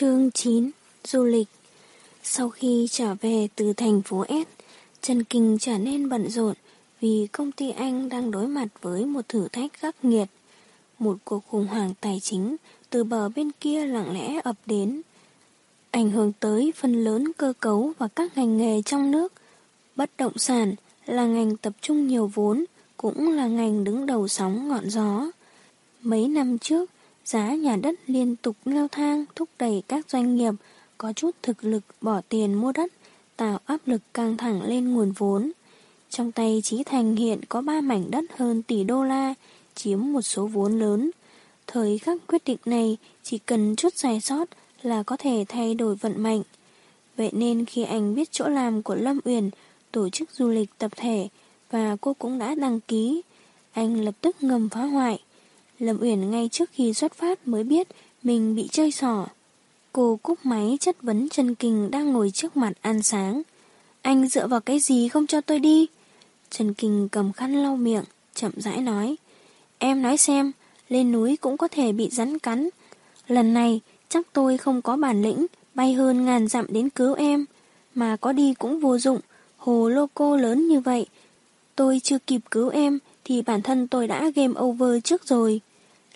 Chương 9 Du lịch Sau khi trở về từ thành phố S, Trần Kinh trở nên bận rộn vì công ty anh đang đối mặt với một thử thách khắc nghiệt. Một cuộc khủng hoảng tài chính từ bờ bên kia lặng lẽ ập đến. Ảnh hưởng tới phần lớn cơ cấu và các ngành nghề trong nước. Bất động sản là ngành tập trung nhiều vốn, cũng là ngành đứng đầu sóng ngọn gió. Mấy năm trước, giá nhà đất liên tục leo thang thúc đẩy các doanh nghiệp có chút thực lực bỏ tiền mua đất, tạo áp lực căng thẳng lên nguồn vốn. Trong tay Trí Thành hiện có 3 mảnh đất hơn tỷ đô la, chiếm một số vốn lớn. Thời khắc quyết định này chỉ cần chút sai sót là có thể thay đổi vận mệnh. Vậy nên khi anh biết chỗ làm của Lâm Uyển tổ chức du lịch tập thể và cô cũng đã đăng ký, anh lập tức ngầm phá hoại. Lâm Uyển ngay trước khi xuất phát mới biết mình bị chơi xỏ. Cô cúp máy chất vấn Trần Kình đang ngồi trước mặt ăn sáng. Anh dựa vào cái gì không cho tôi đi? Trần Kình cầm khăn lau miệng, chậm rãi nói. Em nói xem, lên núi cũng có thể bị rắn cắn. Lần này, chắc tôi không có bản lĩnh, bay hơn ngàn dặm đến cứu em. Mà có đi cũng vô dụng, hồ lô cô lớn như vậy. Tôi chưa kịp cứu em, thì bản thân tôi đã game over trước rồi.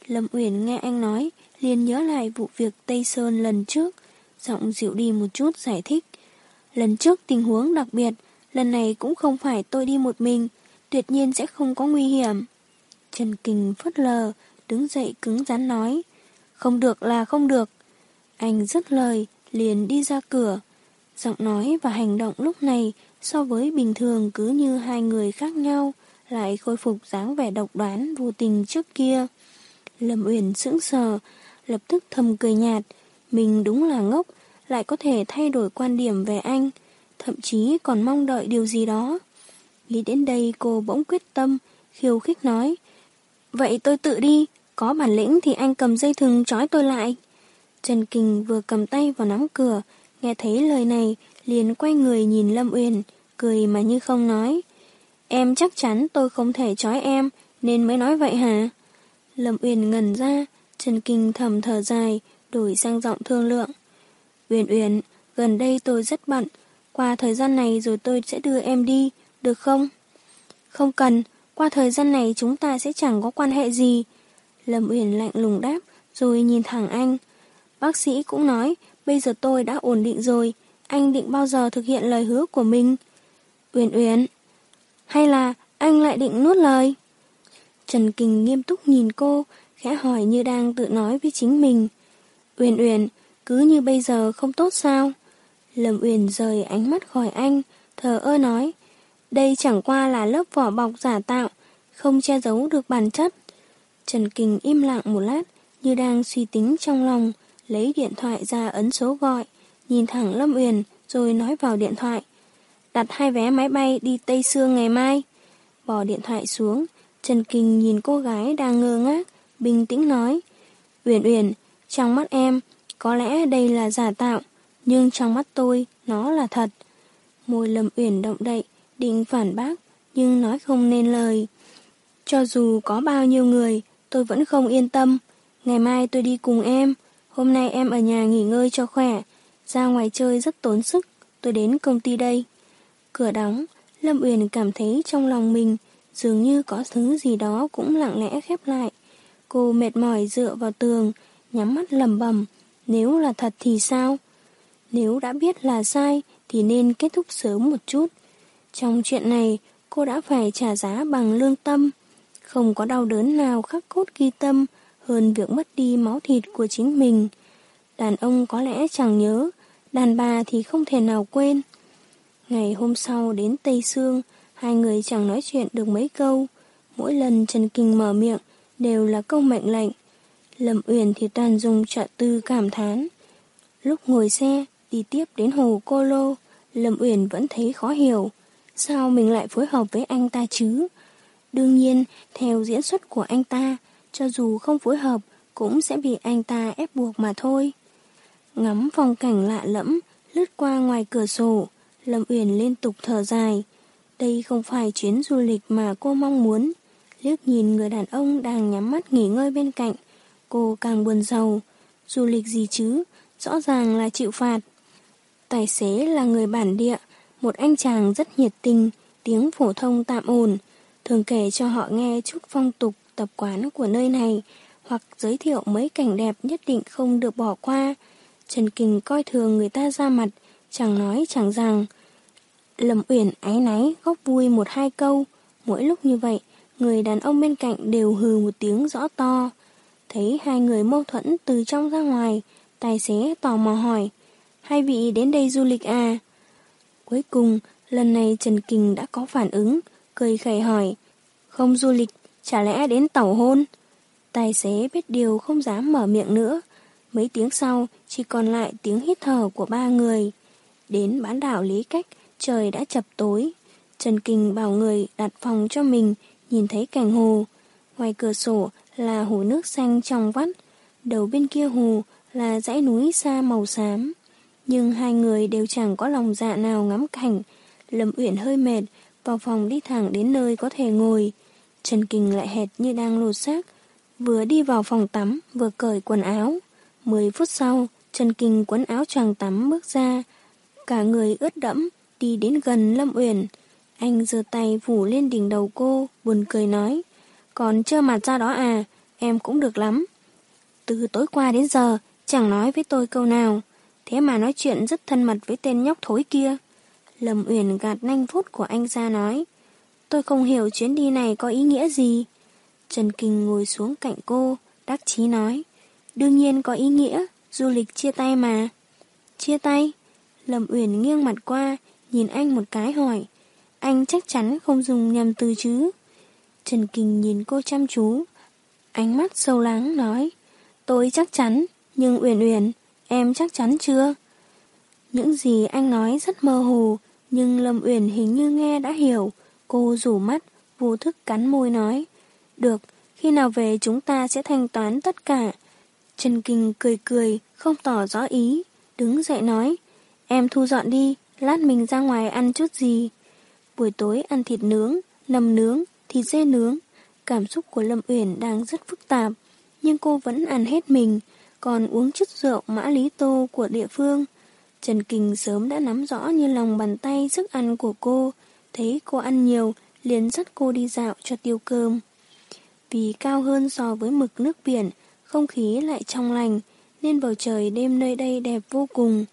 Lâm Uyển nghe anh nói, liền nhớ lại vụ việc Tây Sơn lần trước, giọng dịu đi một chút giải thích. Lần trước tình huống đặc biệt, lần này cũng không phải tôi đi một mình, tuyệt nhiên sẽ không có nguy hiểm. Trần Kình phất lờ, đứng dậy cứng rắn nói, không được là không được. Anh dứt lời, liền đi ra cửa. Giọng nói và hành động lúc này so với bình thường cứ như hai người khác nhau, lại khôi phục dáng vẻ độc đoán vô tình trước kia. Lâm Uyển sững sờ, lập tức thầm cười nhạt, mình đúng là ngốc, lại có thể thay đổi quan điểm về anh, thậm chí còn mong đợi điều gì đó. Nghĩ đến đây cô bỗng quyết tâm, khiêu khích nói, Vậy tôi tự đi, có bản lĩnh thì anh cầm dây thừng trói tôi lại. Trần Kình vừa cầm tay vào nắm cửa, nghe thấy lời này, liền quay người nhìn Lâm Uyển, cười mà như không nói. Em chắc chắn tôi không thể trói em, nên mới nói vậy hả? Lâm Uyển ngẩn ra, Trần Kinh thầm thở dài, đổi sang giọng thương lượng. Uyển Uyển, gần đây tôi rất bận, qua thời gian này rồi tôi sẽ đưa em đi, được không? Không cần, qua thời gian này chúng ta sẽ chẳng có quan hệ gì. Lâm Uyển lạnh lùng đáp, rồi nhìn thẳng anh. Bác sĩ cũng nói, bây giờ tôi đã ổn định rồi, anh định bao giờ thực hiện lời hứa của mình? Uyển Uyển, hay là anh lại định nuốt lời? Trần Kình nghiêm túc nhìn cô, khẽ hỏi như đang tự nói với chính mình. Uyển Uyển, cứ như bây giờ không tốt sao? Lâm Uyển rời ánh mắt khỏi anh, thờ ơ nói. Đây chẳng qua là lớp vỏ bọc giả tạo, không che giấu được bản chất. Trần Kình im lặng một lát, như đang suy tính trong lòng, lấy điện thoại ra ấn số gọi, nhìn thẳng Lâm Uyển rồi nói vào điện thoại. Đặt hai vé máy bay đi Tây Sương ngày mai. Bỏ điện thoại xuống, Trần Kinh nhìn cô gái đang ngơ ngác, bình tĩnh nói. Uyển Uyển, trong mắt em, có lẽ đây là giả tạo, nhưng trong mắt tôi, nó là thật. Môi Lâm Uyển động đậy, định phản bác, nhưng nói không nên lời. Cho dù có bao nhiêu người, tôi vẫn không yên tâm. Ngày mai tôi đi cùng em, hôm nay em ở nhà nghỉ ngơi cho khỏe. Ra ngoài chơi rất tốn sức, tôi đến công ty đây. Cửa đóng, Lâm Uyển cảm thấy trong lòng mình dường như có thứ gì đó cũng lặng lẽ khép lại. Cô mệt mỏi dựa vào tường, nhắm mắt lầm bầm, nếu là thật thì sao? Nếu đã biết là sai thì nên kết thúc sớm một chút. Trong chuyện này, cô đã phải trả giá bằng lương tâm. Không có đau đớn nào khắc cốt ghi tâm hơn việc mất đi máu thịt của chính mình. Đàn ông có lẽ chẳng nhớ, đàn bà thì không thể nào quên. Ngày hôm sau đến Tây Sương, hai người chẳng nói chuyện được mấy câu. Mỗi lần Trần Kinh mở miệng đều là câu mệnh lệnh. Lâm Uyển thì toàn dùng trợ tư cảm thán. Lúc ngồi xe, đi tiếp đến hồ Cô Lô, Lâm Uyển vẫn thấy khó hiểu. Sao mình lại phối hợp với anh ta chứ? Đương nhiên, theo diễn xuất của anh ta, cho dù không phối hợp, cũng sẽ bị anh ta ép buộc mà thôi. Ngắm phong cảnh lạ lẫm, lướt qua ngoài cửa sổ, Lâm Uyển liên tục thở dài. Đây không phải chuyến du lịch mà cô mong muốn. Liếc nhìn người đàn ông đang nhắm mắt nghỉ ngơi bên cạnh, cô càng buồn giàu. Du lịch gì chứ? rõ ràng là chịu phạt. Tài xế là người bản địa, một anh chàng rất nhiệt tình, tiếng phổ thông tạm ổn, thường kể cho họ nghe chút phong tục, tập quán của nơi này, hoặc giới thiệu mấy cảnh đẹp nhất định không được bỏ qua. Trần Kình coi thường người ta ra mặt, chẳng nói chẳng rằng. Lâm Uyển áy náy góp vui một hai câu, mỗi lúc như vậy, người đàn ông bên cạnh đều hừ một tiếng rõ to. Thấy hai người mâu thuẫn từ trong ra ngoài, tài xế tò mò hỏi, hai vị đến đây du lịch à? Cuối cùng, lần này Trần Kình đã có phản ứng, cười khẩy hỏi, không du lịch, chả lẽ đến tàu hôn? Tài xế biết điều không dám mở miệng nữa. Mấy tiếng sau, chỉ còn lại tiếng hít thở của ba người. Đến bán đảo Lý Cách, trời đã chập tối. Trần Kình bảo người đặt phòng cho mình, nhìn thấy cảnh hồ. Ngoài cửa sổ là hồ nước xanh trong vắt, đầu bên kia hồ là dãy núi xa màu xám. Nhưng hai người đều chẳng có lòng dạ nào ngắm cảnh. Lâm Uyển hơi mệt, vào phòng đi thẳng đến nơi có thể ngồi. Trần Kình lại hệt như đang lột xác, vừa đi vào phòng tắm, vừa cởi quần áo. Mười phút sau, Trần Kinh quấn áo choàng tắm bước ra, cả người ướt đẫm, đi đến gần Lâm Uyển. Anh giơ tay phủ lên đỉnh đầu cô, buồn cười nói, còn chưa mặt ra đó à, em cũng được lắm. Từ tối qua đến giờ, chẳng nói với tôi câu nào, thế mà nói chuyện rất thân mật với tên nhóc thối kia. Lâm Uyển gạt nanh phút của anh ra nói, tôi không hiểu chuyến đi này có ý nghĩa gì. Trần Kinh ngồi xuống cạnh cô, đắc chí nói, đương nhiên có ý nghĩa, du lịch chia tay mà. Chia tay? Lâm Uyển nghiêng mặt qua, nhìn anh một cái hỏi, anh chắc chắn không dùng nhầm từ chứ? Trần kình nhìn cô chăm chú, ánh mắt sâu lắng nói, tôi chắc chắn, nhưng Uyển Uyển, em chắc chắn chưa? Những gì anh nói rất mơ hồ, nhưng Lâm Uyển hình như nghe đã hiểu, cô rủ mắt, vô thức cắn môi nói, được, khi nào về chúng ta sẽ thanh toán tất cả. Trần Kinh cười cười, không tỏ rõ ý, đứng dậy nói, em thu dọn đi, lát mình ra ngoài ăn chút gì. Buổi tối ăn thịt nướng, nầm nướng, thịt dê nướng. Cảm xúc của Lâm Uyển đang rất phức tạp, nhưng cô vẫn ăn hết mình, còn uống chút rượu mã lý tô của địa phương. Trần kình sớm đã nắm rõ như lòng bàn tay sức ăn của cô, thấy cô ăn nhiều, liền dắt cô đi dạo cho tiêu cơm vì cao hơn so với mực nước biển, không khí lại trong lành, nên bầu trời đêm nơi đây đẹp vô cùng.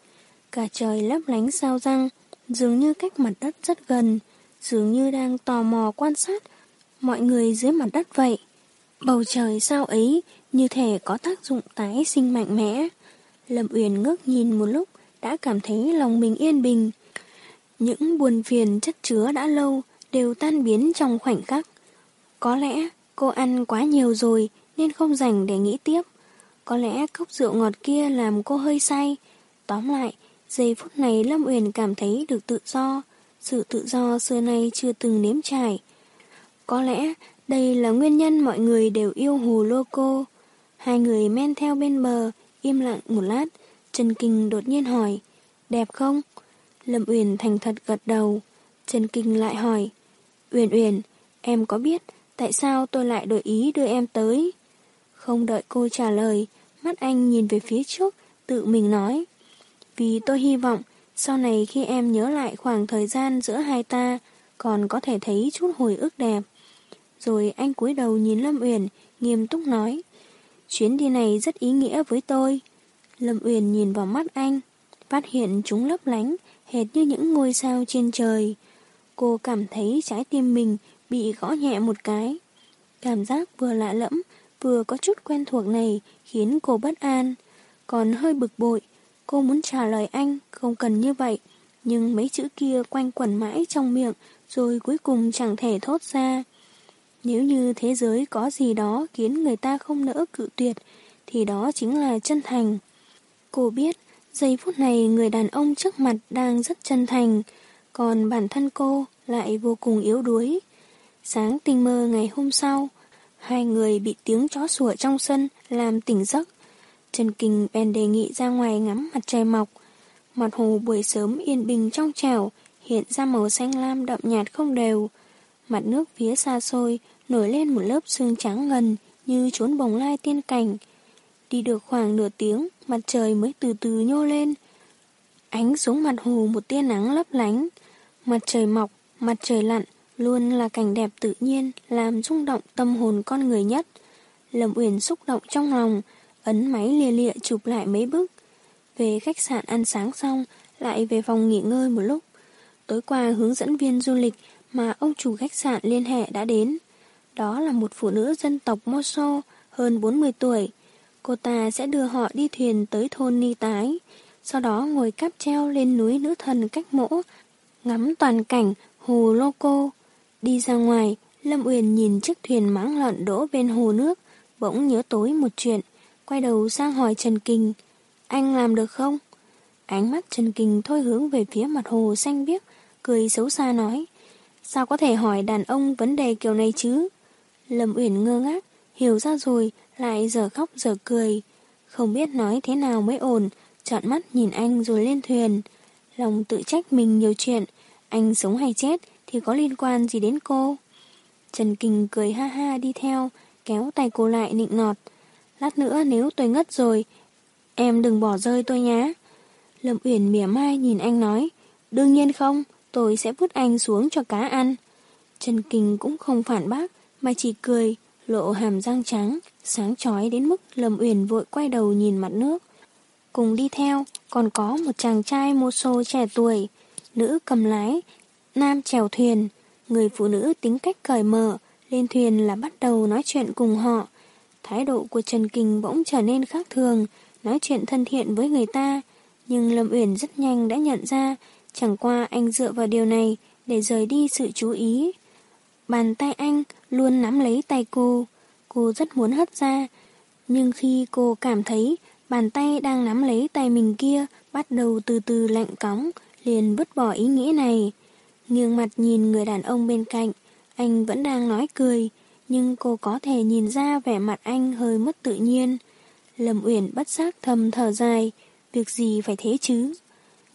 Cả trời lấp lánh sao răng, dường như cách mặt đất rất gần, dường như đang tò mò quan sát mọi người dưới mặt đất vậy. Bầu trời sao ấy như thể có tác dụng tái sinh mạnh mẽ. Lâm Uyển ngước nhìn một lúc đã cảm thấy lòng mình yên bình. Những buồn phiền chất chứa đã lâu đều tan biến trong khoảnh khắc. Có lẽ Cô ăn quá nhiều rồi nên không dành để nghĩ tiếp. Có lẽ cốc rượu ngọt kia làm cô hơi say. Tóm lại, giây phút này Lâm Uyển cảm thấy được tự do. Sự tự do xưa nay chưa từng nếm trải. Có lẽ đây là nguyên nhân mọi người đều yêu Hồ Lô Cô. Hai người men theo bên bờ, im lặng một lát. Trần Kinh đột nhiên hỏi, đẹp không? Lâm Uyển thành thật gật đầu. Trần Kinh lại hỏi, Uyển Uyển, em có biết Tại sao tôi lại đổi ý đưa em tới? Không đợi cô trả lời, mắt anh nhìn về phía trước, tự mình nói. Vì tôi hy vọng, sau này khi em nhớ lại khoảng thời gian giữa hai ta, còn có thể thấy chút hồi ức đẹp. Rồi anh cúi đầu nhìn Lâm Uyển, nghiêm túc nói. Chuyến đi này rất ý nghĩa với tôi. Lâm Uyển nhìn vào mắt anh, phát hiện chúng lấp lánh, hệt như những ngôi sao trên trời. Cô cảm thấy trái tim mình bị gõ nhẹ một cái. Cảm giác vừa lạ lẫm, vừa có chút quen thuộc này khiến cô bất an. Còn hơi bực bội, cô muốn trả lời anh không cần như vậy. Nhưng mấy chữ kia quanh quẩn mãi trong miệng rồi cuối cùng chẳng thể thốt ra. Nếu như thế giới có gì đó khiến người ta không nỡ cự tuyệt, thì đó chính là chân thành. Cô biết, giây phút này người đàn ông trước mặt đang rất chân thành, còn bản thân cô lại vô cùng yếu đuối. Sáng tinh mơ ngày hôm sau, hai người bị tiếng chó sủa trong sân làm tỉnh giấc. Trần Kinh bèn đề nghị ra ngoài ngắm mặt trời mọc. Mặt hồ buổi sớm yên bình trong trẻo, hiện ra màu xanh lam đậm nhạt không đều. Mặt nước phía xa xôi nổi lên một lớp sương trắng ngần như trốn bồng lai tiên cảnh. Đi được khoảng nửa tiếng, mặt trời mới từ từ nhô lên. Ánh xuống mặt hồ một tia nắng lấp lánh. Mặt trời mọc, mặt trời lặn, luôn là cảnh đẹp tự nhiên, làm rung động tâm hồn con người nhất. Lâm Uyển xúc động trong lòng, ấn máy lia lịa chụp lại mấy bức. Về khách sạn ăn sáng xong, lại về phòng nghỉ ngơi một lúc. Tối qua hướng dẫn viên du lịch mà ông chủ khách sạn liên hệ đã đến. Đó là một phụ nữ dân tộc Moso, hơn 40 tuổi. Cô ta sẽ đưa họ đi thuyền tới thôn Ni Tái, sau đó ngồi cáp treo lên núi nữ thần cách mỗ, ngắm toàn cảnh hồ Loco. Đi ra ngoài, Lâm Uyển nhìn chiếc thuyền mãng lợn đỗ bên hồ nước, bỗng nhớ tối một chuyện, quay đầu sang hỏi Trần kình, anh làm được không? Ánh mắt Trần kình thôi hướng về phía mặt hồ xanh biếc, cười xấu xa nói, sao có thể hỏi đàn ông vấn đề kiểu này chứ? Lâm Uyển ngơ ngác, hiểu ra rồi, lại giờ khóc giờ cười. Không biết nói thế nào mới ổn, trợn mắt nhìn anh rồi lên thuyền. Lòng tự trách mình nhiều chuyện, anh sống hay chết thì có liên quan gì đến cô? Trần kình cười ha ha đi theo, kéo tay cô lại nịnh nọt. Lát nữa nếu tôi ngất rồi, em đừng bỏ rơi tôi nhé Lâm Uyển mỉa mai nhìn anh nói, đương nhiên không, tôi sẽ vứt anh xuống cho cá ăn. Trần Kinh cũng không phản bác, mà chỉ cười, lộ hàm răng trắng, sáng chói đến mức Lâm Uyển vội quay đầu nhìn mặt nước. Cùng đi theo, còn có một chàng trai mô xô trẻ tuổi, nữ cầm lái, nam chèo thuyền, người phụ nữ tính cách cởi mở, lên thuyền là bắt đầu nói chuyện cùng họ. Thái độ của Trần Kinh bỗng trở nên khác thường, nói chuyện thân thiện với người ta, nhưng Lâm Uyển rất nhanh đã nhận ra, chẳng qua anh dựa vào điều này để rời đi sự chú ý. Bàn tay anh luôn nắm lấy tay cô, cô rất muốn hất ra, nhưng khi cô cảm thấy bàn tay đang nắm lấy tay mình kia bắt đầu từ từ lạnh cóng, liền vứt bỏ ý nghĩ này. Nghiêng mặt nhìn người đàn ông bên cạnh, anh vẫn đang nói cười, nhưng cô có thể nhìn ra vẻ mặt anh hơi mất tự nhiên. Lâm Uyển bất giác thầm thở dài, việc gì phải thế chứ?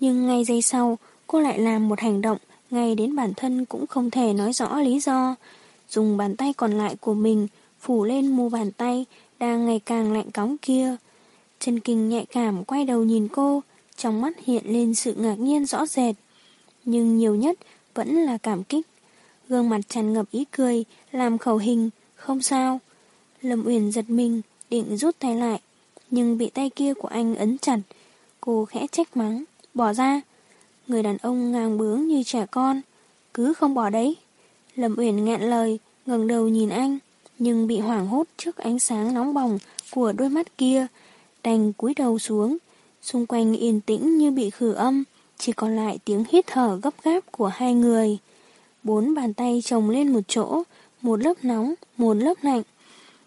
Nhưng ngay giây sau, cô lại làm một hành động, ngay đến bản thân cũng không thể nói rõ lý do. Dùng bàn tay còn lại của mình, phủ lên mu bàn tay, đang ngày càng lạnh cóng kia. Trần Kinh nhạy cảm quay đầu nhìn cô, trong mắt hiện lên sự ngạc nhiên rõ rệt. Nhưng nhiều nhất vẫn là cảm kích. Gương mặt tràn ngập ý cười, làm khẩu hình, không sao. Lâm Uyển giật mình, định rút tay lại, nhưng bị tay kia của anh ấn chặt. Cô khẽ trách mắng, bỏ ra. Người đàn ông ngang bướng như trẻ con, cứ không bỏ đấy. Lâm Uyển ngạn lời, ngẩng đầu nhìn anh, nhưng bị hoảng hốt trước ánh sáng nóng bỏng của đôi mắt kia, đành cúi đầu xuống. Xung quanh yên tĩnh như bị khử âm, chỉ còn lại tiếng hít thở gấp gáp của hai người. Bốn bàn tay chồng lên một chỗ, một lớp nóng, một lớp lạnh.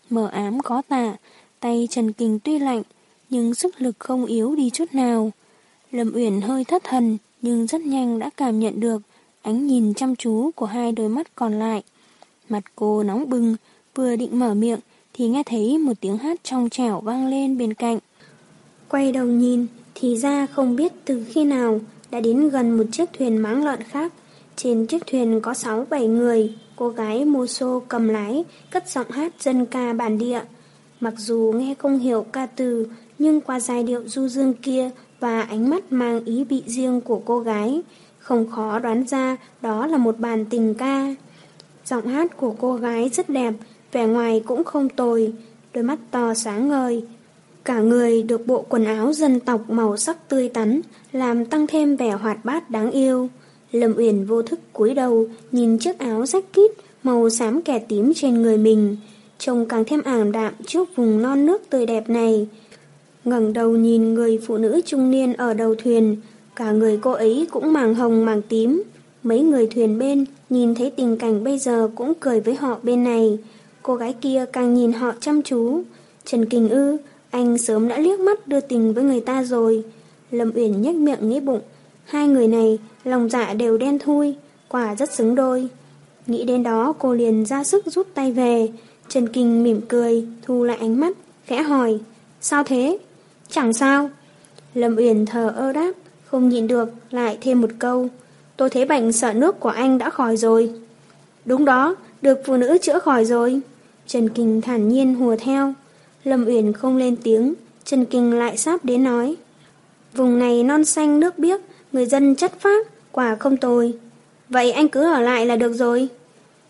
Mở ám có tả, tay Trần Kình tuy lạnh, nhưng sức lực không yếu đi chút nào. Lâm Uyển hơi thất thần, nhưng rất nhanh đã cảm nhận được ánh nhìn chăm chú của hai đôi mắt còn lại. Mặt cô nóng bừng, vừa định mở miệng thì nghe thấy một tiếng hát trong trẻo vang lên bên cạnh. Quay đầu nhìn, thì ra không biết từ khi nào đã đến gần một chiếc thuyền máng lợn khác. Trên chiếc thuyền có 6-7 người, cô gái mô xô cầm lái, cất giọng hát dân ca bản địa. Mặc dù nghe không hiểu ca từ, nhưng qua giai điệu du dương kia và ánh mắt mang ý vị riêng của cô gái, không khó đoán ra đó là một bản tình ca. Giọng hát của cô gái rất đẹp, vẻ ngoài cũng không tồi, đôi mắt to sáng ngời. Cả người được bộ quần áo dân tộc màu sắc tươi tắn, làm tăng thêm vẻ hoạt bát đáng yêu. Lâm Uyển vô thức cúi đầu, nhìn chiếc áo rách kít, màu xám kẻ tím trên người mình, trông càng thêm ảm đạm trước vùng non nước tươi đẹp này. ngẩng đầu nhìn người phụ nữ trung niên ở đầu thuyền, cả người cô ấy cũng màng hồng màng tím. Mấy người thuyền bên nhìn thấy tình cảnh bây giờ cũng cười với họ bên này. Cô gái kia càng nhìn họ chăm chú. Trần Kình Ư, anh sớm đã liếc mắt đưa tình với người ta rồi. Lâm Uyển nhếch miệng nghĩ bụng. Hai người này, lòng dạ đều đen thui, quả rất xứng đôi. Nghĩ đến đó cô liền ra sức rút tay về. Trần Kinh mỉm cười, thu lại ánh mắt, khẽ hỏi. Sao thế? Chẳng sao. Lâm Uyển thờ ơ đáp, không nhịn được, lại thêm một câu. Tôi thấy bệnh sợ nước của anh đã khỏi rồi. Đúng đó, được phụ nữ chữa khỏi rồi. Trần Kinh thản nhiên hùa theo. Lâm Uyển không lên tiếng, Trần Kinh lại sắp đến nói. Vùng này non xanh nước biếc, người dân chất phác, quả không tồi. Vậy anh cứ ở lại là được rồi.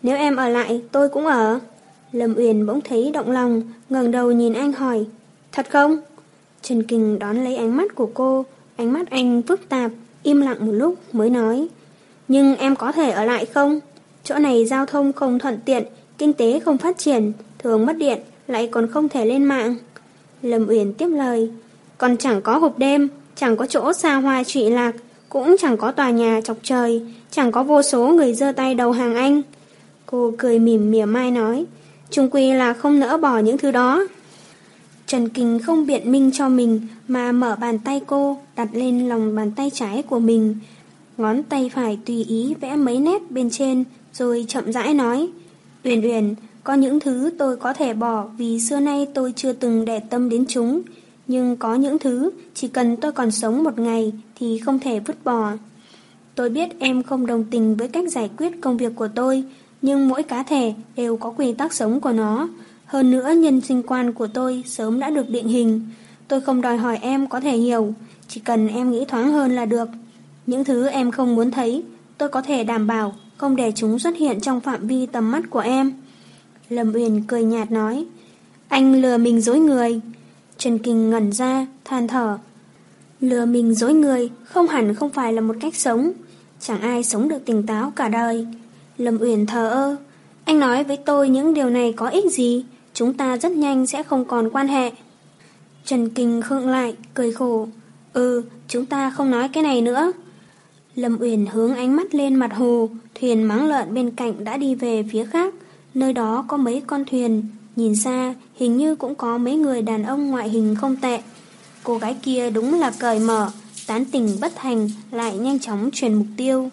Nếu em ở lại, tôi cũng ở. Lâm Uyển bỗng thấy động lòng, ngẩng đầu nhìn anh hỏi. Thật không? Trần Kinh đón lấy ánh mắt của cô, ánh mắt anh phức tạp, im lặng một lúc mới nói. Nhưng em có thể ở lại không? Chỗ này giao thông không thuận tiện, kinh tế không phát triển, thường mất điện, lại còn không thể lên mạng. Lâm Uyển tiếp lời. Còn chẳng có hộp đêm, chẳng có chỗ xa hoa trụy lạc, cũng chẳng có tòa nhà chọc trời, chẳng có vô số người dơ tay đầu hàng anh. Cô cười mỉm mỉa mai nói, chung quy là không nỡ bỏ những thứ đó. Trần Kinh không biện minh cho mình mà mở bàn tay cô đặt lên lòng bàn tay trái của mình. Ngón tay phải tùy ý vẽ mấy nét bên trên rồi chậm rãi nói. Uyển Uyển, có những thứ tôi có thể bỏ vì xưa nay tôi chưa từng để tâm đến chúng. Nhưng có những thứ chỉ cần tôi còn sống một ngày thì không thể vứt bỏ. Tôi biết em không đồng tình với cách giải quyết công việc của tôi, nhưng mỗi cá thể đều có quy tắc sống của nó. Hơn nữa nhân sinh quan của tôi sớm đã được định hình. Tôi không đòi hỏi em có thể hiểu, chỉ cần em nghĩ thoáng hơn là được. Những thứ em không muốn thấy, tôi có thể đảm bảo không để chúng xuất hiện trong phạm vi tầm mắt của em. Lâm Uyển cười nhạt nói, anh lừa mình dối người. Trần Kinh ngẩn ra, than thở. Lừa mình dối người không hẳn không phải là một cách sống. Chẳng ai sống được tỉnh táo cả đời. Lâm Uyển thờ ơ. Anh nói với tôi những điều này có ích gì? Chúng ta rất nhanh sẽ không còn quan hệ. Trần Kinh khựng lại, cười khổ. Ừ, chúng ta không nói cái này nữa. Lâm Uyển hướng ánh mắt lên mặt hồ, thuyền mắng lợn bên cạnh đã đi về phía khác. Nơi đó có mấy con thuyền, nhìn xa hình như cũng có mấy người đàn ông ngoại hình không tệ. Cô gái kia đúng là cởi mở, tán tình bất thành lại nhanh chóng chuyển mục tiêu.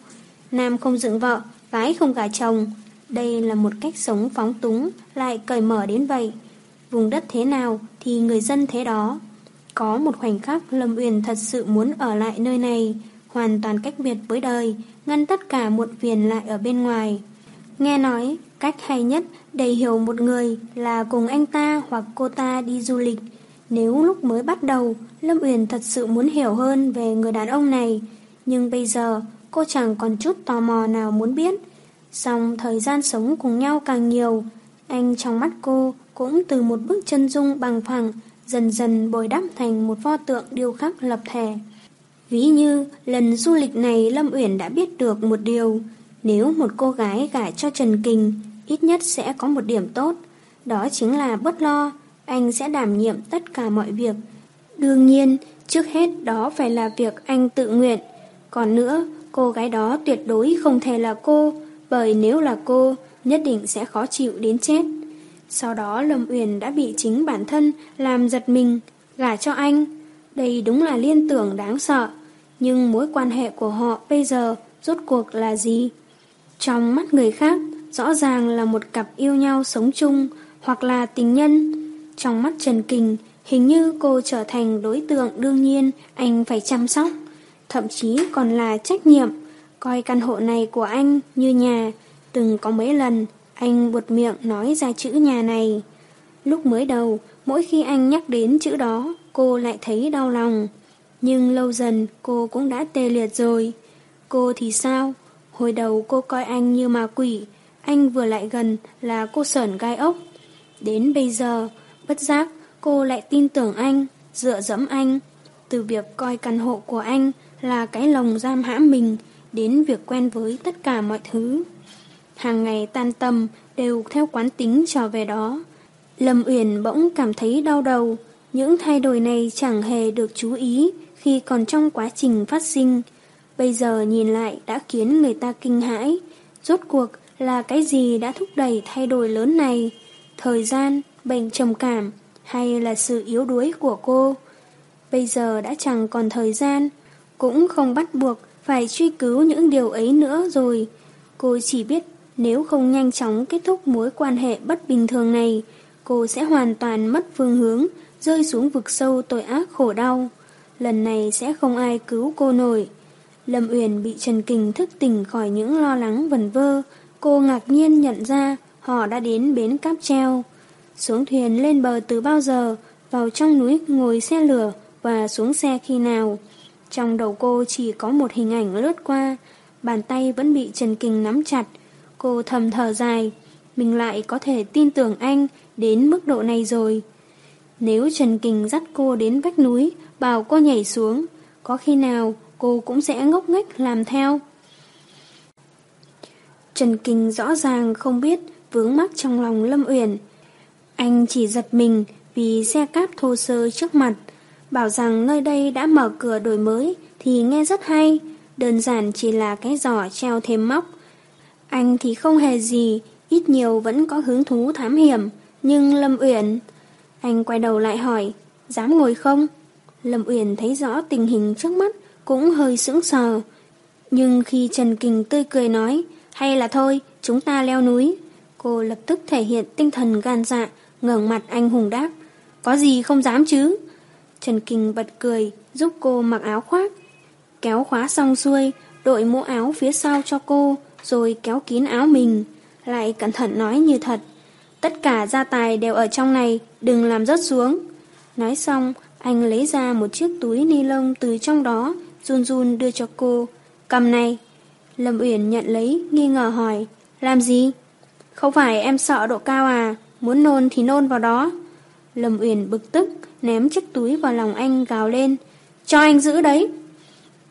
Nam không dựng vợ, gái không gả chồng. Đây là một cách sống phóng túng, lại cởi mở đến vậy. Vùng đất thế nào thì người dân thế đó. Có một khoảnh khắc Lâm Uyển thật sự muốn ở lại nơi này, hoàn toàn cách biệt với đời, ngăn tất cả muộn phiền lại ở bên ngoài. Nghe nói, cách hay nhất để hiểu một người là cùng anh ta hoặc cô ta đi du lịch. Nếu lúc mới bắt đầu, Lâm Uyển thật sự muốn hiểu hơn về người đàn ông này, nhưng bây giờ cô chẳng còn chút tò mò nào muốn biết. Xong thời gian sống cùng nhau càng nhiều, anh trong mắt cô cũng từ một bức chân dung bằng phẳng dần dần bồi đắp thành một pho tượng điêu khắc lập thể. Ví như lần du lịch này Lâm Uyển đã biết được một điều, nếu một cô gái gả cho Trần Kình, ít nhất sẽ có một điểm tốt, đó chính là bất lo, anh sẽ đảm nhiệm tất cả mọi việc. Đương nhiên, trước hết đó phải là việc anh tự nguyện. Còn nữa, cô gái đó tuyệt đối không thể là cô, bởi nếu là cô, nhất định sẽ khó chịu đến chết. Sau đó Lâm Uyển đã bị chính bản thân làm giật mình, gả cho anh. Đây đúng là liên tưởng đáng sợ, nhưng mối quan hệ của họ bây giờ rốt cuộc là gì? Trong mắt người khác, rõ ràng là một cặp yêu nhau sống chung hoặc là tình nhân. Trong mắt Trần Kình, hình như cô trở thành đối tượng đương nhiên anh phải chăm sóc, thậm chí còn là trách nhiệm, coi căn hộ này của anh như nhà. Từng có mấy lần, anh buột miệng nói ra chữ nhà này. Lúc mới đầu, mỗi khi anh nhắc đến chữ đó, cô lại thấy đau lòng. Nhưng lâu dần cô cũng đã tê liệt rồi. Cô thì sao? Hồi đầu cô coi anh như ma quỷ, anh vừa lại gần là cô sởn gai ốc. Đến bây giờ, bất giác, cô lại tin tưởng anh, dựa dẫm anh. Từ việc coi căn hộ của anh là cái lồng giam hãm mình, đến việc quen với tất cả mọi thứ. Hàng ngày tan tầm đều theo quán tính trở về đó. Lâm Uyển bỗng cảm thấy đau đầu, những thay đổi này chẳng hề được chú ý khi còn trong quá trình phát sinh. Bây giờ nhìn lại đã khiến người ta kinh hãi. Rốt cuộc là cái gì đã thúc đẩy thay đổi lớn này? Thời gian, bệnh trầm cảm hay là sự yếu đuối của cô? Bây giờ đã chẳng còn thời gian, cũng không bắt buộc phải truy cứu những điều ấy nữa rồi. Cô chỉ biết nếu không nhanh chóng kết thúc mối quan hệ bất bình thường này, cô sẽ hoàn toàn mất phương hướng, rơi xuống vực sâu tội ác khổ đau. Lần này sẽ không ai cứu cô nổi. Lâm Uyển bị Trần Kình thức tỉnh khỏi những lo lắng vần vơ, cô ngạc nhiên nhận ra họ đã đến bến cáp treo. xuống thuyền lên bờ từ bao giờ, vào trong núi ngồi xe lửa và xuống xe khi nào. Trong đầu cô chỉ có một hình ảnh lướt qua, bàn tay vẫn bị Trần Kình nắm chặt. Cô thầm thở dài, mình lại có thể tin tưởng anh đến mức độ này rồi. Nếu Trần Kình dắt cô đến vách núi, bảo cô nhảy xuống, có khi nào cô cũng sẽ ngốc nghếch làm theo. Trần Kình rõ ràng không biết vướng mắc trong lòng Lâm Uyển. Anh chỉ giật mình vì xe cáp thô sơ trước mặt, bảo rằng nơi đây đã mở cửa đổi mới thì nghe rất hay, đơn giản chỉ là cái giỏ treo thêm móc. Anh thì không hề gì, ít nhiều vẫn có hứng thú thám hiểm, nhưng Lâm Uyển... Anh quay đầu lại hỏi, dám ngồi không? Lâm Uyển thấy rõ tình hình trước mắt, cũng hơi sững sờ. Nhưng khi Trần Kình tươi cười nói, hay là thôi, chúng ta leo núi. Cô lập tức thể hiện tinh thần gan dạ, ngẩng mặt anh hùng đáp. Có gì không dám chứ? Trần Kình bật cười, giúp cô mặc áo khoác. Kéo khóa xong xuôi, đội mũ áo phía sau cho cô, rồi kéo kín áo mình. Lại cẩn thận nói như thật. Tất cả gia tài đều ở trong này, đừng làm rớt xuống. Nói xong, anh lấy ra một chiếc túi ni lông từ trong đó, run run đưa cho cô. Cầm này. Lâm Uyển nhận lấy, nghi ngờ hỏi. Làm gì? Không phải em sợ độ cao à? Muốn nôn thì nôn vào đó. Lâm Uyển bực tức, ném chiếc túi vào lòng anh gào lên. Cho anh giữ đấy.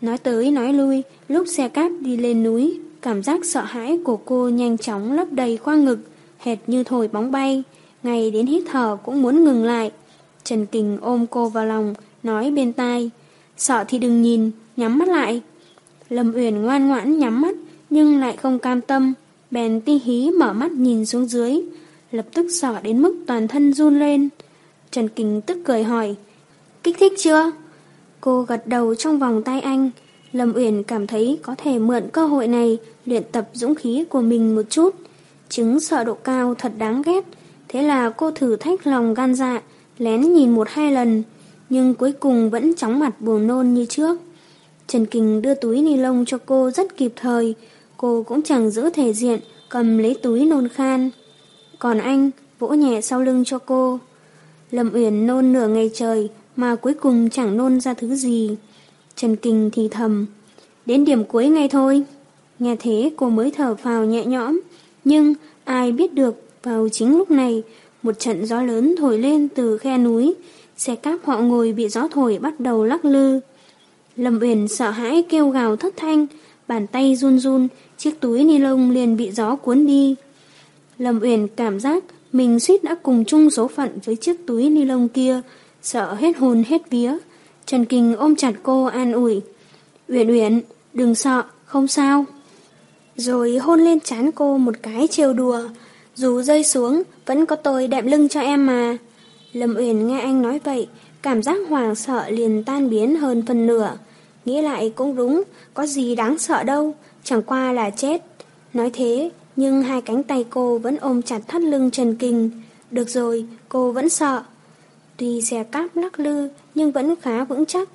Nói tới nói lui, lúc xe cáp đi lên núi, cảm giác sợ hãi của cô nhanh chóng lấp đầy khoang ngực, hệt như thổi bóng bay. ngay đến hít thở cũng muốn ngừng lại. Trần Kình ôm cô vào lòng, nói bên tai. Sợ thì đừng nhìn, nhắm mắt lại. Lâm Uyển ngoan ngoãn nhắm mắt, nhưng lại không cam tâm. Bèn ti hí mở mắt nhìn xuống dưới, lập tức sợ đến mức toàn thân run lên. Trần Kình tức cười hỏi, kích thích chưa? Cô gật đầu trong vòng tay anh. Lâm Uyển cảm thấy có thể mượn cơ hội này luyện tập dũng khí của mình một chút. Chứng sợ độ cao thật đáng ghét. Thế là cô thử thách lòng gan dạ, lén nhìn một hai lần, nhưng cuối cùng vẫn chóng mặt buồn nôn như trước. Trần Kình đưa túi ni lông cho cô rất kịp thời, cô cũng chẳng giữ thể diện, cầm lấy túi nôn khan. Còn anh, vỗ nhẹ sau lưng cho cô. Lâm Uyển nôn nửa ngày trời, mà cuối cùng chẳng nôn ra thứ gì. Trần Kình thì thầm, đến điểm cuối ngay thôi. Nghe thế cô mới thở phào nhẹ nhõm, nhưng ai biết được vào chính lúc này, một trận gió lớn thổi lên từ khe núi, xe cáp họ ngồi bị gió thổi bắt đầu lắc lư. Lâm Uyển sợ hãi kêu gào thất thanh, bàn tay run run, chiếc túi ni lông liền bị gió cuốn đi. Lâm Uyển cảm giác mình suýt đã cùng chung số phận với chiếc túi ni lông kia, sợ hết hồn hết vía. Trần Kinh ôm chặt cô an ủi. Uyển Uyển, đừng sợ, không sao. Rồi hôn lên trán cô một cái trêu đùa. Dù rơi xuống, vẫn có tôi đệm lưng cho em mà. Lâm Uyển nghe anh nói vậy, cảm giác hoàng sợ liền tan biến hơn phần nửa. Nghĩ lại cũng đúng, có gì đáng sợ đâu, chẳng qua là chết. Nói thế, nhưng hai cánh tay cô vẫn ôm chặt thắt lưng Trần Kinh. Được rồi, cô vẫn sợ. Tuy xe cáp lắc lư, nhưng vẫn khá vững chắc.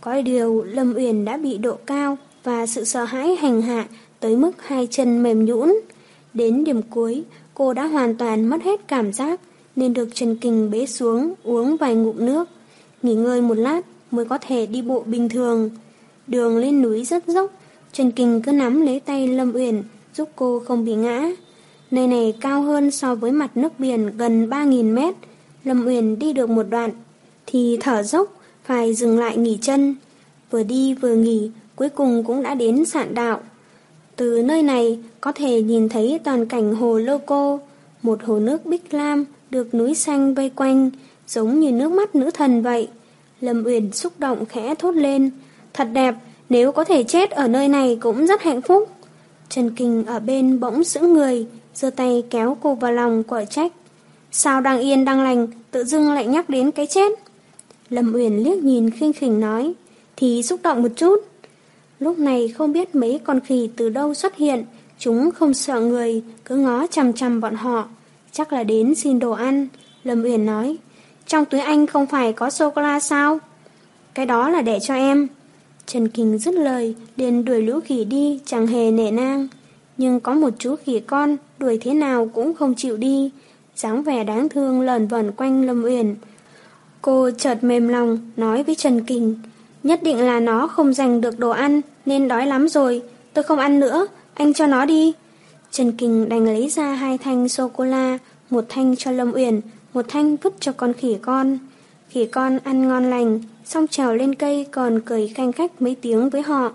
Có điều Lâm Uyển đã bị độ cao và sự sợ hãi hành hạ tới mức hai chân mềm nhũn. Đến điểm cuối, cô đã hoàn toàn mất hết cảm giác nên được Trần Kinh bế xuống uống vài ngụm nước. Nghỉ ngơi một lát mới có thể đi bộ bình thường. Đường lên núi rất dốc, Trần Kinh cứ nắm lấy tay Lâm Uyển giúp cô không bị ngã. Nơi này cao hơn so với mặt nước biển gần 3.000 mét. Lâm Uyển đi được một đoạn, thì thở dốc, phải dừng lại nghỉ chân. Vừa đi vừa nghỉ, cuối cùng cũng đã đến sạn đạo. Từ nơi này có thể nhìn thấy toàn cảnh hồ Lô Cô, một hồ nước bích lam được núi xanh vây quanh, giống như nước mắt nữ thần vậy. Lâm Uyển xúc động khẽ thốt lên, thật đẹp, nếu có thể chết ở nơi này cũng rất hạnh phúc. Trần Kinh ở bên bỗng sững người, giơ tay kéo cô vào lòng quở trách. Sao đang yên đang lành, tự dưng lại nhắc đến cái chết? Lâm Uyển liếc nhìn khinh khỉnh nói, thì xúc động một chút. Lúc này không biết mấy con khỉ từ đâu xuất hiện, chúng không sợ người, cứ ngó chằm chằm bọn họ. Chắc là đến xin đồ ăn. Lâm Uyển nói, trong túi anh không phải có sô-cô-la sao? Cái đó là để cho em. Trần Kinh dứt lời, liền đuổi lũ khỉ đi, chẳng hề nể nang. Nhưng có một chú khỉ con, đuổi thế nào cũng không chịu đi. dáng vẻ đáng thương lờn vẩn quanh Lâm Uyển. Cô chợt mềm lòng, nói với Trần Kình, nhất định là nó không giành được đồ ăn, nên đói lắm rồi, tôi không ăn nữa, anh cho nó đi. Trần Kình đành lấy ra hai thanh sô-cô-la, một thanh cho Lâm Uyển, một thanh vứt cho con khỉ con. Khỉ con ăn ngon lành, xong trèo lên cây còn cười khanh khách mấy tiếng với họ.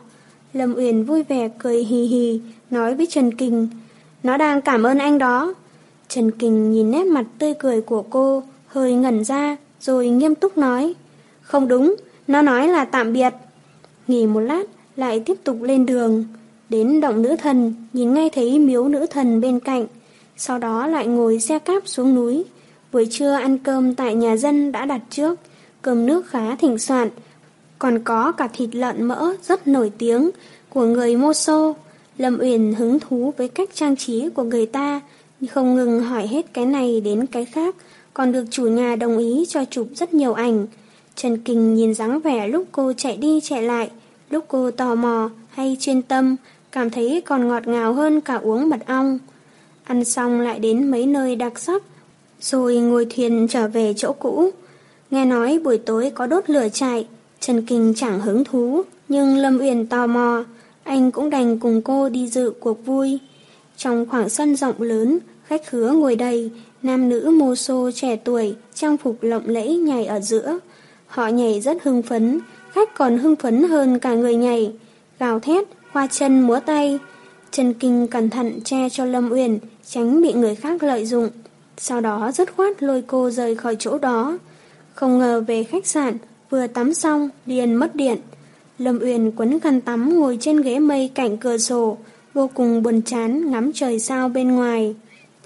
Lâm Uyển vui vẻ cười hì hì, nói với Trần Kình, nó đang cảm ơn anh đó. Trần Kình nhìn nét mặt tươi cười của cô, hơi ngẩn ra, rồi nghiêm túc nói, không đúng, nó nói là tạm biệt. Nghỉ một lát, lại tiếp tục lên đường. Đến động nữ thần, nhìn ngay thấy miếu nữ thần bên cạnh, sau đó lại ngồi xe cáp xuống núi. Buổi trưa ăn cơm tại nhà dân đã đặt trước, cơm nước khá thỉnh soạn, còn có cả thịt lợn mỡ rất nổi tiếng của người Mô Lâm Uyển hứng thú với cách trang trí của người ta, không ngừng hỏi hết cái này đến cái khác, còn được chủ nhà đồng ý cho chụp rất nhiều ảnh. Trần Kinh nhìn dáng vẻ lúc cô chạy đi chạy lại, lúc cô tò mò hay chuyên tâm, cảm thấy còn ngọt ngào hơn cả uống mật ong. Ăn xong lại đến mấy nơi đặc sắc, rồi ngồi thuyền trở về chỗ cũ. Nghe nói buổi tối có đốt lửa chạy, Trần Kinh chẳng hứng thú, nhưng Lâm Uyển tò mò, anh cũng đành cùng cô đi dự cuộc vui. Trong khoảng sân rộng lớn, khách khứa ngồi đầy, nam nữ mô xô trẻ tuổi, trang phục lộng lẫy nhảy ở giữa. Họ nhảy rất hưng phấn, khách còn hưng phấn hơn cả người nhảy, gào thét, hoa chân múa tay. Trần Kinh cẩn thận che cho Lâm Uyển, tránh bị người khác lợi dụng. Sau đó rất khoát lôi cô rời khỏi chỗ đó. Không ngờ về khách sạn, vừa tắm xong, liền mất điện. Lâm Uyển quấn khăn tắm ngồi trên ghế mây cạnh cửa sổ, vô cùng buồn chán ngắm trời sao bên ngoài.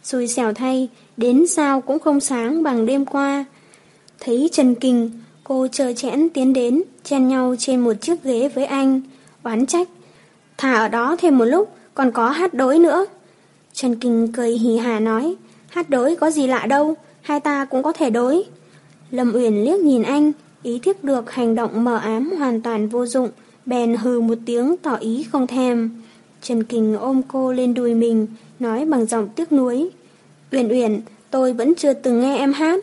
Xui xẻo thay, đến sao cũng không sáng bằng đêm qua. Thấy Trần kình cô chờ chẽn tiến đến, chen nhau trên một chiếc ghế với anh, oán trách. Thả ở đó thêm một lúc, còn có hát đối nữa. Trần kình cười hì hà nói, hát đối có gì lạ đâu, hai ta cũng có thể đối. Lâm Uyển liếc nhìn anh, ý thức được hành động mờ ám hoàn toàn vô dụng, bèn hừ một tiếng tỏ ý không thèm. Trần Kình ôm cô lên đùi mình, nói bằng giọng tiếc nuối. Uyển Uyển, tôi vẫn chưa từng nghe em hát.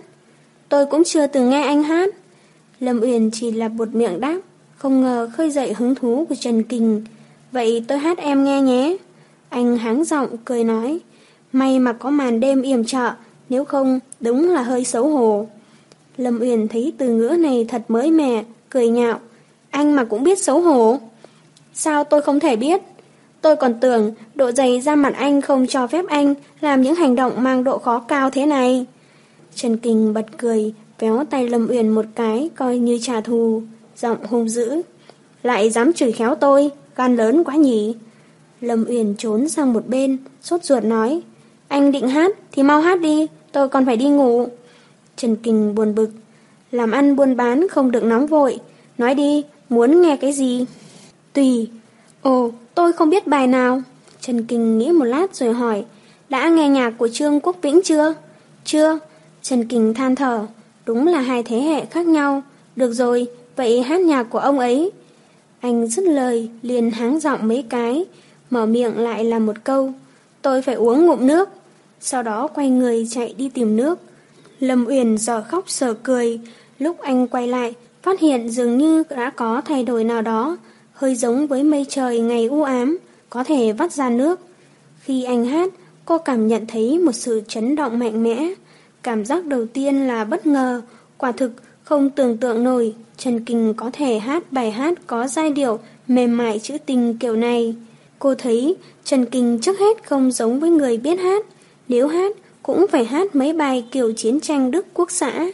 Tôi cũng chưa từng nghe anh hát. Lâm Uyển chỉ là một miệng đáp, không ngờ khơi dậy hứng thú của Trần Kình. Vậy tôi hát em nghe nhé. Anh háng giọng cười nói, may mà có màn đêm yểm trợ, nếu không đúng là hơi xấu hổ. Lâm Uyển thấy từ ngữ này thật mới mẻ, cười nhạo. Anh mà cũng biết xấu hổ. Sao tôi không thể biết? Tôi còn tưởng độ dày da mặt anh không cho phép anh làm những hành động mang độ khó cao thế này. Trần Kinh bật cười, véo tay Lâm Uyển một cái coi như trả thù, giọng hung dữ. Lại dám chửi khéo tôi, gan lớn quá nhỉ. Lâm Uyển trốn sang một bên, sốt ruột nói. Anh định hát thì mau hát đi, tôi còn phải đi ngủ. Trần Kinh buồn bực. Làm ăn buôn bán không được nóng vội. Nói đi, muốn nghe cái gì? Tùy. Ồ, tôi không biết bài nào. Trần Kinh nghĩ một lát rồi hỏi. Đã nghe nhạc của Trương Quốc Vĩnh chưa? Chưa. Trần Kinh than thở. Đúng là hai thế hệ khác nhau. Được rồi, vậy hát nhạc của ông ấy. Anh dứt lời, liền háng giọng mấy cái. Mở miệng lại là một câu. Tôi phải uống ngụm nước. Sau đó quay người chạy đi tìm nước. Lâm Uyển giờ khóc giờ cười, lúc anh quay lại, phát hiện dường như đã có thay đổi nào đó, hơi giống với mây trời ngày u ám, có thể vắt ra nước. Khi anh hát, cô cảm nhận thấy một sự chấn động mạnh mẽ. Cảm giác đầu tiên là bất ngờ, quả thực không tưởng tượng nổi Trần Kinh có thể hát bài hát có giai điệu mềm mại trữ tình kiểu này. Cô thấy Trần Kinh trước hết không giống với người biết hát. Nếu hát, cũng phải hát mấy bài kiểu chiến tranh Đức quốc xã.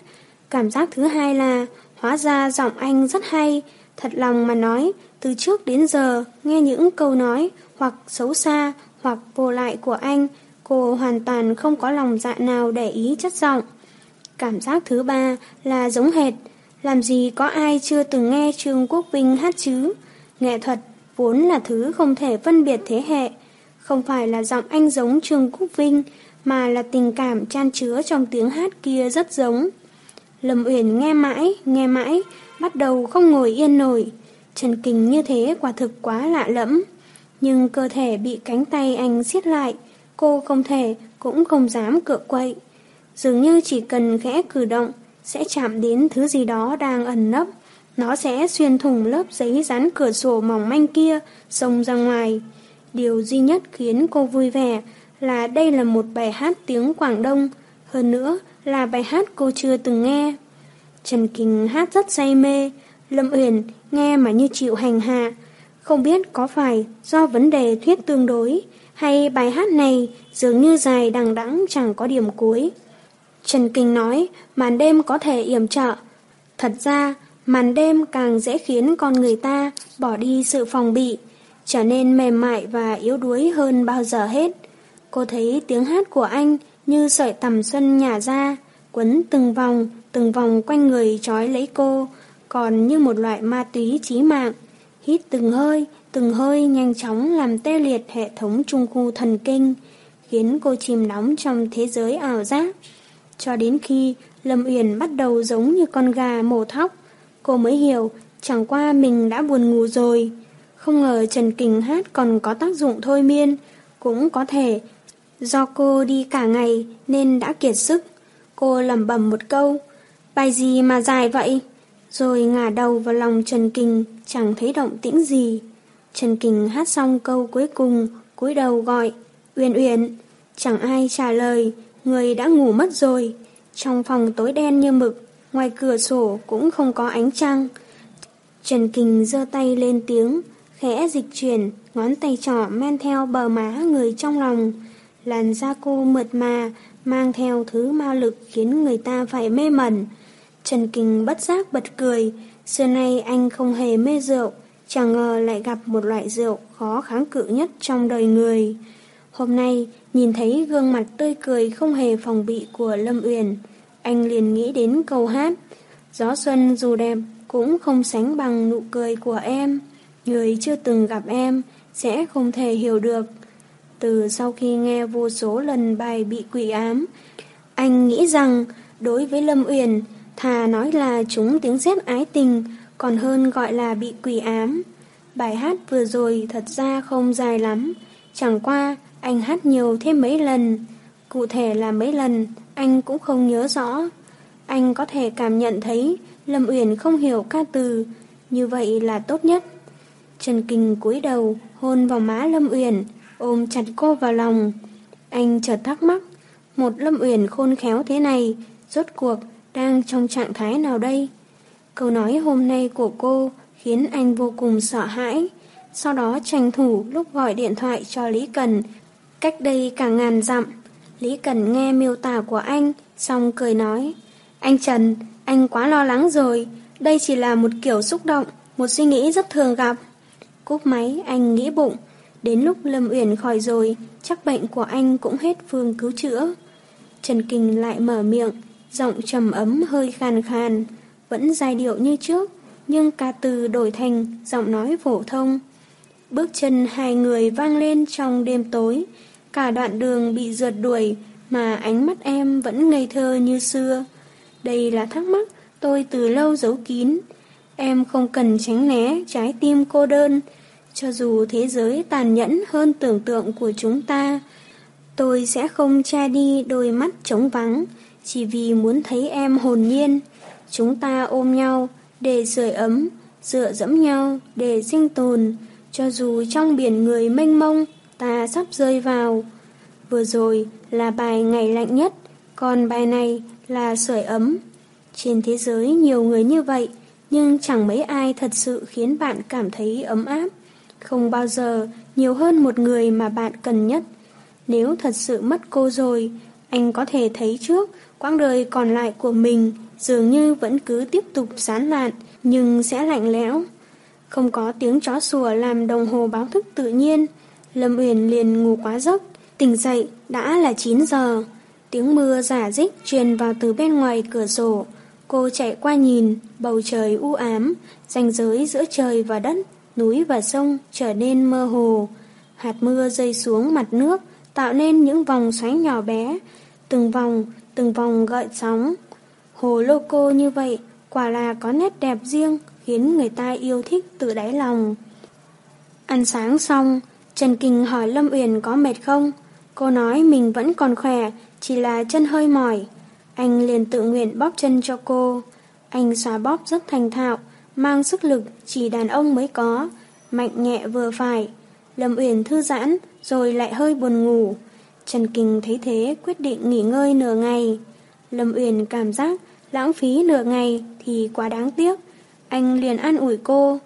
Cảm giác thứ hai là, hóa ra giọng anh rất hay, thật lòng mà nói, từ trước đến giờ, nghe những câu nói, hoặc xấu xa, hoặc vô lại của anh, cô hoàn toàn không có lòng dạ nào để ý chất giọng. Cảm giác thứ ba là giống hệt, làm gì có ai chưa từng nghe Trương Quốc Vinh hát chứ? Nghệ thuật vốn là thứ không thể phân biệt thế hệ, không phải là giọng anh giống Trương Quốc Vinh, mà là tình cảm chan chứa trong tiếng hát kia rất giống. Lâm Uyển nghe mãi, nghe mãi, bắt đầu không ngồi yên nổi. Trần Kình như thế quả thực quá lạ lẫm. Nhưng cơ thể bị cánh tay anh siết lại, cô không thể, cũng không dám cựa quậy. dường như chỉ cần khẽ cử động, sẽ chạm đến thứ gì đó đang ẩn nấp. Nó sẽ xuyên thủng lớp giấy dán cửa sổ mỏng manh kia, xông ra ngoài. Điều duy nhất khiến cô vui vẻ là đây là một bài hát tiếng Quảng Đông, hơn nữa là bài hát cô chưa từng nghe. Trần Kinh hát rất say mê, Lâm Uyển nghe mà như chịu hành hạ. Không biết có phải do vấn đề thuyết tương đối hay bài hát này dường như dài đằng đẵng chẳng có điểm cuối. Trần Kinh nói màn đêm có thể yểm trợ. Thật ra, màn đêm càng dễ khiến con người ta bỏ đi sự phòng bị, trở nên mềm mại và yếu đuối hơn bao giờ hết. Cô thấy tiếng hát của anh như sợi tầm xuân nhả ra, quấn từng vòng, từng vòng quanh người trói lấy cô, còn như một loại ma túy chí mạng. Hít từng hơi, từng hơi nhanh chóng làm tê liệt hệ thống trung khu thần kinh, khiến cô chìm nóng trong thế giới ảo giác. Cho đến khi Lâm Uyển bắt đầu giống như con gà mổ thóc, cô mới hiểu chẳng qua mình đã buồn ngủ rồi. Không ngờ Trần Kình hát còn có tác dụng thôi miên, cũng có thể do cô đi cả ngày nên đã kiệt sức. Cô lẩm bẩm một câu, bài gì mà dài vậy? Rồi ngả đầu vào lòng Trần Kình, chẳng thấy động tĩnh gì. Trần Kình hát xong câu cuối cùng, cúi đầu gọi, Uyển Uyển, chẳng ai trả lời, người đã ngủ mất rồi. Trong phòng tối đen như mực, ngoài cửa sổ cũng không có ánh trăng. Trần Kình giơ tay lên tiếng, khẽ dịch chuyển, ngón tay trỏ men theo bờ má người trong lòng. Làn da cô mượt mà, mang theo thứ ma lực khiến người ta phải mê mẩn. Trần Kình bất giác bật cười, xưa nay anh không hề mê rượu, chẳng ngờ lại gặp một loại rượu khó kháng cự nhất trong đời người. Hôm nay, nhìn thấy gương mặt tươi cười không hề phòng bị của Lâm Uyển, anh liền nghĩ đến câu hát. Gió xuân dù đẹp cũng không sánh bằng nụ cười của em. Người chưa từng gặp em sẽ không thể hiểu được. Từ sau khi nghe vô số lần bài bị quỷ ám, anh nghĩ rằng đối với Lâm Uyển, thà nói là chúng tiếng sét ái tình, còn hơn gọi là bị quỷ ám. Bài hát vừa rồi thật ra không dài lắm, chẳng qua anh hát nhiều thêm mấy lần. Cụ thể là mấy lần, anh cũng không nhớ rõ. Anh có thể cảm nhận thấy Lâm Uyển không hiểu ca từ, như vậy là tốt nhất. Trần Kinh cúi đầu, hôn vào má Lâm Uyển, ôm chặt cô vào lòng. Anh chợt thắc mắc, một Lâm Uyển khôn khéo thế này, rốt cuộc đang trong trạng thái nào đây? Câu nói hôm nay của cô khiến anh vô cùng sợ hãi. Sau đó tranh thủ lúc gọi điện thoại cho Lý Cần, cách đây cả ngàn dặm. Lý Cần nghe miêu tả của anh, xong cười nói, Anh Trần, anh quá lo lắng rồi, đây chỉ là một kiểu xúc động, một suy nghĩ rất thường gặp. Cúp máy, anh nghĩ bụng, đến lúc Lâm Uyển khỏi rồi, chắc bệnh của anh cũng hết phương cứu chữa. Trần Kinh lại mở miệng, giọng trầm ấm hơi khàn khàn, vẫn giai điệu như trước, nhưng ca từ đổi thành giọng nói phổ thông. Bước chân hai người vang lên trong đêm tối, cả đoạn đường bị rượt đuổi mà ánh mắt em vẫn ngây thơ như xưa. Đây là thắc mắc tôi từ lâu giấu kín. Em không cần tránh né trái tim cô đơn, cho dù thế giới tàn nhẫn hơn tưởng tượng của chúng ta. Tôi sẽ không che đi đôi mắt trống vắng, chỉ vì muốn thấy em hồn nhiên. Chúng ta ôm nhau để sưởi ấm, dựa dẫm nhau để sinh tồn, cho dù trong biển người mênh mông ta sắp rơi vào. Vừa rồi là bài ngày lạnh nhất, còn bài này là sưởi ấm. Trên thế giới nhiều người như vậy, nhưng chẳng mấy ai thật sự khiến bạn cảm thấy ấm áp. Không bao giờ nhiều hơn một người mà bạn cần nhất. Nếu thật sự mất cô rồi, anh có thể thấy trước quãng đời còn lại của mình dường như vẫn cứ tiếp tục sán lạn, nhưng sẽ lạnh lẽo. Không có tiếng chó sủa làm đồng hồ báo thức tự nhiên. Lâm Uyển liền ngủ quá giấc, tỉnh dậy đã là 9 giờ. Tiếng mưa giả dích truyền vào từ bên ngoài cửa sổ. Cô chạy qua nhìn, bầu trời u ám, ranh giới giữa trời và đất, núi và sông trở nên mơ hồ. Hạt mưa rơi xuống mặt nước, tạo nên những vòng xoáy nhỏ bé, từng vòng, từng vòng gợn sóng. Hồ lô cô như vậy, quả là có nét đẹp riêng, khiến người ta yêu thích từ đáy lòng. Ăn sáng xong, Trần Kinh hỏi Lâm Uyển có mệt không? Cô nói mình vẫn còn khỏe, chỉ là chân hơi mỏi. Anh liền tự nguyện bóp chân cho cô. Anh xóa bóp rất thành thạo, mang sức lực chỉ đàn ông mới có, mạnh nhẹ vừa phải. Lâm Uyển thư giãn, rồi lại hơi buồn ngủ. Trần Kinh thấy thế quyết định nghỉ ngơi nửa ngày. Lâm Uyển cảm giác lãng phí nửa ngày thì quá đáng tiếc. Anh liền an ủi cô.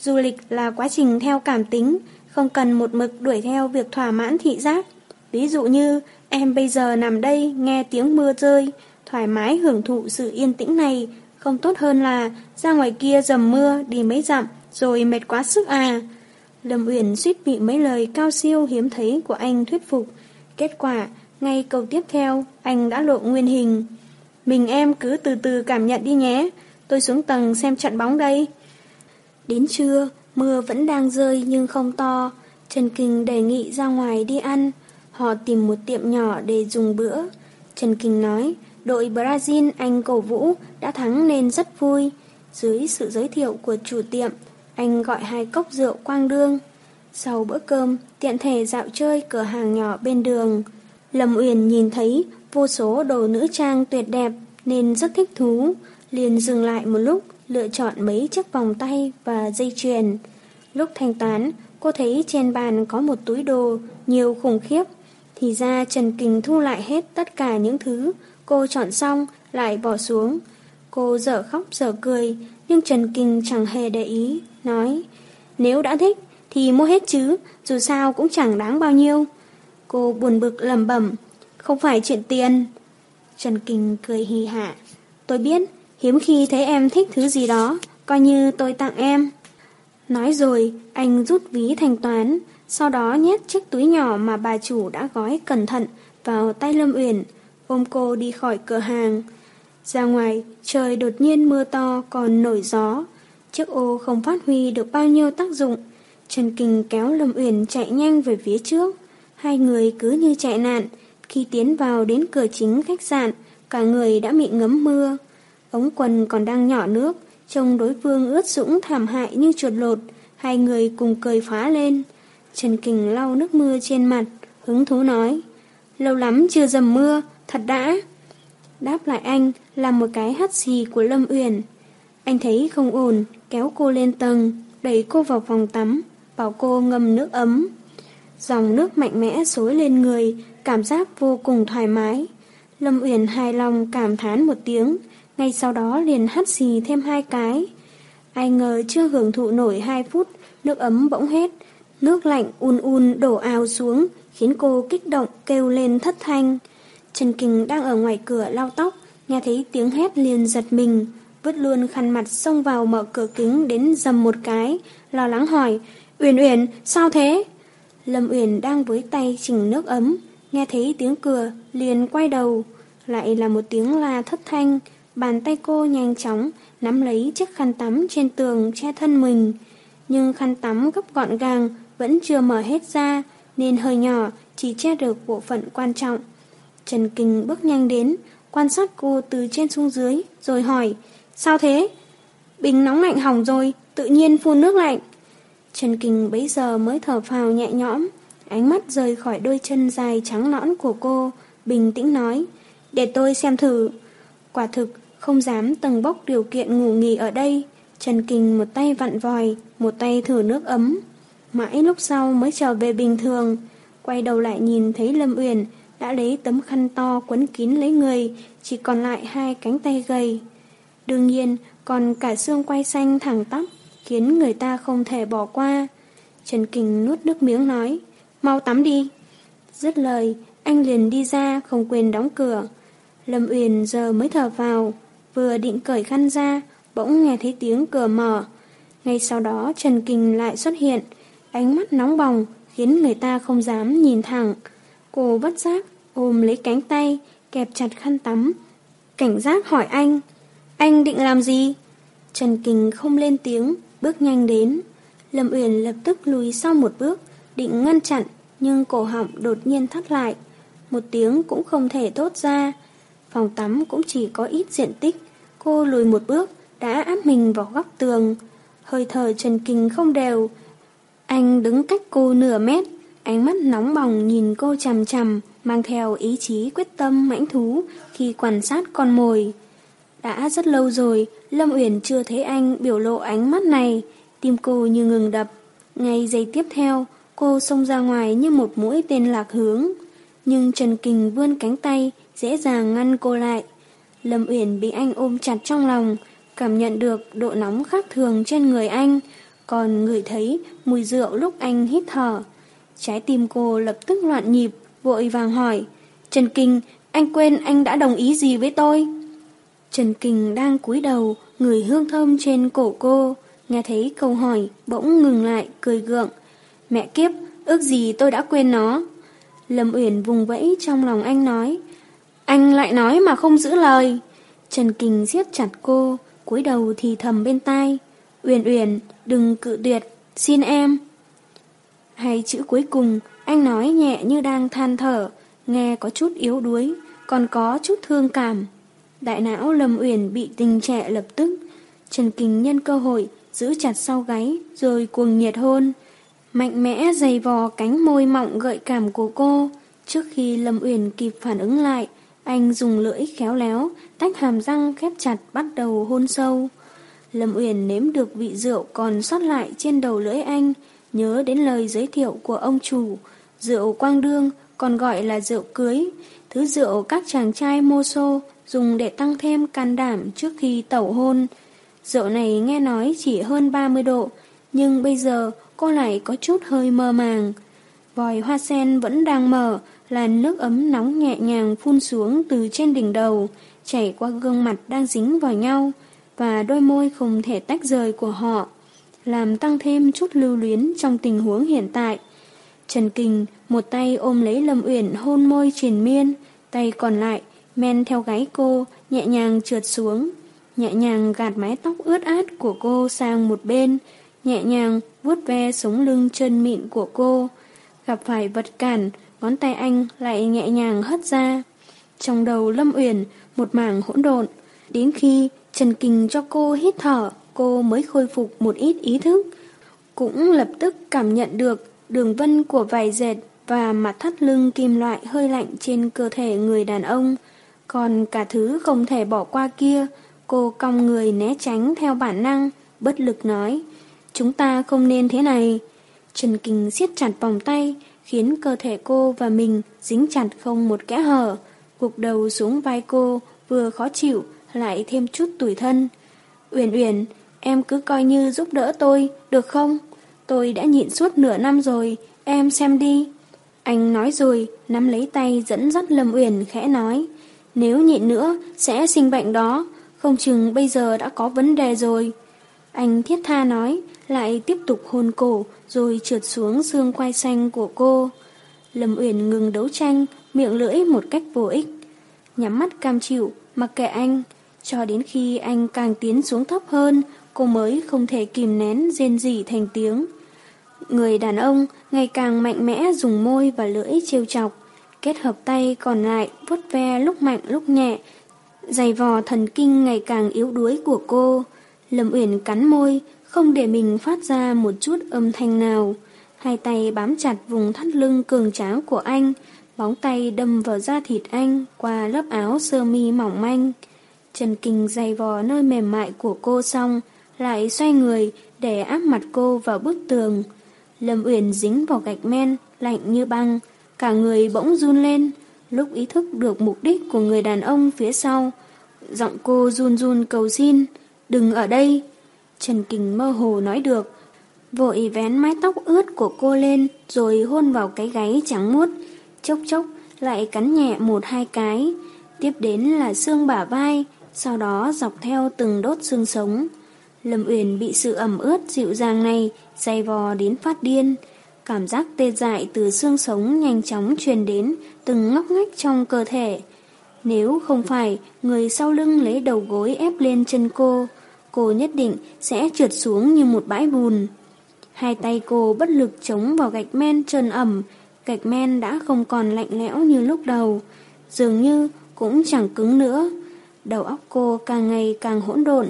Du lịch là quá trình theo cảm tính, không cần một mực đuổi theo việc thỏa mãn thị giác. Ví dụ như em bây giờ nằm đây nghe tiếng mưa rơi, thoải mái hưởng thụ sự yên tĩnh này, không tốt hơn là ra ngoài kia dầm mưa đi mấy dặm rồi mệt quá sức à. Lâm Uyển suýt bị mấy lời cao siêu hiếm thấy của anh thuyết phục. Kết quả, ngay câu tiếp theo, anh đã lộ nguyên hình. Mình em cứ từ từ cảm nhận đi nhé, tôi xuống tầng xem trận bóng đây. Đến trưa, mưa vẫn đang rơi nhưng không to. Trần Kinh đề nghị ra ngoài đi ăn. Họ tìm một tiệm nhỏ để dùng bữa. Trần Kinh nói, đội Brazil anh cổ vũ đã thắng nên rất vui. Dưới sự giới thiệu của chủ tiệm, anh gọi hai cốc rượu quang đương. Sau bữa cơm, tiện thể dạo chơi cửa hàng nhỏ bên đường. Lâm Uyển nhìn thấy vô số đồ nữ trang tuyệt đẹp nên rất thích thú, liền dừng lại một lúc, lựa chọn mấy chiếc vòng tay và dây chuyền. Lúc thanh toán, cô thấy trên bàn có một túi đồ nhiều khủng khiếp. Thì ra Trần Kình thu lại hết tất cả những thứ cô chọn xong lại bỏ xuống. Cô dở khóc dở cười, nhưng Trần kinh chẳng hề để ý, nói Nếu đã thích thì mua hết chứ, dù sao cũng chẳng đáng bao nhiêu. Cô buồn bực lầm bẩm không phải chuyện tiền. Trần kinh cười hì hạ. Tôi biết, hiếm khi thấy em thích thứ gì đó, coi như tôi tặng em. Nói rồi, anh rút ví thanh toán, sau đó nhét chiếc túi nhỏ mà bà chủ đã gói cẩn thận vào tay Lâm Uyển, ôm cô đi khỏi cửa hàng. Ra ngoài, trời đột nhiên mưa to còn nổi gió. Chiếc ô không phát huy được bao nhiêu tác dụng. Trần Kình kéo Lâm Uyển chạy nhanh về phía trước. Hai người cứ như chạy nạn. Khi tiến vào đến cửa chính khách sạn, cả người đã bị ngấm mưa. Ống quần còn đang nhỏ nước, trông đối phương ướt sũng thảm hại như chuột lột. Hai người cùng cười phá lên. Trần Kình lau nước mưa trên mặt, hứng thú nói. Lâu lắm chưa dầm mưa, thật đã. Đáp lại anh là một cái hắt xì của Lâm Uyển. Anh thấy không ổn, kéo cô lên tầng, đẩy cô vào phòng tắm, bảo cô ngâm nước ấm. Dòng nước mạnh mẽ xối lên người, cảm giác vô cùng thoải mái. Lâm Uyển hài lòng cảm thán một tiếng, ngay sau đó liền hắt xì thêm hai cái. Ai ngờ chưa hưởng thụ nổi hai phút, nước ấm bỗng hết. Nước lạnh un un đổ ào xuống, khiến cô kích động kêu lên thất thanh. Trần Kình đang ở ngoài cửa lau tóc, nghe thấy tiếng hét liền giật mình, vứt luôn khăn mặt xông vào mở cửa kính đến dầm một cái, lo lắng hỏi, Uyển Uyển, sao thế? Lâm Uyển đang với tay chỉnh nước ấm, nghe thấy tiếng cửa, liền quay đầu, lại là một tiếng la thất thanh, bàn tay cô nhanh chóng nắm lấy chiếc khăn tắm trên tường che thân mình, nhưng khăn tắm gấp gọn gàng vẫn chưa mở hết ra, nên hơi nhỏ, chỉ che được bộ phận quan trọng. Trần Kinh bước nhanh đến, quan sát cô từ trên xuống dưới, rồi hỏi, sao thế? Bình nóng lạnh hỏng rồi, tự nhiên phun nước lạnh. Trần Kinh bấy giờ mới thở phào nhẹ nhõm, ánh mắt rời khỏi đôi chân dài trắng nõn của cô, bình tĩnh nói, để tôi xem thử. Quả thực, không dám tầng bốc điều kiện ngủ nghỉ ở đây. Trần Kinh một tay vặn vòi, một tay thử nước ấm. Mãi lúc sau mới trở về bình thường, quay đầu lại nhìn thấy Lâm Uyển đã lấy tấm khăn to quấn kín lấy người, chỉ còn lại hai cánh tay gầy. Đương nhiên, còn cả xương quay xanh thẳng tắp, khiến người ta không thể bỏ qua. Trần Kình nuốt nước miếng nói, mau tắm đi. Dứt lời, anh liền đi ra, không quên đóng cửa. Lâm Uyển giờ mới thở vào, vừa định cởi khăn ra, bỗng nghe thấy tiếng cửa mở. Ngay sau đó Trần Kình lại xuất hiện, ánh mắt nóng bỏng, khiến người ta không dám nhìn thẳng. Cô bất giác, ôm lấy cánh tay, kẹp chặt khăn tắm. Cảnh giác hỏi anh, anh định làm gì? Trần Kình không lên tiếng, bước nhanh đến. Lâm Uyển lập tức lùi sau một bước, định ngăn chặn, nhưng cổ họng đột nhiên thắt lại. Một tiếng cũng không thể thốt ra. Phòng tắm cũng chỉ có ít diện tích. Cô lùi một bước, đã áp mình vào góc tường. Hơi thở Trần Kình không đều. Anh đứng cách cô nửa mét, ánh mắt nóng bỏng nhìn cô chằm chằm, mang theo ý chí quyết tâm mãnh thú khi quan sát con mồi. Đã rất lâu rồi, Lâm Uyển chưa thấy anh biểu lộ ánh mắt này, tim cô như ngừng đập. Ngay giây tiếp theo, cô xông ra ngoài như một mũi tên lạc hướng. Nhưng Trần Kình vươn cánh tay, dễ dàng ngăn cô lại. Lâm Uyển bị anh ôm chặt trong lòng, cảm nhận được độ nóng khác thường trên người anh, còn người thấy mùi rượu lúc anh hít thở. Trái tim cô lập tức loạn nhịp, vội vàng hỏi, Trần Kinh, anh quên anh đã đồng ý gì với tôi? Trần Kinh đang cúi đầu, người hương thơm trên cổ cô, nghe thấy câu hỏi, bỗng ngừng lại, cười gượng. Mẹ kiếp, ước gì tôi đã quên nó. Lâm Uyển vùng vẫy trong lòng anh nói, anh lại nói mà không giữ lời. Trần Kinh siết chặt cô, cúi đầu thì thầm bên tai. Uyển Uyển, đừng cự tuyệt, xin em. Hai chữ cuối cùng, anh nói nhẹ như đang than thở, nghe có chút yếu đuối, còn có chút thương cảm. Đại não Lâm Uyển bị tình trẻ lập tức. Trần Kinh nhân cơ hội, giữ chặt sau gáy, rồi cuồng nhiệt hôn. Mạnh mẽ dày vò cánh môi mọng gợi cảm của cô. Trước khi Lâm Uyển kịp phản ứng lại, anh dùng lưỡi khéo léo, tách hàm răng khép chặt bắt đầu hôn sâu. Lâm Uyển nếm được vị rượu còn sót lại trên đầu lưỡi anh, nhớ đến lời giới thiệu của ông chủ. Rượu quang đương còn gọi là rượu cưới, thứ rượu các chàng trai mô xô dùng để tăng thêm can đảm trước khi tẩu hôn. Rượu này nghe nói chỉ hơn 30 độ, nhưng bây giờ cô lại có chút hơi mơ màng. Vòi hoa sen vẫn đang mở, là nước ấm nóng nhẹ nhàng phun xuống từ trên đỉnh đầu, chảy qua gương mặt đang dính vào nhau, và đôi môi không thể tách rời của họ, làm tăng thêm chút lưu luyến trong tình huống hiện tại. Trần Kình một tay ôm lấy Lâm Uyển hôn môi triền miên, tay còn lại men theo gáy cô, nhẹ nhàng trượt xuống, nhẹ nhàng gạt mái tóc ướt át của cô sang một bên, nhẹ nhàng vuốt ve sống lưng chân mịn của cô. Gặp phải vật cản, ngón tay anh lại nhẹ nhàng hất ra. Trong đầu Lâm Uyển một mảng hỗn độn, đến khi Trần Kình cho cô hít thở, cô mới khôi phục một ít ý thức. Cũng lập tức cảm nhận được đường vân của vài dệt và mặt thắt lưng kim loại hơi lạnh trên cơ thể người đàn ông. Còn cả thứ không thể bỏ qua kia, cô cong người né tránh theo bản năng, bất lực nói. Chúng ta không nên thế này. Trần Kình siết chặt vòng tay, khiến cơ thể cô và mình dính chặt không một kẽ hở. Gục đầu xuống vai cô, vừa khó chịu, lại thêm chút tủi thân. Uyển Uyển, em cứ coi như giúp đỡ tôi, được không? Tôi đã nhịn suốt nửa năm rồi, em xem đi. Anh nói rồi, nắm lấy tay dẫn dắt Lâm Uyển khẽ nói. Nếu nhịn nữa, sẽ sinh bệnh đó, không chừng bây giờ đã có vấn đề rồi. Anh thiết tha nói, lại tiếp tục hôn cổ, rồi trượt xuống xương quai xanh của cô. Lâm Uyển ngừng đấu tranh, miệng lưỡi một cách vô ích. Nhắm mắt cam chịu, mặc kệ anh, cho đến khi anh càng tiến xuống thấp hơn, cô mới không thể kìm nén rên rỉ thành tiếng. Người đàn ông ngày càng mạnh mẽ dùng môi và lưỡi trêu chọc, kết hợp tay còn lại vuốt ve lúc mạnh lúc nhẹ, giày vò thần kinh ngày càng yếu đuối của cô. Lâm Uyển cắn môi, không để mình phát ra một chút âm thanh nào. Hai tay bám chặt vùng thắt lưng cường tráng của anh, bóng tay đâm vào da thịt anh qua lớp áo sơ mi mỏng manh. Trần Kinh dày vò nơi mềm mại của cô xong, lại xoay người để áp mặt cô vào bức tường. Lâm Uyển dính vào gạch men, lạnh như băng, cả người bỗng run lên, lúc ý thức được mục đích của người đàn ông phía sau. Giọng cô run run cầu xin, đừng ở đây. Trần Kình mơ hồ nói được, vội vén mái tóc ướt của cô lên rồi hôn vào cái gáy trắng muốt, chốc chốc lại cắn nhẹ một hai cái, tiếp đến là xương bả vai, sau đó dọc theo từng đốt xương sống. Lâm Uyển bị sự ẩm ướt dịu dàng này dày vò đến phát điên, cảm giác tê dại từ xương sống nhanh chóng truyền đến từng ngóc ngách trong cơ thể. Nếu không phải người sau lưng lấy đầu gối ép lên chân cô, cô nhất định sẽ trượt xuống như một bãi bùn. Hai tay cô bất lực chống vào gạch men trơn ẩm, gạch men đã không còn lạnh lẽo như lúc đầu, dường như cũng chẳng cứng nữa. Đầu óc cô càng ngày càng hỗn độn,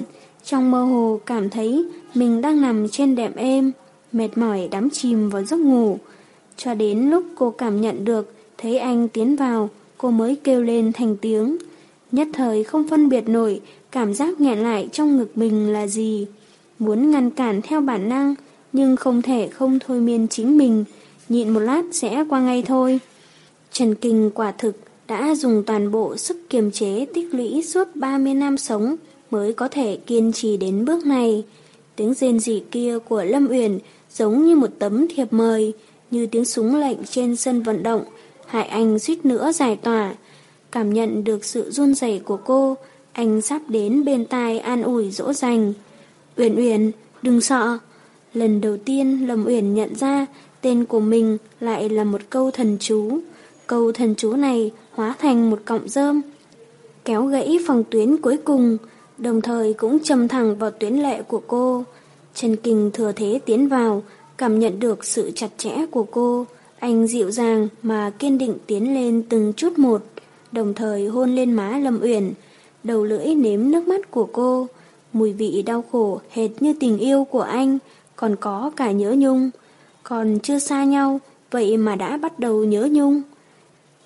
trong mơ hồ cảm thấy mình đang nằm trên đệm êm, mệt mỏi đắm chìm vào giấc ngủ. Cho đến lúc cô cảm nhận được Thấy anh tiến vào, cô mới kêu lên thành tiếng. Nhất thời không phân biệt nổi cảm giác nghẹn lại trong ngực mình là gì. Muốn ngăn cản theo bản năng, nhưng không thể không thôi miên chính mình, nhịn một lát sẽ qua ngay thôi. Trần Kinh quả thực đã dùng toàn bộ sức kiềm chế tích lũy suốt 30 năm sống mới có thể kiên trì đến bước này. Tiếng rên rỉ kia của Lâm Uyển giống như một tấm thiệp mời, như tiếng súng lệnh trên sân vận động, hại anh suýt nữa giải tỏa. Cảm nhận được sự run rẩy của cô, anh sắp đến bên tai an ủi dỗ dành. Uyển Uyển, đừng sợ. Lần đầu tiên Lâm Uyển nhận ra tên của mình lại là một câu thần chú. Câu thần chú này hóa thành một cọng rơm, kéo gãy phòng tuyến cuối cùng, đồng thời cũng châm thẳng vào tuyến lệ của cô. Trần Kinh thừa thế tiến vào, cảm nhận được sự chặt chẽ của cô. Anh dịu dàng mà kiên định tiến lên từng chút một, đồng thời hôn lên má Lâm Uyển, đầu lưỡi nếm nước mắt của cô. Mùi vị đau khổ hệt như tình yêu của anh, còn có cả nhớ nhung. Còn chưa xa nhau, vậy mà đã bắt đầu nhớ nhung.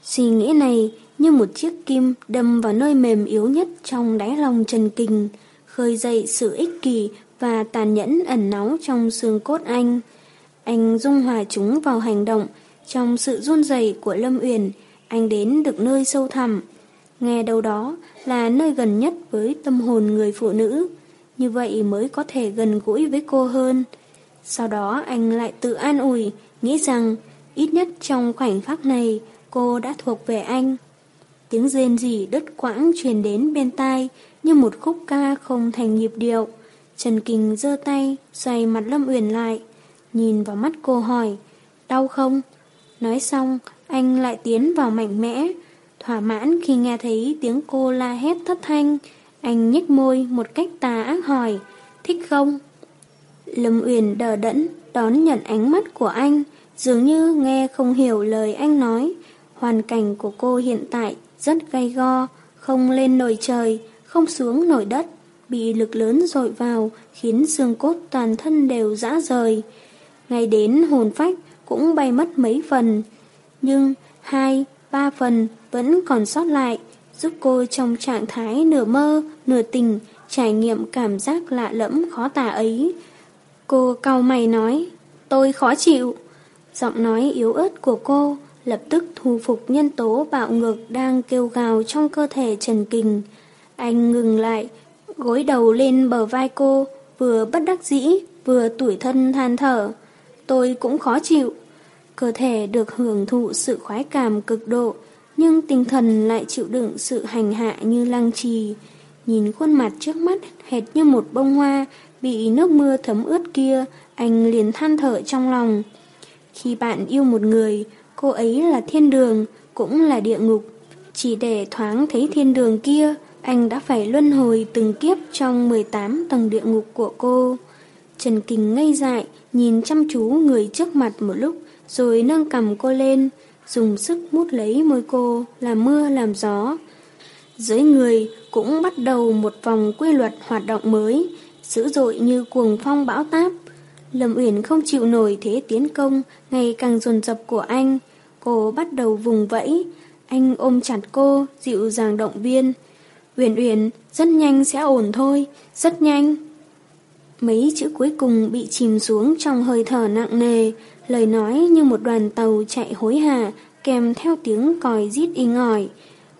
Suy nghĩ này như một chiếc kim đâm vào nơi mềm yếu nhất trong đáy lòng Trần Kình, khơi dậy sự ích kỷ và tàn nhẫn ẩn náu trong xương cốt anh. Anh dung hòa chúng vào hành động, trong sự run rẩy của Lâm Uyển, anh đến được nơi sâu thẳm. Nghe đâu đó là nơi gần nhất với tâm hồn người phụ nữ, như vậy mới có thể gần gũi với cô hơn. Sau đó anh lại tự an ủi, nghĩ rằng ít nhất trong khoảnh khắc này cô đã thuộc về anh. Tiếng rên rỉ đứt quãng truyền đến bên tai như một khúc ca không thành nhịp điệu. Trần Kinh giơ tay, xoay mặt Lâm Uyển lại, nhìn vào mắt cô hỏi, đau không? Nói xong, anh lại tiến vào mạnh mẽ, thỏa mãn khi nghe thấy tiếng cô la hét thất thanh. Anh nhếch môi một cách tà ác hỏi, thích không? Lâm Uyển đờ đẫn, đón nhận ánh mắt của anh, dường như nghe không hiểu lời anh nói. Hoàn cảnh của cô hiện tại rất gay go, không lên nổi trời, không xuống nổi đất, bị lực lớn dội vào, khiến xương cốt toàn thân đều rã rời. Ngay đến hồn phách cũng bay mất mấy phần, nhưng hai, ba phần vẫn còn sót lại, giúp cô trong trạng thái nửa mơ, nửa tình, trải nghiệm cảm giác lạ lẫm khó tả ấy. Cô cau mày nói, tôi khó chịu. Giọng nói yếu ớt của cô lập tức thu phục nhân tố bạo ngược đang kêu gào trong cơ thể Trần Kình. Anh ngừng lại, gối đầu lên bờ vai cô, vừa bất đắc dĩ, vừa tủi thân than thở. Tôi cũng khó chịu. Cơ thể được hưởng thụ sự khoái cảm cực độ, nhưng tinh thần lại chịu đựng sự hành hạ như lăng trì. Nhìn khuôn mặt trước mắt hệt như một bông hoa bị nước mưa thấm ướt kia, anh liền than thở trong lòng. Khi bạn yêu một người, cô ấy là thiên đường, cũng là địa ngục. Chỉ để thoáng thấy thiên đường kia, anh đã phải luân hồi từng kiếp trong 18 tầng địa ngục của cô. Trần Kình ngây dại, nhìn chăm chú người trước mặt một lúc, rồi nâng cầm cô lên, dùng sức mút lấy môi cô, làm mưa làm gió. Dưới người cũng bắt đầu một vòng quy luật hoạt động mới, dữ dội như cuồng phong bão táp. Lâm Uyển không chịu nổi thế tiến công ngày càng dồn dập của anh. Cô bắt đầu vùng vẫy, anh ôm chặt cô, dịu dàng động viên. Uyển Uyển, rất nhanh sẽ ổn thôi, rất nhanh. Mấy chữ cuối cùng bị chìm xuống trong hơi thở nặng nề, lời nói như một đoàn tàu chạy hối hả, kèm theo tiếng còi rít inh ỏi.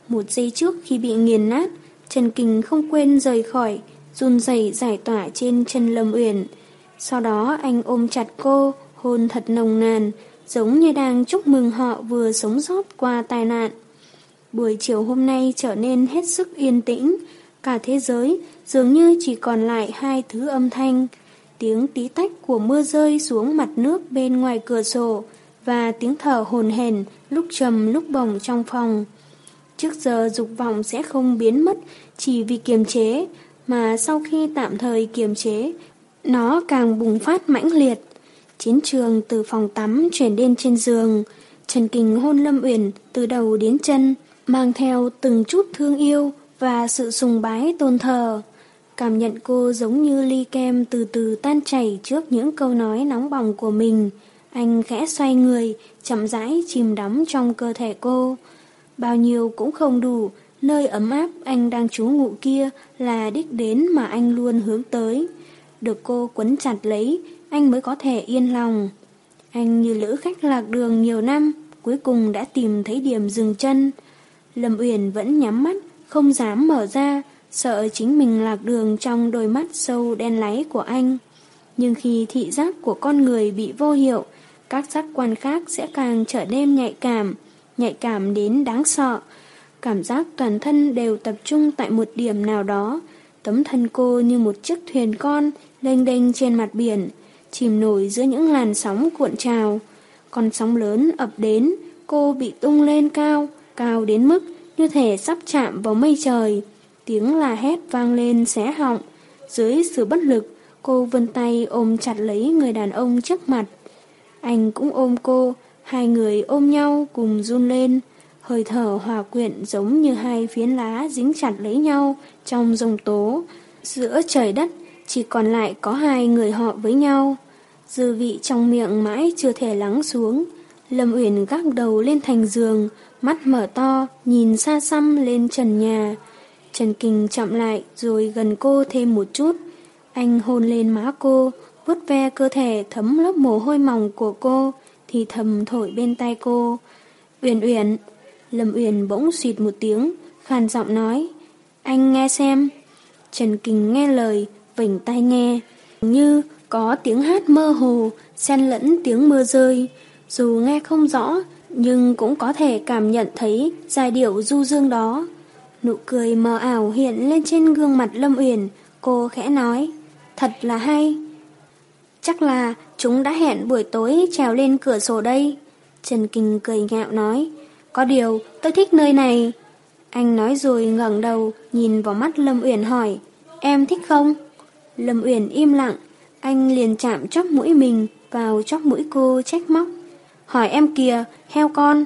Một giây trước khi bị nghiền nát, Trần Kình không quên rời khỏi, run rẩy giải tỏa trên chân Lâm Uyển. Sau đó anh ôm chặt cô, hôn thật nồng nàn, giống như đang chúc mừng họ vừa sống sót qua tai nạn. Buổi chiều hôm nay trở nên hết sức yên tĩnh, cả thế giới dường như chỉ còn lại hai thứ âm thanh, tiếng tí tách của mưa rơi xuống mặt nước bên ngoài cửa sổ và tiếng thở hồn hển lúc trầm lúc bồng trong phòng. Trước giờ dục vọng sẽ không biến mất chỉ vì kiềm chế, mà sau khi tạm thời kiềm chế, nó càng bùng phát mãnh liệt. Chiến trường từ phòng tắm chuyển lên trên giường, Trần Kình hôn Lâm Uyển từ đầu đến chân, mang theo từng chút thương yêu và sự sùng bái tôn thờ. Cảm nhận cô giống như ly kem từ từ tan chảy trước những câu nói nóng bỏng của mình. Anh khẽ xoay người, chậm rãi chìm đắm trong cơ thể cô. Bao nhiêu cũng không đủ, nơi ấm áp anh đang trú ngụ kia là đích đến mà anh luôn hướng tới. Được cô quấn chặt lấy, anh mới có thể yên lòng. Anh như lữ khách lạc đường nhiều năm, cuối cùng đã tìm thấy điểm dừng chân. Lâm Uyển vẫn nhắm mắt, không dám mở ra, sợ chính mình lạc đường trong đôi mắt sâu đen láy của anh. Nhưng khi thị giác của con người bị vô hiệu, các giác quan khác sẽ càng trở nên nhạy cảm, nhạy cảm đến đáng sợ. Cảm giác toàn thân đều tập trung tại một điểm nào đó. Tấm thân cô như một chiếc thuyền con, lênh đênh trên mặt biển, chìm nổi giữa những làn sóng cuộn trào. Con sóng lớn ập đến, cô bị tung lên cao, cao đến mức như thể sắp chạm vào mây trời. Tiếng là hét vang lên xé họng. Dưới sự bất lực, cô vươn tay ôm chặt lấy người đàn ông trước mặt. Anh cũng ôm cô, hai người ôm nhau cùng run lên. Hơi thở hòa quyện giống như hai phiến lá dính chặt lấy nhau trong dòng tố. Giữa trời đất chỉ còn lại có hai người họ với nhau. Dư vị trong miệng mãi chưa thể lắng xuống. Lâm Uyển gác đầu lên thành giường, mắt mở to, nhìn xa xăm lên trần nhà. Trần Kinh chậm lại rồi gần cô thêm một chút. Anh hôn lên má cô, vuốt ve cơ thể thấm lớp mồ hôi mỏng của cô, thì thầm thổi bên tai cô. Uyển Uyển, Lâm Uyển bỗng xịt một tiếng, khàn giọng nói, anh nghe xem. Trần Kinh nghe lời, vành tai nghe, như có tiếng hát mơ hồ, xen lẫn tiếng mưa rơi. Dù nghe không rõ, nhưng cũng có thể cảm nhận thấy giai điệu du dương đó. Nụ cười mờ ảo hiện lên trên gương mặt Lâm Uyển, cô khẽ nói, thật là hay. Chắc là chúng đã hẹn buổi tối trèo lên cửa sổ đây. Trần Kinh cười ngạo nói, có điều tôi thích nơi này. Anh nói rồi ngẩng đầu nhìn vào mắt Lâm Uyển hỏi, em thích không? Lâm Uyển im lặng, anh liền chạm chóc mũi mình vào chóc mũi cô trách móc. Hỏi em kìa, heo con.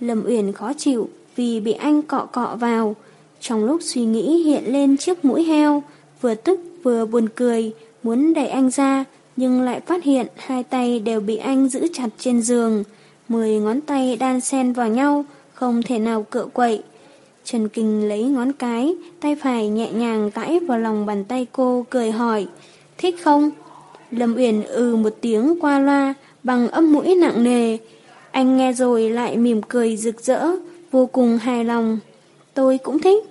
Lâm Uyển khó chịu vì bị anh cọ cọ vào. Trong lúc suy nghĩ hiện lên chiếc mũi heo, vừa tức vừa buồn cười, muốn đẩy anh ra, nhưng lại phát hiện hai tay đều bị anh giữ chặt trên giường. Mười ngón tay đan xen vào nhau, không thể nào cựa quậy. Trần Kinh lấy ngón cái, tay phải nhẹ nhàng gãi vào lòng bàn tay cô, cười hỏi, thích không? Lâm Uyển ừ một tiếng qua loa, bằng âm mũi nặng nề. Anh nghe rồi lại mỉm cười rực rỡ, vô cùng hài lòng. Tôi cũng thích.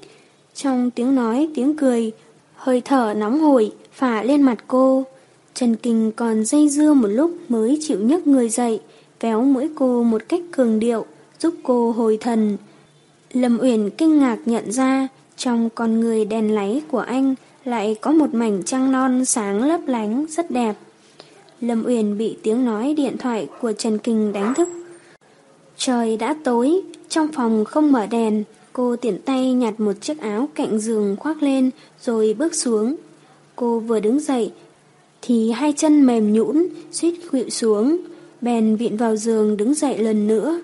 Trong tiếng nói, tiếng cười, hơi thở nóng hổi phả lên mặt cô. Trần Kinh còn dây dưa một lúc mới chịu nhấc người dậy, véo mũi cô một cách cường điệu, giúp cô hồi thần. Lâm Uyển kinh ngạc nhận ra, trong con người đèn láy của anh lại có một mảnh trăng non sáng lấp lánh rất đẹp. Lâm Uyển bị tiếng nói điện thoại của Trần Kinh đánh thức. Trời đã tối, trong phòng không mở đèn, cô tiện tay nhặt một chiếc áo cạnh giường khoác lên rồi bước xuống. Cô vừa đứng dậy thì hai chân mềm nhũn suýt khuỵu xuống, bèn viện vào giường đứng dậy lần nữa.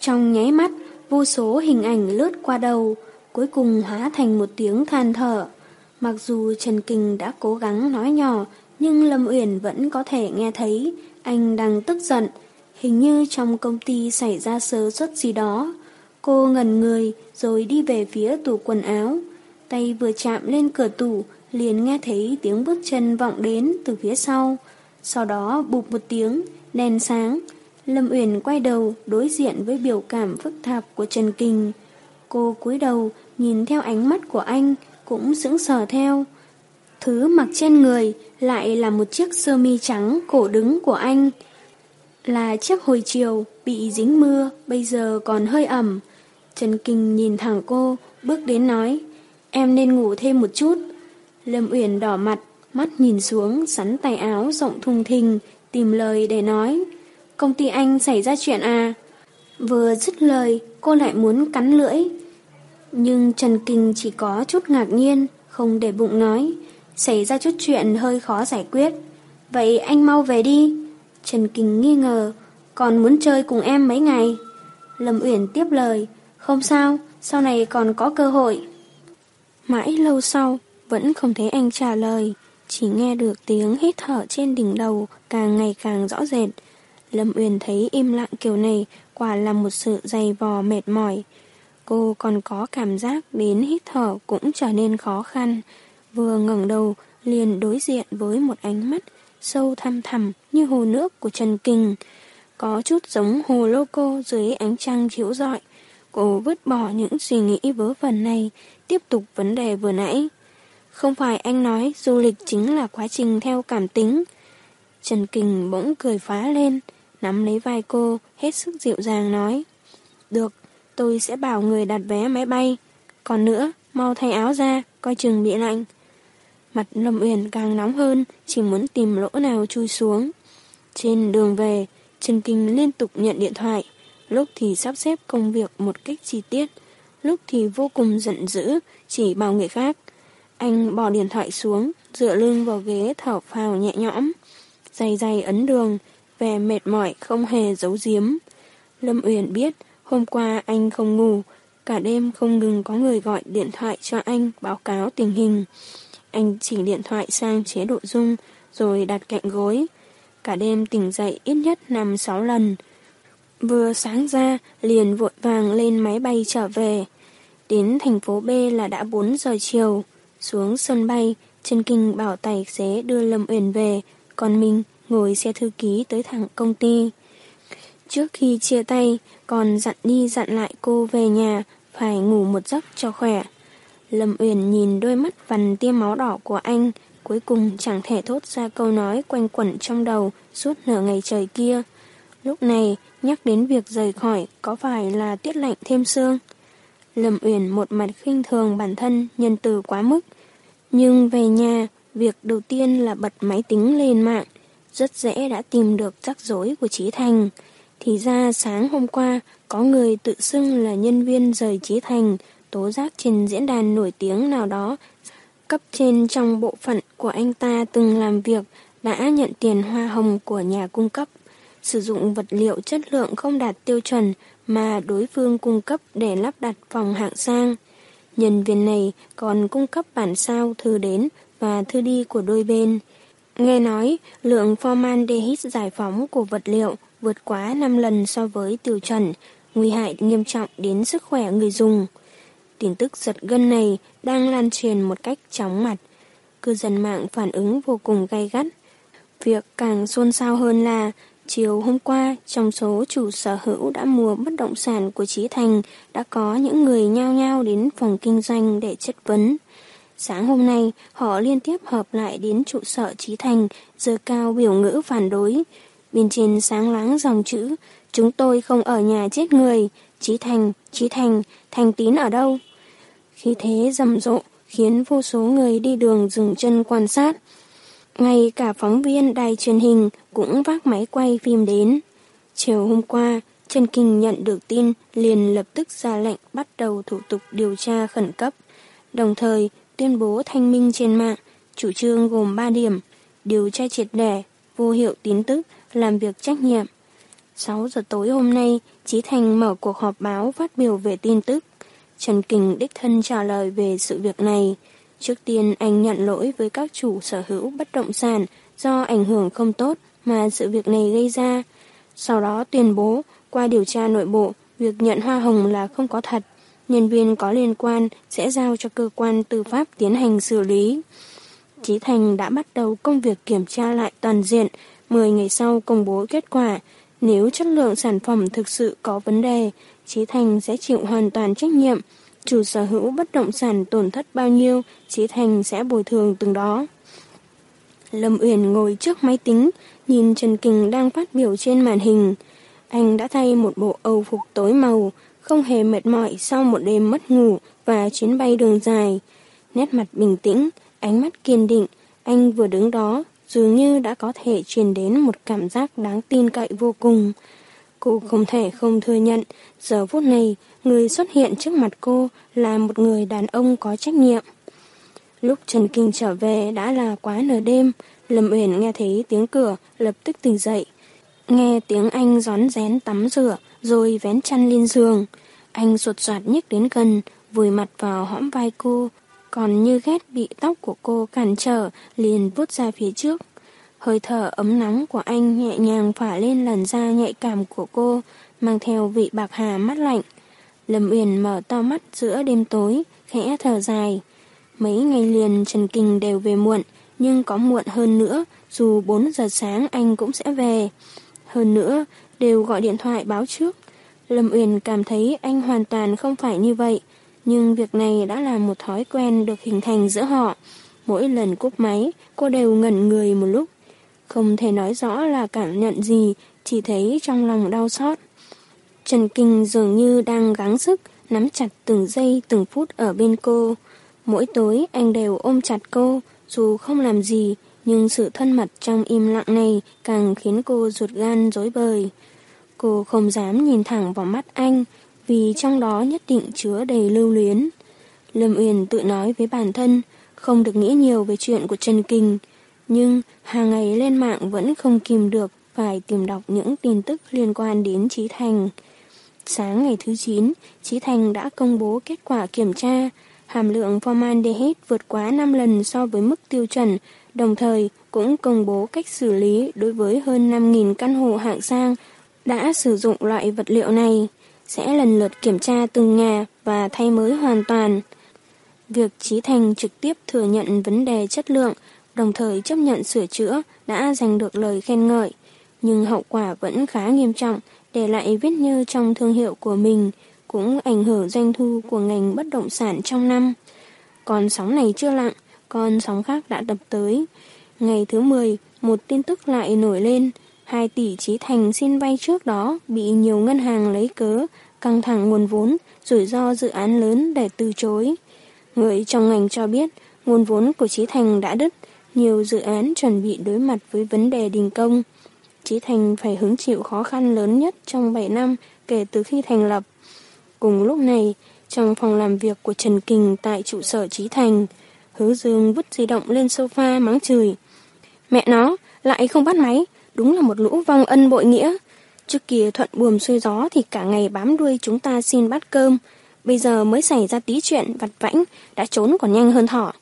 Trong nháy mắt, vô số hình ảnh lướt qua đầu, cuối cùng hóa thành một tiếng than thở. Mặc dù Trần Kinh đã cố gắng nói nhỏ, nhưng Lâm Uyển vẫn có thể nghe thấy anh đang tức giận. Hình như trong công ty xảy ra sơ suất gì đó. Cô ngẩn người rồi đi về phía tủ quần áo. Tay vừa chạm lên cửa tủ liền nghe thấy tiếng bước chân vọng đến từ phía sau. Sau đó bụp một tiếng, đèn sáng. Lâm Uyển quay đầu đối diện với biểu cảm phức tạp của Trần kình Cô cúi đầu nhìn theo ánh mắt của anh, cũng sững sờ theo. Thứ mặc trên người lại là một chiếc sơ mi trắng cổ đứng của anh. Là chiếc hồi chiều bị dính mưa, bây giờ còn hơi ẩm. Trần Kinh nhìn thẳng cô, bước đến nói, em nên ngủ thêm một chút. Lâm Uyển đỏ mặt, mắt nhìn xuống, sắn tay áo rộng thùng thình, tìm lời để nói. Công ty anh xảy ra chuyện à? Vừa dứt lời, cô lại muốn cắn lưỡi. Nhưng Trần Kinh chỉ có chút ngạc nhiên, không để bụng nói. Xảy ra chút chuyện hơi khó giải quyết. Vậy anh mau về đi. Trần Kinh nghi ngờ, còn muốn chơi cùng em mấy ngày. Lâm Uyển tiếp lời, không sao, sau này còn có cơ hội. Mãi lâu sau, vẫn không thấy anh trả lời, chỉ nghe được tiếng hít thở trên đỉnh đầu càng ngày càng rõ rệt. Lâm Uyển thấy im lặng kiểu này quả là một sự dày vò mệt mỏi. Cô còn có cảm giác đến hít thở cũng trở nên khó khăn. Vừa ngẩng đầu liền đối diện với một ánh mắt sâu thăm thẳm như hồ nước của Trần Kinh. Có chút giống hồ lô cô dưới ánh trăng chiếu rọi. Cô vứt bỏ những suy nghĩ vớ vẩn này, tiếp tục vấn đề vừa nãy. Không phải anh nói du lịch chính là quá trình theo cảm tính. Trần Kình bỗng cười phá lên, nắm lấy vai cô, hết sức dịu dàng nói. Được, tôi sẽ bảo người đặt vé máy bay. Còn nữa, mau thay áo ra, coi chừng bị lạnh. Mặt Lâm Uyển càng nóng hơn, chỉ muốn tìm lỗ nào chui xuống. Trên đường về, Trần Kinh liên tục nhận điện thoại, lúc thì sắp xếp công việc một cách chi tiết, lúc thì vô cùng giận dữ, chỉ bảo người khác. Anh bỏ điện thoại xuống, dựa lưng vào ghế thở phào nhẹ nhõm. Dày dày ấn đường, vẻ mệt mỏi không hề giấu giếm. Lâm Uyển biết, hôm qua anh không ngủ, cả đêm không ngừng có người gọi điện thoại cho anh báo cáo tình hình. Anh chỉnh điện thoại sang chế độ rung, rồi đặt cạnh gối. Cả đêm tỉnh dậy ít nhất 5-6 lần. Vừa sáng ra, liền vội vàng lên máy bay trở về. Đến thành phố B là đã 4 giờ chiều. Xuống sân bay, Trần Kinh bảo tài xế đưa Lâm Uyển về, còn mình ngồi xe thư ký tới thẳng công ty. Trước khi chia tay, còn dặn đi dặn lại cô về nhà, phải ngủ một giấc cho khỏe. Lâm Uyển nhìn đôi mắt vằn tia máu đỏ của anh, cuối cùng chẳng thể thốt ra câu nói quanh quẩn trong đầu suốt nửa ngày trời kia. Lúc này, nhắc đến việc rời khỏi có phải là tiết lạnh thêm xương? Lâm Uyển một mặt khinh thường bản thân nhân từ quá mức. Nhưng về nhà, việc đầu tiên là bật máy tính lên mạng, rất dễ đã tìm được rắc rối của Trí Thành. Thì ra sáng hôm qua, có người tự xưng là nhân viên rời Trí Thành, tố giác trên diễn đàn nổi tiếng nào đó, cấp trên trong bộ phận của anh ta từng làm việc đã nhận tiền hoa hồng của nhà cung cấp, sử dụng vật liệu chất lượng không đạt tiêu chuẩn mà đối phương cung cấp để lắp đặt phòng hạng sang. Nhân viên này còn cung cấp bản sao thư đến và thư đi của đôi bên. Nghe nói, lượng formaldehyde giải phóng của vật liệu vượt quá 5 lần so với tiêu chuẩn, nguy hại nghiêm trọng đến sức khỏe người dùng. Tin tức giật gân này đang lan truyền một cách chóng mặt. Cư dân mạng phản ứng vô cùng gay gắt. Việc càng xôn xao hơn là chiều hôm qua trong số chủ sở hữu đã mua bất động sản của Trí Thành đã có những người nhao nhao đến phòng kinh doanh để chất vấn. Sáng hôm nay, họ liên tiếp hợp lại đến trụ sở Trí Thành, giờ cao biểu ngữ phản đối. Bên trên sáng láng dòng chữ, chúng tôi không ở nhà chết người, Trí Thành, Trí Thành, Thành Tín ở đâu? Khi thế rầm rộ, khiến vô số người đi đường dừng chân quan sát. Ngay cả phóng viên đài truyền hình cũng vác máy quay phim đến. Chiều hôm qua, Trần Kinh nhận được tin liền lập tức ra lệnh bắt đầu thủ tục điều tra khẩn cấp. Đồng thời, tuyên bố thanh minh trên mạng, chủ trương gồm 3 điểm, điều tra triệt đẻ, vô hiệu tín tức, làm việc trách nhiệm. 6 giờ tối hôm nay, Chí Thành mở cuộc họp báo phát biểu về tin tức. Trần Kình đích thân trả lời về sự việc này. Trước tiên anh nhận lỗi với các chủ sở hữu bất động sản do ảnh hưởng không tốt mà sự việc này gây ra. Sau đó tuyên bố, qua điều tra nội bộ, việc nhận hoa hồng là không có thật. Nhân viên có liên quan sẽ giao cho cơ quan tư pháp tiến hành xử lý. Chí Thành đã bắt đầu công việc kiểm tra lại toàn diện, 10 ngày sau công bố kết quả. Nếu chất lượng sản phẩm thực sự có vấn đề, Chí Thành sẽ chịu hoàn toàn trách nhiệm. Chủ sở hữu bất động sản tổn thất bao nhiêu, Chí Thành sẽ bồi thường từng đó. Lâm Uyển ngồi trước máy tính, nhìn Trần Kình đang phát biểu trên màn hình. Anh đã thay một bộ âu phục tối màu, không hề mệt mỏi sau một đêm mất ngủ và chuyến bay đường dài. Nét mặt bình tĩnh, ánh mắt kiên định, anh vừa đứng đó, dường như đã có thể truyền đến một cảm giác đáng tin cậy vô cùng. Cô không thể không thừa nhận, giờ phút này, người xuất hiện trước mặt cô là một người đàn ông có trách nhiệm. Lúc Trần Kinh trở về đã là quá nửa đêm, Lâm Uyển nghe thấy tiếng cửa, lập tức tỉnh dậy. Nghe tiếng anh gión rén tắm rửa, rồi vén chăn lên giường. Anh sột soạt nhích đến gần, vùi mặt vào hõm vai cô, còn như ghét bị tóc của cô cản trở, liền vút ra phía trước. Hơi thở ấm nóng của anh nhẹ nhàng phả lên làn da nhạy cảm của cô, mang theo vị bạc hà mắt lạnh. Lâm Uyển mở to mắt giữa đêm tối, khẽ thở dài. Mấy ngày liền Trần Kinh đều về muộn, nhưng có muộn hơn nữa, dù 4 giờ sáng anh cũng sẽ về. Hơn nữa, đều gọi điện thoại báo trước. Lâm Uyển cảm thấy anh hoàn toàn không phải như vậy, nhưng việc này đã là một thói quen được hình thành giữa họ. Mỗi lần cúp máy, cô đều ngẩn người một lúc. Không thể nói rõ là cảm nhận gì, chỉ thấy trong lòng đau xót. Trần Kinh dường như đang gắng sức, nắm chặt từng giây từng phút ở bên cô. Mỗi tối anh đều ôm chặt cô, dù không làm gì, nhưng sự thân mật trong im lặng này càng khiến cô ruột gan dối bời. Cô không dám nhìn thẳng vào mắt anh, vì trong đó nhất định chứa đầy lưu luyến. Lâm Uyển tự nói với bản thân, không được nghĩ nhiều về chuyện của Trần Kinh, nhưng hàng ngày lên mạng vẫn không kìm được phải tìm đọc những tin tức liên quan đến Trí Thành. Sáng ngày thứ 9, Trí Thành đã công bố kết quả kiểm tra, hàm lượng formaldehyde vượt quá 5 lần so với mức tiêu chuẩn, đồng thời cũng công bố cách xử lý đối với hơn 5.000 căn hộ hạng sang đã sử dụng loại vật liệu này, sẽ lần lượt kiểm tra từng nhà và thay mới hoàn toàn. Việc Trí Thành trực tiếp thừa nhận vấn đề chất lượng, đồng thời chấp nhận sửa chữa đã giành được lời khen ngợi, nhưng hậu quả vẫn khá nghiêm trọng, để lại vết như trong thương hiệu của mình, cũng ảnh hưởng doanh thu của ngành bất động sản trong năm. Còn sóng này chưa lặng, con sóng khác đã đập tới. Ngày thứ 10, một tin tức lại nổi lên, 2 tỷ trí thành xin vay trước đó bị nhiều ngân hàng lấy cớ, căng thẳng nguồn vốn, rủi ro dự án lớn để từ chối. Người trong ngành cho biết, nguồn vốn của Trí Thành đã đứt, nhiều dự án chuẩn bị đối mặt với vấn đề đình công. Trí Thành phải hứng chịu khó khăn lớn nhất trong 7 năm kể từ khi thành lập. Cùng lúc này, trong phòng làm việc của Trần Kình tại trụ sở Trí Thành, Hứa Dương vứt di động lên sofa mắng chửi. Mẹ nó, lại không bắt máy, đúng là một lũ vong ân bội nghĩa. Trước kia thuận buồm xuôi gió thì cả ngày bám đuôi chúng ta xin bát cơm, bây giờ mới xảy ra tí chuyện vặt vãnh, đã trốn còn nhanh hơn thỏ.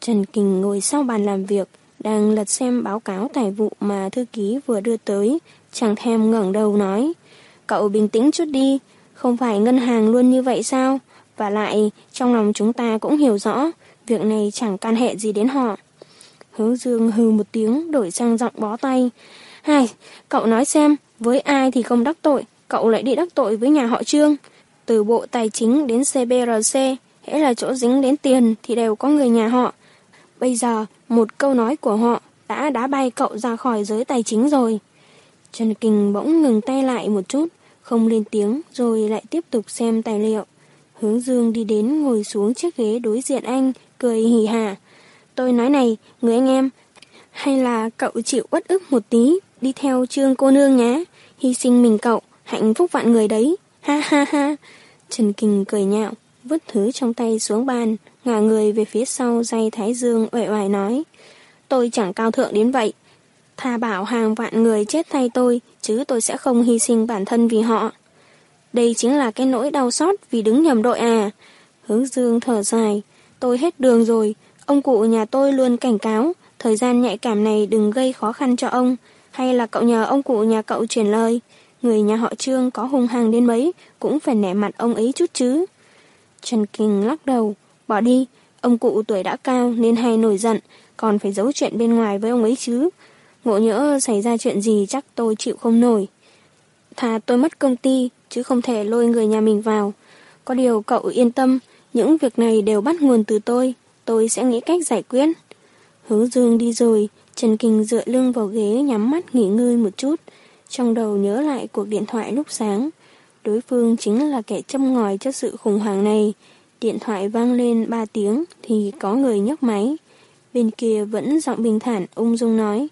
Trần Kình ngồi sau bàn làm việc, đang lật xem báo cáo tài vụ mà thư ký vừa đưa tới, chẳng thèm ngẩng đầu nói. Cậu bình tĩnh chút đi, không phải ngân hàng luôn như vậy sao? Và lại, trong lòng chúng ta cũng hiểu rõ, việc này chẳng can hệ gì đến họ. Hứa dương hừ một tiếng, đổi sang giọng bó tay. Hai, cậu nói xem, với ai thì không đắc tội, cậu lại đi đắc tội với nhà họ Trương. Từ Bộ Tài chính đến CBRC, hễ là chỗ dính đến tiền thì đều có người nhà họ. Bây giờ, một câu nói của họ đã đá bay cậu ra khỏi giới tài chính rồi. Trần Kình bỗng ngừng tay lại một chút, không lên tiếng rồi lại tiếp tục xem tài liệu. Hướng Dương đi đến ngồi xuống chiếc ghế đối diện anh, cười hì hà, Tôi nói này, người anh em, hay là cậu chịu uất ức một tí, đi theo trương cô nương nhá, hy sinh mình cậu, hạnh phúc vạn người đấy, ha ha ha. Trần Kình cười nhạo, vứt thứ trong tay xuống bàn, ngả người về phía sau dây Thái Dương uể oải nói. Tôi chẳng cao thượng đến vậy. Thà bảo hàng vạn người chết thay tôi, chứ tôi sẽ không hy sinh bản thân vì họ. Đây chính là cái nỗi đau xót vì đứng nhầm đội à. Hướng Dương thở dài. Tôi hết đường rồi. Ông cụ nhà tôi luôn cảnh cáo, thời gian nhạy cảm này đừng gây khó khăn cho ông. Hay là cậu nhờ ông cụ nhà cậu truyền lời. Người nhà họ Trương có hung hăng đến mấy, cũng phải nể mặt ông ấy chút chứ. Trần Kinh lắc đầu, bỏ đi, ông cụ tuổi đã cao nên hay nổi giận, còn phải giấu chuyện bên ngoài với ông ấy chứ. Ngộ nhỡ xảy ra chuyện gì chắc tôi chịu không nổi. Thà tôi mất công ty, chứ không thể lôi người nhà mình vào. Có điều cậu yên tâm, những việc này đều bắt nguồn từ tôi, tôi sẽ nghĩ cách giải quyết. Hướng dương đi rồi, Trần Kinh dựa lưng vào ghế nhắm mắt nghỉ ngơi một chút, trong đầu nhớ lại cuộc điện thoại lúc sáng. Đối phương chính là kẻ châm ngòi cho sự khủng hoảng này. Điện thoại vang lên 3 tiếng thì có người nhấc máy. Bên kia vẫn giọng bình thản ung dung nói.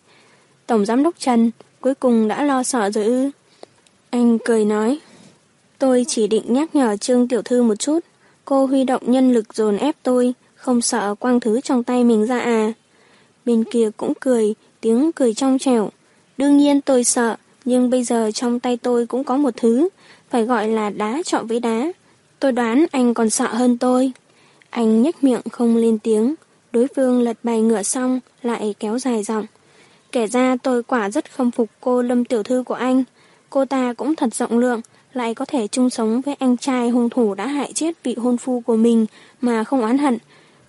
Tổng giám đốc Trần, cuối cùng đã lo sợ rồi ư. Anh cười nói. Tôi chỉ định nhắc nhở Trương Tiểu Thư một chút. Cô huy động nhân lực dồn ép tôi, không sợ quăng thứ trong tay mình ra à. Bên kia cũng cười, tiếng cười trong trẻo. Đương nhiên tôi sợ, nhưng bây giờ trong tay tôi cũng có một thứ, phải gọi là đá chọn với đá. Tôi đoán anh còn sợ hơn tôi. Anh nhếch miệng không lên tiếng, đối phương lật bài ngựa xong, lại kéo dài giọng. Kể ra tôi quả rất khâm phục cô Lâm Tiểu Thư của anh. Cô ta cũng thật rộng lượng, lại có thể chung sống với anh trai hung thủ đã hại chết vị hôn phu của mình mà không oán hận.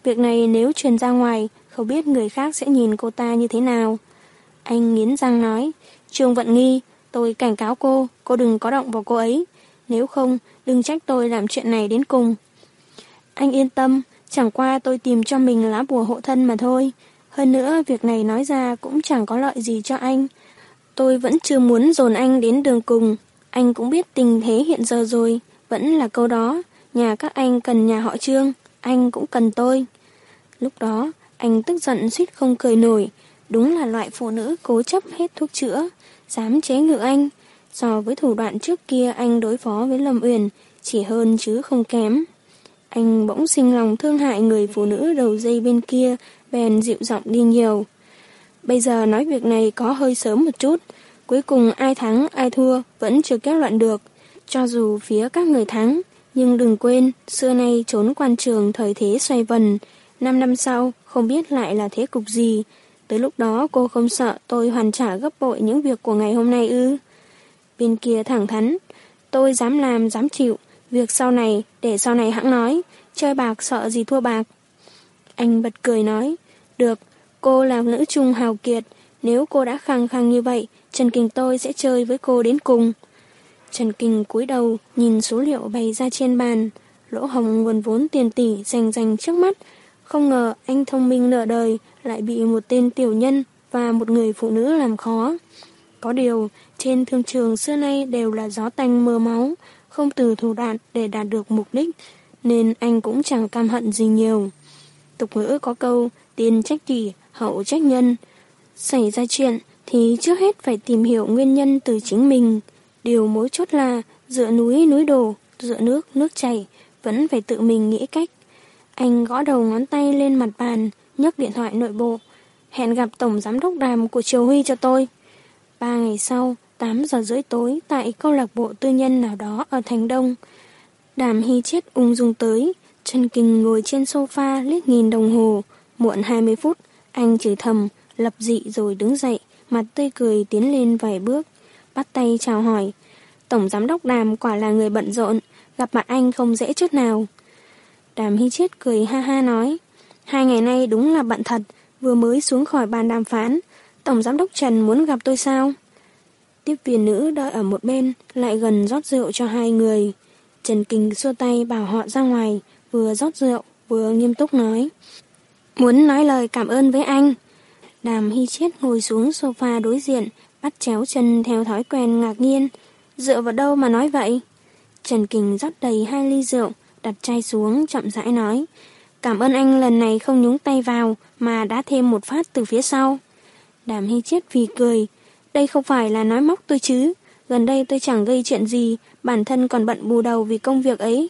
Việc này nếu truyền ra ngoài, không biết người khác sẽ nhìn cô ta như thế nào. Anh nghiến răng nói, Trương Vận Nghi, tôi cảnh cáo cô, cô đừng có động vào cô ấy. Nếu không, đừng trách tôi làm chuyện này đến cùng. Anh yên tâm, chẳng qua tôi tìm cho mình lá bùa hộ thân mà thôi. Hơn nữa, việc này nói ra cũng chẳng có lợi gì cho anh. Tôi vẫn chưa muốn dồn anh đến đường cùng. Anh cũng biết tình thế hiện giờ rồi. Vẫn là câu đó, nhà các anh cần nhà họ Trương, anh cũng cần tôi. Lúc đó, anh tức giận suýt không cười nổi. Đúng là loại phụ nữ cố chấp hết thuốc chữa, dám chế ngự anh. So với thủ đoạn trước kia anh đối phó với Lâm Uyển, chỉ hơn chứ không kém. Anh bỗng sinh lòng thương hại người phụ nữ đầu dây bên kia, bèn dịu giọng đi nhiều. Bây giờ nói việc này có hơi sớm một chút, cuối cùng ai thắng ai thua vẫn chưa kết luận được. Cho dù phía các người thắng, nhưng đừng quên, xưa nay trốn quan trường thời thế xoay vần, năm năm sau không biết lại là thế cục gì. Tới lúc đó cô không sợ tôi hoàn trả gấp bội những việc của ngày hôm nay ư. Bên kia thẳng thắn, tôi dám làm, dám chịu, việc sau này, để sau này hãng nói, chơi bạc sợ gì thua bạc. Anh bật cười nói, được, cô là nữ trung hào kiệt, nếu cô đã khăng khăng như vậy, Trần Kinh tôi sẽ chơi với cô đến cùng. Trần Kinh cúi đầu nhìn số liệu bày ra trên bàn, lỗ hồng nguồn vốn tiền tỷ rành rành trước mắt. Không ngờ anh thông minh nửa đời lại bị một tên tiểu nhân và một người phụ nữ làm khó. Có điều, trên thương trường xưa nay đều là gió tanh mưa máu, không từ thủ đoạn để đạt được mục đích, nên anh cũng chẳng cam hận gì nhiều. Tục ngữ có câu, tiền trách kỷ, hậu trách nhân. Xảy ra chuyện thì trước hết phải tìm hiểu nguyên nhân từ chính mình. Điều mối chốt là dựa núi núi đổ, dựa nước nước chảy, vẫn phải tự mình nghĩ cách. Anh gõ đầu ngón tay lên mặt bàn, nhấc điện thoại nội bộ. Hẹn gặp Tổng Giám đốc Đàm của Triều Huy cho tôi. Ba ngày sau, 8 giờ rưỡi tối tại câu lạc bộ tư nhân nào đó ở Thành Đông. Đàm Hy chết ung dung tới, Trần Kinh ngồi trên sofa liếc nhìn đồng hồ. Muộn 20 phút, anh chửi thầm, lập dị rồi đứng dậy, mặt tươi cười tiến lên vài bước, bắt tay chào hỏi. Tổng giám đốc Đàm quả là người bận rộn, gặp mặt anh không dễ chút nào. Đàm Hy chết cười ha ha nói, hai ngày nay đúng là bận thật, vừa mới xuống khỏi bàn đàm phán, Tổng giám đốc Trần muốn gặp tôi sao? Tiếp viên nữ đợi ở một bên, lại gần rót rượu cho hai người. Trần Kinh xua tay bảo họ ra ngoài, vừa rót rượu, vừa nghiêm túc nói. Muốn nói lời cảm ơn với anh. Đàm Hy chết ngồi xuống sofa đối diện, bắt chéo chân theo thói quen ngạc nhiên. dựa vào đâu mà nói vậy? Trần Kình rót đầy hai ly rượu, đặt chai xuống, chậm rãi nói. Cảm ơn anh lần này không nhúng tay vào, mà đã thêm một phát từ phía sau. Đàm Hy chết vì cười. Đây không phải là nói móc tôi chứ. Gần đây tôi chẳng gây chuyện gì, bản thân còn bận bù đầu vì công việc ấy.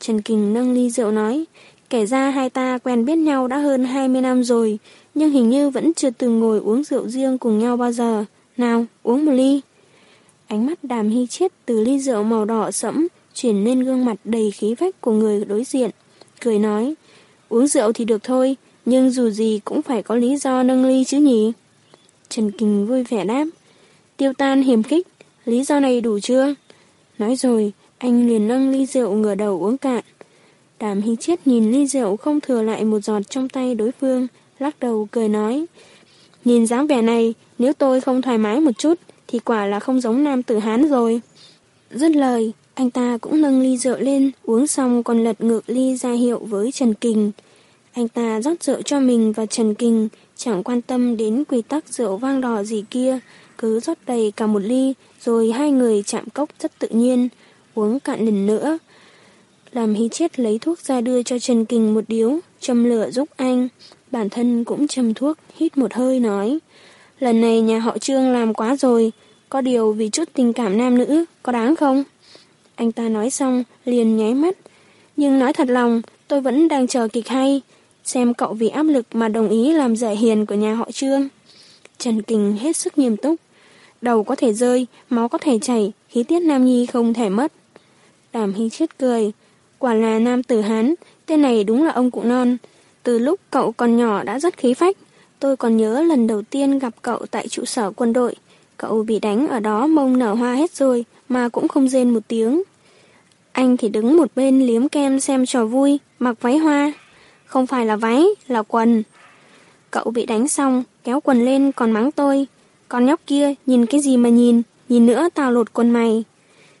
Trần Kình nâng ly rượu nói, kể ra hai ta quen biết nhau đã hơn 20 năm rồi, nhưng hình như vẫn chưa từng ngồi uống rượu riêng cùng nhau bao giờ. Nào, uống một ly. Ánh mắt đàm hy chết từ ly rượu màu đỏ sẫm, chuyển lên gương mặt đầy khí phách của người đối diện. Cười nói, uống rượu thì được thôi, nhưng dù gì cũng phải có lý do nâng ly chứ nhỉ. Trần Kình vui vẻ đáp, tiêu tan hiểm khích, lý do này đủ chưa? Nói rồi, anh liền nâng ly rượu ngửa đầu uống cạn. Đàm Hy Chiết nhìn ly rượu không thừa lại một giọt trong tay đối phương, lắc đầu cười nói. Nhìn dáng vẻ này, nếu tôi không thoải mái một chút, thì quả là không giống nam tử Hán rồi. Dứt lời, anh ta cũng nâng ly rượu lên, uống xong còn lật ngược ly ra hiệu với Trần Kình. Anh ta rót rượu cho mình và Trần Kình, chẳng quan tâm đến quy tắc rượu vang đỏ gì kia, cứ rót đầy cả một ly, rồi hai người chạm cốc rất tự nhiên, uống cạn lần nữa. Làm hí chết lấy thuốc ra đưa cho Trần Kình một điếu, châm lửa giúp anh. Bản thân cũng châm thuốc, hít một hơi nói. Lần này nhà họ Trương làm quá rồi, có điều vì chút tình cảm nam nữ, có đáng không? Anh ta nói xong, liền nháy mắt. Nhưng nói thật lòng, tôi vẫn đang chờ kịch hay, xem cậu vì áp lực mà đồng ý làm giải hiền của nhà họ Trương. Trần Kình hết sức nghiêm túc. Đầu có thể rơi, máu có thể chảy, khí tiết nam nhi không thể mất. Đàm Hinh chết cười. Quả là nam tử Hán, tên này đúng là ông cụ non. Từ lúc cậu còn nhỏ đã rất khí phách, Tôi còn nhớ lần đầu tiên gặp cậu tại trụ sở quân đội. Cậu bị đánh ở đó mông nở hoa hết rồi, mà cũng không rên một tiếng. Anh thì đứng một bên liếm kem xem trò vui, mặc váy hoa. Không phải là váy, là quần. Cậu bị đánh xong, kéo quần lên còn mắng tôi. Con nhóc kia, nhìn cái gì mà nhìn, nhìn nữa tao lột quần mày.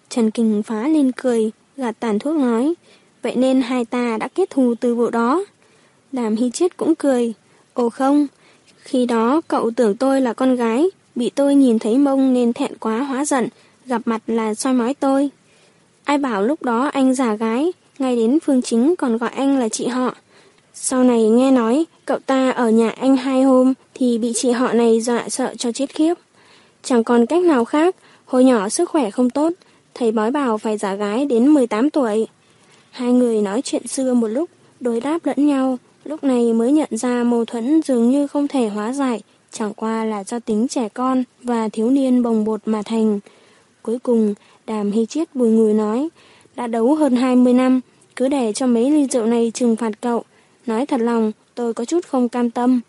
Trần Kình phá lên cười, gạt tàn thuốc nói. Vậy nên hai ta đã kết thù từ vụ đó. Đàm Hy Chết cũng cười. Ồ không, khi đó cậu tưởng tôi là con gái, bị tôi nhìn thấy mông nên thẹn quá hóa giận, gặp mặt là soi mói tôi. Ai bảo lúc đó anh giả gái, ngay đến Phương Chính còn gọi anh là chị họ. Sau này nghe nói cậu ta ở nhà anh hai hôm thì bị chị họ này dọa sợ cho chết khiếp. Chẳng còn cách nào khác, hồi nhỏ sức khỏe không tốt, thầy bói bảo phải giả gái đến 18 tuổi. Hai người nói chuyện xưa một lúc, đối đáp lẫn nhau, lúc này mới nhận ra mâu thuẫn dường như không thể hóa giải, chẳng qua là do tính trẻ con và thiếu niên bồng bột mà thành. Cuối cùng, đàm hy chiết bùi ngùi nói, đã đấu hơn 20 năm, cứ để cho mấy ly rượu này trừng phạt cậu. Nói thật lòng, tôi có chút không cam tâm.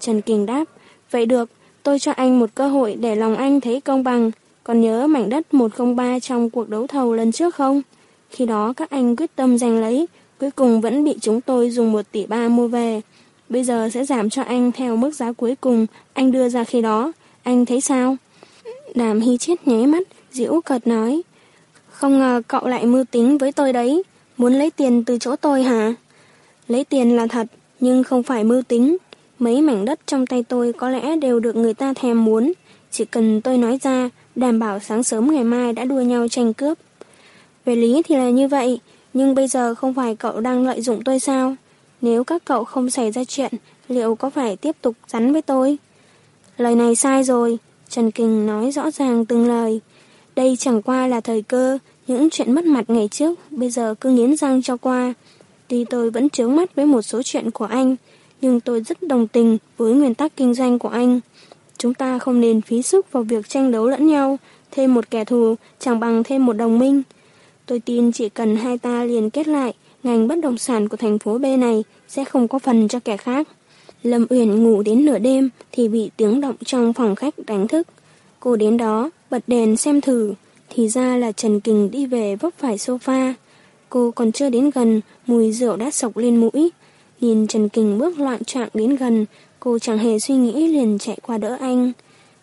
Trần Kình đáp, vậy được, tôi cho anh một cơ hội để lòng anh thấy công bằng. Còn nhớ mảnh đất 103 trong cuộc đấu thầu lần trước không? Khi đó các anh quyết tâm giành lấy, cuối cùng vẫn bị chúng tôi dùng 1 tỷ ba mua về. Bây giờ sẽ giảm cho anh theo mức giá cuối cùng anh đưa ra khi đó. Anh thấy sao? Đàm Hy chết nháy mắt, diễu cợt nói. Không ngờ cậu lại mưu tính với tôi đấy. Muốn lấy tiền từ chỗ tôi hả? Lấy tiền là thật, nhưng không phải mưu tính. Mấy mảnh đất trong tay tôi có lẽ đều được người ta thèm muốn. Chỉ cần tôi nói ra, đảm bảo sáng sớm ngày mai đã đua nhau tranh cướp. Về lý thì là như vậy, nhưng bây giờ không phải cậu đang lợi dụng tôi sao? Nếu các cậu không xảy ra chuyện, liệu có phải tiếp tục rắn với tôi? Lời này sai rồi, Trần Kình nói rõ ràng từng lời. Đây chẳng qua là thời cơ, những chuyện mất mặt ngày trước, bây giờ cứ nghiến răng cho qua. Tuy tôi vẫn chướng mắt với một số chuyện của anh, nhưng tôi rất đồng tình với nguyên tắc kinh doanh của anh. Chúng ta không nên phí sức vào việc tranh đấu lẫn nhau, thêm một kẻ thù chẳng bằng thêm một đồng minh. Tôi tin chỉ cần hai ta liền kết lại, ngành bất động sản của thành phố B này sẽ không có phần cho kẻ khác. Lâm Uyển ngủ đến nửa đêm thì bị tiếng động trong phòng khách đánh thức. Cô đến đó, bật đèn xem thử, thì ra là Trần Kình đi về vấp phải sofa. Cô còn chưa đến gần, mùi rượu đã sộc lên mũi. Nhìn Trần Kình bước loạn trạng đến gần, cô chẳng hề suy nghĩ liền chạy qua đỡ anh.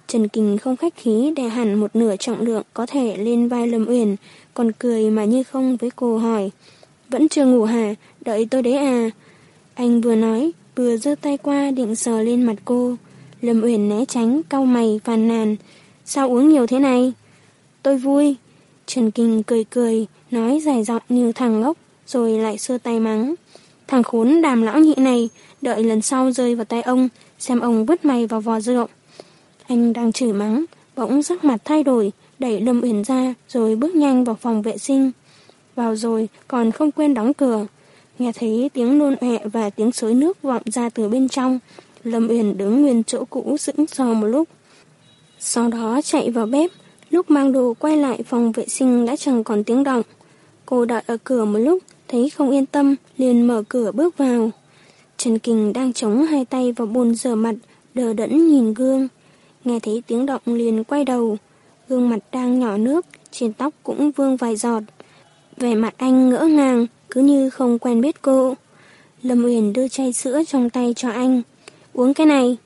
Trần Kình không khách khí đè hẳn một nửa trọng lượng có thể lên vai Lâm Uyển, còn cười mà như không với cô hỏi. Vẫn chưa ngủ hả? Đợi tôi đấy à? Anh vừa nói, vừa giơ tay qua định sờ lên mặt cô. Lâm Uyển né tránh, cau mày, phàn nàn. Sao uống nhiều thế này? Tôi vui. Trần Kinh cười cười, nói dài giọng như thằng ngốc, rồi lại xưa tay mắng. Thằng khốn đàm lão nhị này, đợi lần sau rơi vào tay ông, xem ông vứt mày vào vò rượu. Anh đang chửi mắng, bỗng sắc mặt thay đổi, đẩy Lâm Uyển ra, rồi bước nhanh vào phòng vệ sinh. Vào rồi, còn không quên đóng cửa. Nghe thấy tiếng nôn ọe và tiếng xối nước vọng ra từ bên trong. Lâm Uyển đứng nguyên chỗ cũ sững sờ một lúc. Sau đó chạy vào bếp, lúc mang đồ quay lại phòng vệ sinh đã chẳng còn tiếng động. Cô đợi ở cửa một lúc, thấy không yên tâm, liền mở cửa bước vào. Trần Kình đang chống hai tay vào bồn rửa mặt, đờ đẫn nhìn gương. Nghe thấy tiếng động liền quay đầu, gương mặt đang nhỏ nước, trên tóc cũng vương vài giọt. Vẻ mặt anh ngỡ ngàng, cứ như không quen biết cô. Lâm Uyển đưa chai sữa trong tay cho anh. Uống cái này.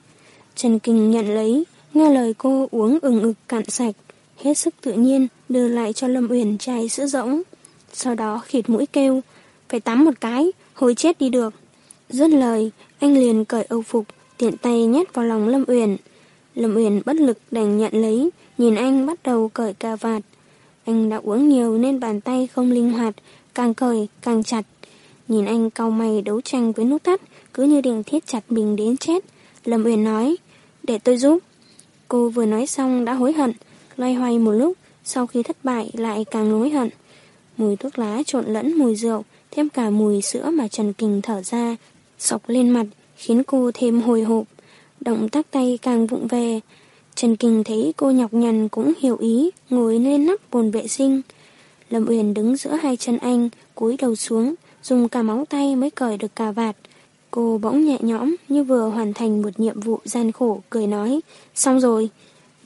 Trần Kình nhận lấy, nghe lời cô uống ừng ực cạn sạch. Hết sức tự nhiên đưa lại cho Lâm Uyển chai sữa rỗng. Sau đó khịt mũi kêu, phải tắm một cái, hồi chết đi được. Dứt lời, anh liền cởi âu phục, tiện tay nhét vào lòng Lâm Uyển. Lâm Uyển bất lực đành nhận lấy, nhìn anh bắt đầu cởi cà vạt. Anh đã uống nhiều nên bàn tay không linh hoạt, càng cởi càng chặt. Nhìn anh cau mày đấu tranh với nút thắt, cứ như định thiết chặt mình đến chết. Lâm Uyển nói, để tôi giúp. Cô vừa nói xong đã hối hận, loay hoay một lúc, sau khi thất bại lại càng hối hận. Mùi thuốc lá trộn lẫn mùi rượu, thêm cả mùi sữa mà Trần Kình thở ra, sọc lên mặt, khiến cô thêm hồi hộp. Động tác tay càng vụng về. Trần Kình thấy cô nhọc nhằn cũng hiểu ý, ngồi lên nắp bồn vệ sinh. Lâm Uyển đứng giữa hai chân anh, cúi đầu xuống, dùng cả móng tay mới cởi được cà vạt. Cô bỗng nhẹ nhõm như vừa hoàn thành một nhiệm vụ gian khổ, cười nói, xong rồi.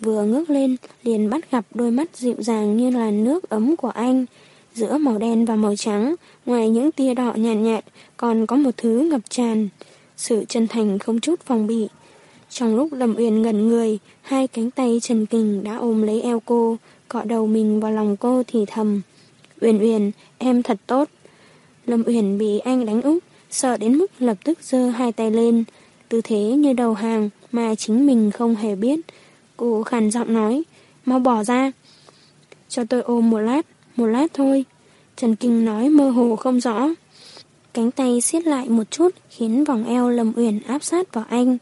Vừa ngước lên, liền bắt gặp đôi mắt dịu dàng như là nước ấm của anh. Giữa màu đen và màu trắng, ngoài những tia đỏ nhàn nhạt, nhạt, còn có một thứ ngập tràn. Sự chân thành không chút phòng bị. Trong lúc Lâm Uyển ngẩn người, hai cánh tay Trần Kình đã ôm lấy eo cô, cọ đầu mình vào lòng cô thì thầm. Uyển Uyển, em thật tốt. Lâm Uyển bị anh đánh úp, sợ đến mức lập tức giơ hai tay lên, tư thế như đầu hàng mà chính mình không hề biết. Cô khàn giọng nói, mau bỏ ra. Cho tôi ôm một lát, một lát thôi. Trần Kinh nói mơ hồ không rõ. Cánh tay siết lại một chút khiến vòng eo Lâm Uyển áp sát vào anh.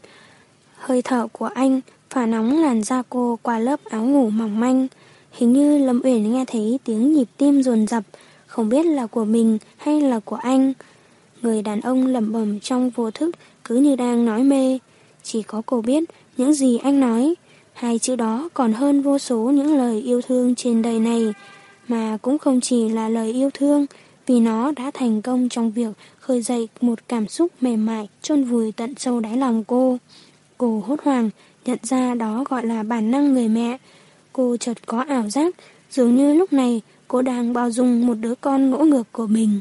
Hơi thở của anh phả nóng làn da cô qua lớp áo ngủ mỏng manh. Hình như Lâm Uyển nghe thấy tiếng nhịp tim dồn dập, không biết là của mình hay là của anh. Người đàn ông lẩm bẩm trong vô thức cứ như đang nói mê. Chỉ có cô biết những gì anh nói. Hai chữ đó còn hơn vô số những lời yêu thương trên đời này. Mà cũng không chỉ là lời yêu thương, vì nó đã thành công trong việc khơi dậy một cảm xúc mềm mại chôn vùi tận sâu đáy lòng cô. Cô hốt hoảng, nhận ra đó gọi là bản năng người mẹ. Cô chợt có ảo giác, dường như lúc này cô đang bao dung một đứa con ngỗ ngược của mình.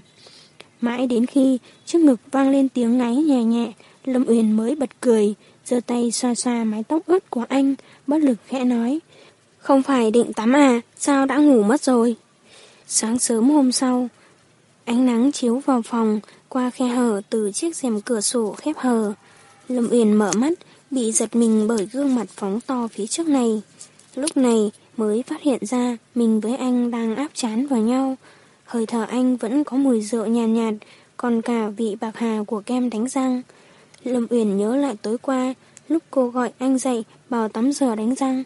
Mãi đến khi trước ngực vang lên tiếng ngáy nhẹ nhẹ, Lâm Uyển mới bật cười, giơ tay xoa xoa mái tóc ướt của anh, bất lực khẽ nói. Không phải định tắm à, sao đã ngủ mất rồi? Sáng sớm hôm sau, ánh nắng chiếu vào phòng qua khe hở từ chiếc rèm cửa sổ khép hờ. Lâm Uyển mở mắt, bị giật mình bởi gương mặt phóng to phía trước này. Lúc này mới phát hiện ra mình với anh đang áp chán vào nhau. Hơi thở anh vẫn có mùi rượu nhàn nhạt, nhạt, còn cả vị bạc hà của kem đánh răng. Lâm Uyển nhớ lại tối qua, lúc cô gọi anh dậy bảo tắm rửa đánh răng.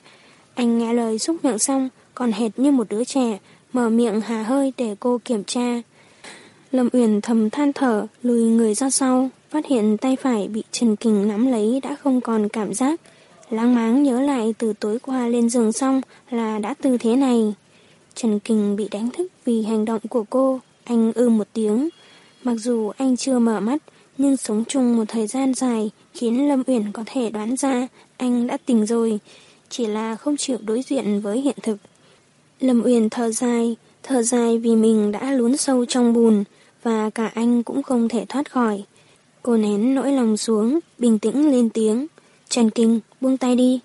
Anh nghe lời xúc miệng xong, còn hệt như một đứa trẻ, mở miệng hà hơi để cô kiểm tra. Lâm Uyển thầm than thở, lùi người ra sau, phát hiện tay phải bị Trần Kình nắm lấy đã không còn cảm giác. Láng máng nhớ lại từ tối qua lên giường xong là đã tư thế này. Trần Kình bị đánh thức vì hành động của cô, anh ư một tiếng. Mặc dù anh chưa mở mắt, nhưng sống chung một thời gian dài khiến Lâm Uyển có thể đoán ra anh đã tỉnh rồi, chỉ là không chịu đối diện với hiện thực. Lâm Uyển thở dài, thở dài vì mình đã lún sâu trong bùn và cả anh cũng không thể thoát khỏi. Cô nén nỗi lòng xuống, bình tĩnh lên tiếng. Trần Kinh, buông tay đi.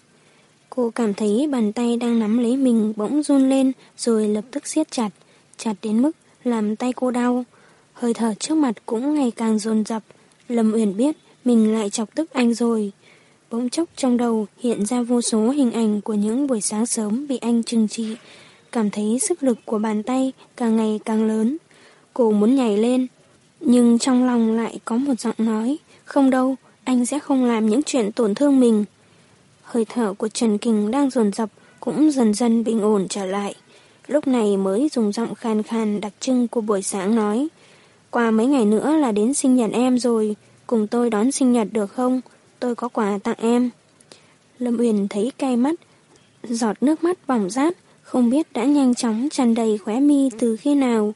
Cô cảm thấy bàn tay đang nắm lấy mình bỗng run lên rồi lập tức siết chặt, chặt đến mức làm tay cô đau. Hơi thở trước mặt cũng ngày càng dồn dập. Lâm Uyển biết mình lại chọc tức anh rồi. Bỗng chốc trong đầu hiện ra vô số hình ảnh của những buổi sáng sớm bị anh trừng trị. Cảm thấy sức lực của bàn tay càng ngày càng lớn. Cô muốn nhảy lên. Nhưng trong lòng lại có một giọng nói. Không đâu, anh sẽ không làm những chuyện tổn thương mình. Hơi thở của Trần Kình đang dồn dập cũng dần dần bình ổn trở lại. Lúc này mới dùng giọng khan khan đặc trưng của buổi sáng nói. Qua mấy ngày nữa là đến sinh nhật em rồi, cùng tôi đón sinh nhật được không? Tôi có quà tặng em. Lâm Uyển thấy cay mắt, giọt nước mắt bỏng rát, không biết đã nhanh chóng tràn đầy khóe mi từ khi nào.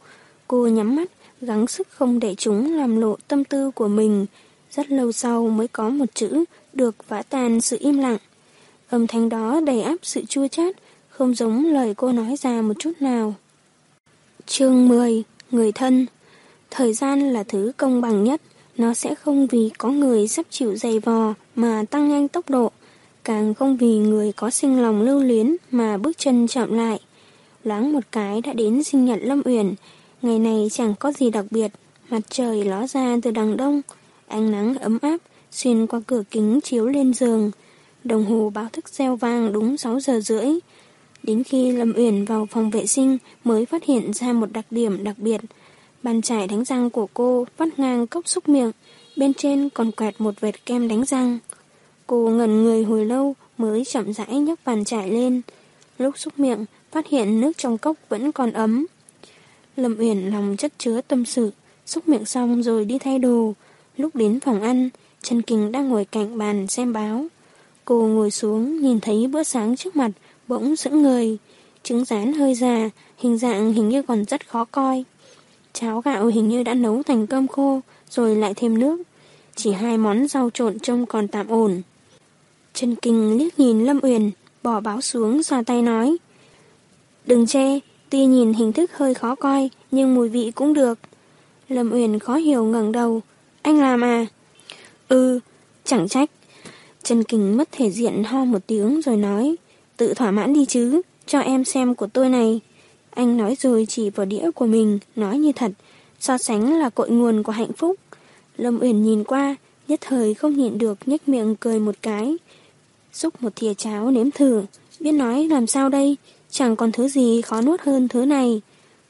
Cô nhắm mắt, gắng sức không để chúng làm lộ tâm tư của mình. Rất lâu sau mới có một chữ được vã tan sự im lặng. Âm thanh đó đầy áp sự chua chát, không giống lời cô nói ra một chút nào. Chương 10 Người thân Thời gian là thứ công bằng nhất, nó sẽ không vì có người sắp chịu dày vò mà tăng nhanh tốc độ, càng không vì người có sinh lòng lưu luyến mà bước chân chậm lại. Loáng một cái đã đến sinh nhật Lâm Uyển, ngày này chẳng có gì đặc biệt, mặt trời ló ra từ đằng đông, ánh nắng ấm áp xuyên qua cửa kính chiếu lên giường, đồng hồ báo thức reo vang đúng 6 giờ rưỡi. Đến khi Lâm Uyển vào phòng vệ sinh mới phát hiện ra một đặc điểm đặc biệt. Bàn chải đánh răng của cô vắt ngang cốc xúc miệng, bên trên còn quẹt một vệt kem đánh răng. Cô ngẩn người hồi lâu mới chậm rãi nhấc bàn chải lên. Lúc xúc miệng, phát hiện nước trong cốc vẫn còn ấm. Lâm Uyển lòng chất chứa tâm sự, xúc miệng xong rồi đi thay đồ. Lúc đến phòng ăn, Trần Kình đang ngồi cạnh bàn xem báo. Cô ngồi xuống nhìn thấy bữa sáng trước mặt, bỗng sững người. Trứng rán hơi già, hình dạng hình như còn rất khó coi. Cháo gạo hình như đã nấu thành cơm khô, rồi lại thêm nước. chỉ hai món rau trộn trông còn tạm ổn. Trần Kinh liếc nhìn Lâm Uyển, bỏ báo xuống xoa tay nói. Đừng chê, tuy nhìn hình thức hơi khó coi, nhưng mùi vị cũng được. Lâm Uyển khó hiểu ngẩng đầu. Anh làm à? Ừ, chẳng trách. Trần kình mất thể diện ho một tiếng rồi nói. Tự thỏa mãn đi chứ, cho em xem của tôi này. Anh nói rồi chỉ vào đĩa của mình, nói như thật. So sánh là cội nguồn của hạnh phúc. Lâm Uyển nhìn qua, nhất thời không nhịn được nhếch miệng cười một cái. Xúc một thìa cháo nếm thử, biết nói làm sao đây, chẳng còn thứ gì khó nuốt hơn thứ này.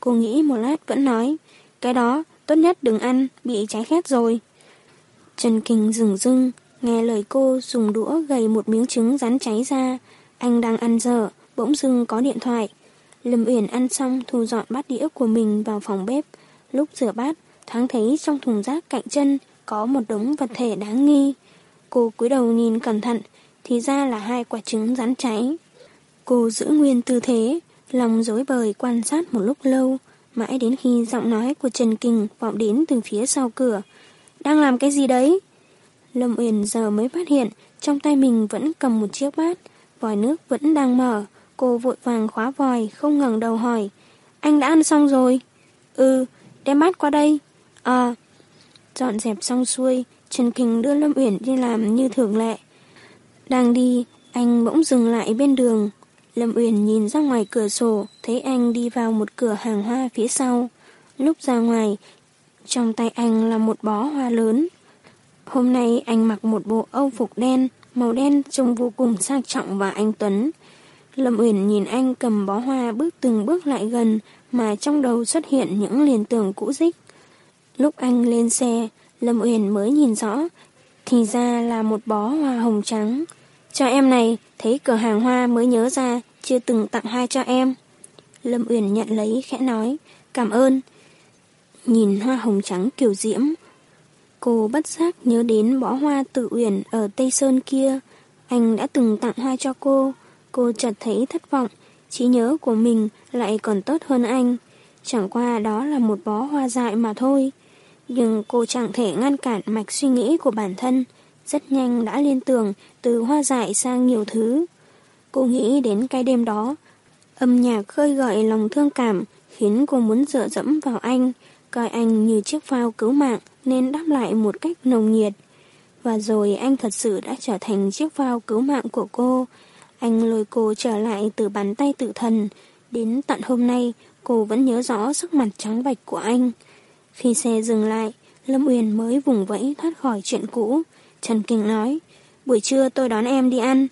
Cô nghĩ một lát vẫn nói, cái đó tốt nhất đừng ăn, bị cháy khét rồi. Trần Kinh dừng dưng, nghe lời cô dùng đũa gầy một miếng trứng rắn cháy ra. Anh đang ăn dở, bỗng dưng có điện thoại. Lâm Uyển ăn xong thu dọn bát đĩa của mình vào phòng bếp. Lúc rửa bát, thoáng thấy trong thùng rác cạnh chân có một đống vật thể đáng nghi. Cô cúi đầu nhìn cẩn thận, thì ra là hai quả trứng rắn cháy. Cô giữ nguyên tư thế, lòng dối bời quan sát một lúc lâu, mãi đến khi giọng nói của Trần Kinh vọng đến từ phía sau cửa. Đang làm cái gì đấy? Lâm Uyển giờ mới phát hiện trong tay mình vẫn cầm một chiếc bát, vòi nước vẫn đang mở. Cô vội vàng khóa vòi, không ngẩng đầu hỏi. Anh đã ăn xong rồi? Ừ, đem bát qua đây. À, dọn dẹp xong xuôi, Trần Kinh đưa Lâm Uyển đi làm như thường lệ. Đang đi, anh bỗng dừng lại bên đường. Lâm Uyển nhìn ra ngoài cửa sổ, thấy anh đi vào một cửa hàng hoa phía sau. Lúc ra ngoài, trong tay anh là một bó hoa lớn. Hôm nay anh mặc một bộ âu phục đen, màu đen trông vô cùng sang trọng và anh Tuấn. Lâm Uyển nhìn anh cầm bó hoa bước từng bước lại gần mà trong đầu xuất hiện những liền tưởng cũ dích. Lúc anh lên xe, Lâm Uyển mới nhìn rõ, thì ra là một bó hoa hồng trắng. Cho em này, thấy cửa hàng hoa mới nhớ ra, chưa từng tặng hai cho em. Lâm Uyển nhận lấy khẽ nói, cảm ơn. Nhìn hoa hồng trắng kiểu diễm, cô bất giác nhớ đến bó hoa tự uyển ở Tây Sơn kia. Anh đã từng tặng hoa cho cô, cô chợt thấy thất vọng, trí nhớ của mình lại còn tốt hơn anh. Chẳng qua đó là một bó hoa dại mà thôi. Nhưng cô chẳng thể ngăn cản mạch suy nghĩ của bản thân, rất nhanh đã liên tưởng từ hoa dại sang nhiều thứ. Cô nghĩ đến cái đêm đó, âm nhạc khơi gợi lòng thương cảm, khiến cô muốn dựa dẫm vào anh, coi anh như chiếc phao cứu mạng nên đáp lại một cách nồng nhiệt. Và rồi anh thật sự đã trở thành chiếc phao cứu mạng của cô. Anh lôi cô trở lại từ bàn tay tự thần. Đến tận hôm nay, cô vẫn nhớ rõ sức mặt trắng bạch của anh. Khi xe dừng lại, Lâm Uyên mới vùng vẫy thoát khỏi chuyện cũ. Trần Kinh nói, buổi trưa tôi đón em đi ăn.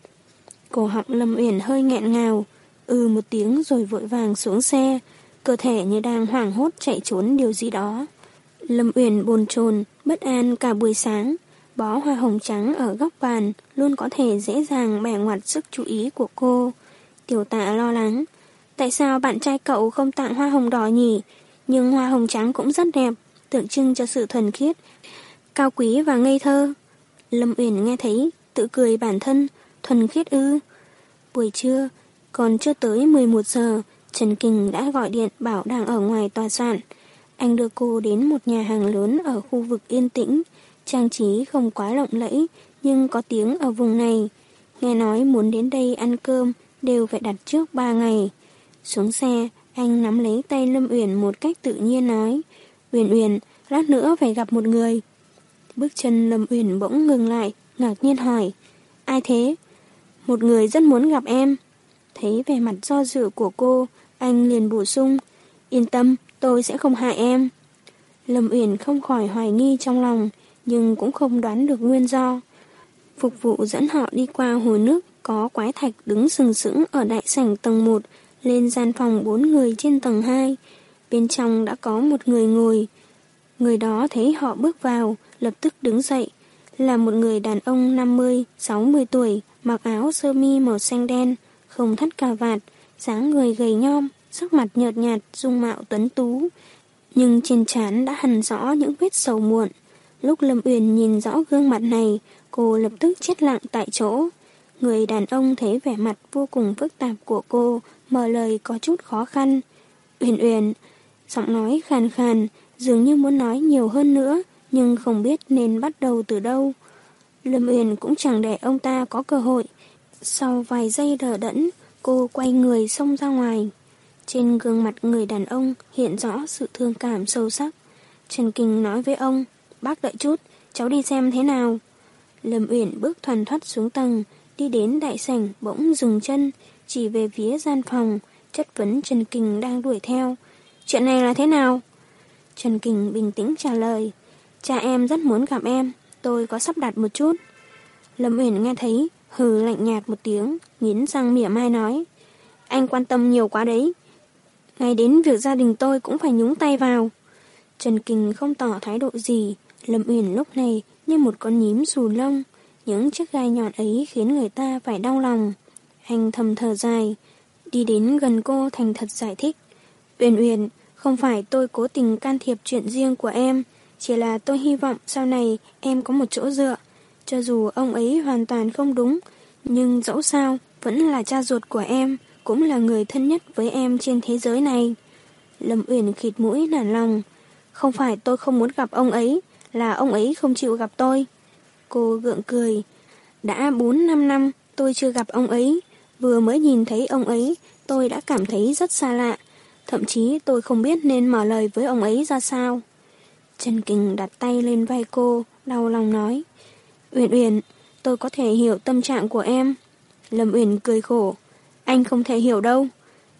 Cổ họng Lâm Uyển hơi nghẹn ngào, ừ một tiếng rồi vội vàng xuống xe, cơ thể như đang hoảng hốt chạy trốn điều gì đó. Lâm Uyển bồn chồn, bất an cả buổi sáng, bó hoa hồng trắng ở góc bàn luôn có thể dễ dàng bẻ ngoặt sức chú ý của cô. Tiểu tạ lo lắng, tại sao bạn trai cậu không tặng hoa hồng đỏ nhỉ? Nhưng hoa hồng trắng cũng rất đẹp, tượng trưng cho sự thuần khiết, cao quý và ngây thơ. Lâm Uyển nghe thấy, tự cười bản thân, thuần khiết ư. Buổi trưa, còn chưa tới 11 giờ, Trần Kinh đã gọi điện bảo đang ở ngoài tòa soạn. Anh đưa cô đến một nhà hàng lớn ở khu vực yên tĩnh, trang trí không quá lộng lẫy, nhưng có tiếng ở vùng này. Nghe nói muốn đến đây ăn cơm đều phải đặt trước 3 ngày. Xuống xe, anh nắm lấy tay Lâm Uyển một cách tự nhiên nói, Uyển Uyển, lát nữa phải gặp một người. Bước chân Lâm Uyển bỗng ngừng lại, ngạc nhiên hỏi, ai thế? Một người rất muốn gặp em. Thấy vẻ mặt do dự của cô, anh liền bổ sung, yên tâm, tôi sẽ không hại em. Lâm Uyển không khỏi hoài nghi trong lòng, nhưng cũng không đoán được nguyên do. Phục vụ dẫn họ đi qua hồ nước có quái thạch đứng sừng sững ở đại sảnh tầng 1 lên gian phòng bốn người trên tầng 2. Bên trong đã có một người ngồi. Người đó thấy họ bước vào, lập tức đứng dậy. Là một người đàn ông 50-60 tuổi, mặc áo sơ mi màu xanh đen, không thắt cà vạt, dáng người gầy nhom, sắc mặt nhợt nhạt, dung mạo tuấn tú. Nhưng trên trán đã hằn rõ những vết sầu muộn. Lúc Lâm Uyển nhìn rõ gương mặt này, cô lập tức chết lặng tại chỗ. Người đàn ông thấy vẻ mặt vô cùng phức tạp của cô, mở lời có chút khó khăn. Uyển Uyển, giọng nói khàn khàn, dường như muốn nói nhiều hơn nữa, nhưng không biết nên bắt đầu từ đâu. Lâm Uyển cũng chẳng để ông ta có cơ hội. Sau vài giây đờ đẫn, cô quay người xông ra ngoài. Trên gương mặt người đàn ông hiện rõ sự thương cảm sâu sắc. Trần Kinh nói với ông, bác đợi chút, cháu đi xem thế nào. Lâm Uyển bước thoàn thoát xuống tầng, đi đến đại sảnh bỗng dừng chân, chỉ về phía gian phòng, chất vấn Trần Kinh đang đuổi theo. Chuyện này là thế nào? Trần Kinh bình tĩnh trả lời. Cha em rất muốn gặp em, tôi có sắp đặt một chút. Lâm Uyển nghe thấy, hừ lạnh nhạt một tiếng, nghiến răng mỉa mai nói. Anh quan tâm nhiều quá đấy. Ngay đến việc gia đình tôi cũng phải nhúng tay vào. Trần Kinh không tỏ thái độ gì, Lâm Uyển lúc này như một con nhím xù lông. Những chiếc gai nhọn ấy khiến người ta phải đau lòng. Anh thầm thở dài, đi đến gần cô thành thật giải thích. Uyển Uyển, không phải tôi cố tình can thiệp chuyện riêng của em, chỉ là tôi hy vọng sau này em có một chỗ dựa. Cho dù ông ấy hoàn toàn không đúng, nhưng dẫu sao vẫn là cha ruột của em, cũng là người thân nhất với em trên thế giới này. Lâm Uyển khịt mũi nản lòng. Không phải tôi không muốn gặp ông ấy, là ông ấy không chịu gặp tôi. Cô gượng cười. Đã 4-5 năm tôi chưa gặp ông ấy. Vừa mới nhìn thấy ông ấy, tôi đã cảm thấy rất xa lạ. Thậm chí tôi không biết nên mở lời với ông ấy ra sao. Trần Kình đặt tay lên vai cô, đau lòng nói. Uyển Uyển, tôi có thể hiểu tâm trạng của em. Lâm Uyển cười khổ. Anh không thể hiểu đâu.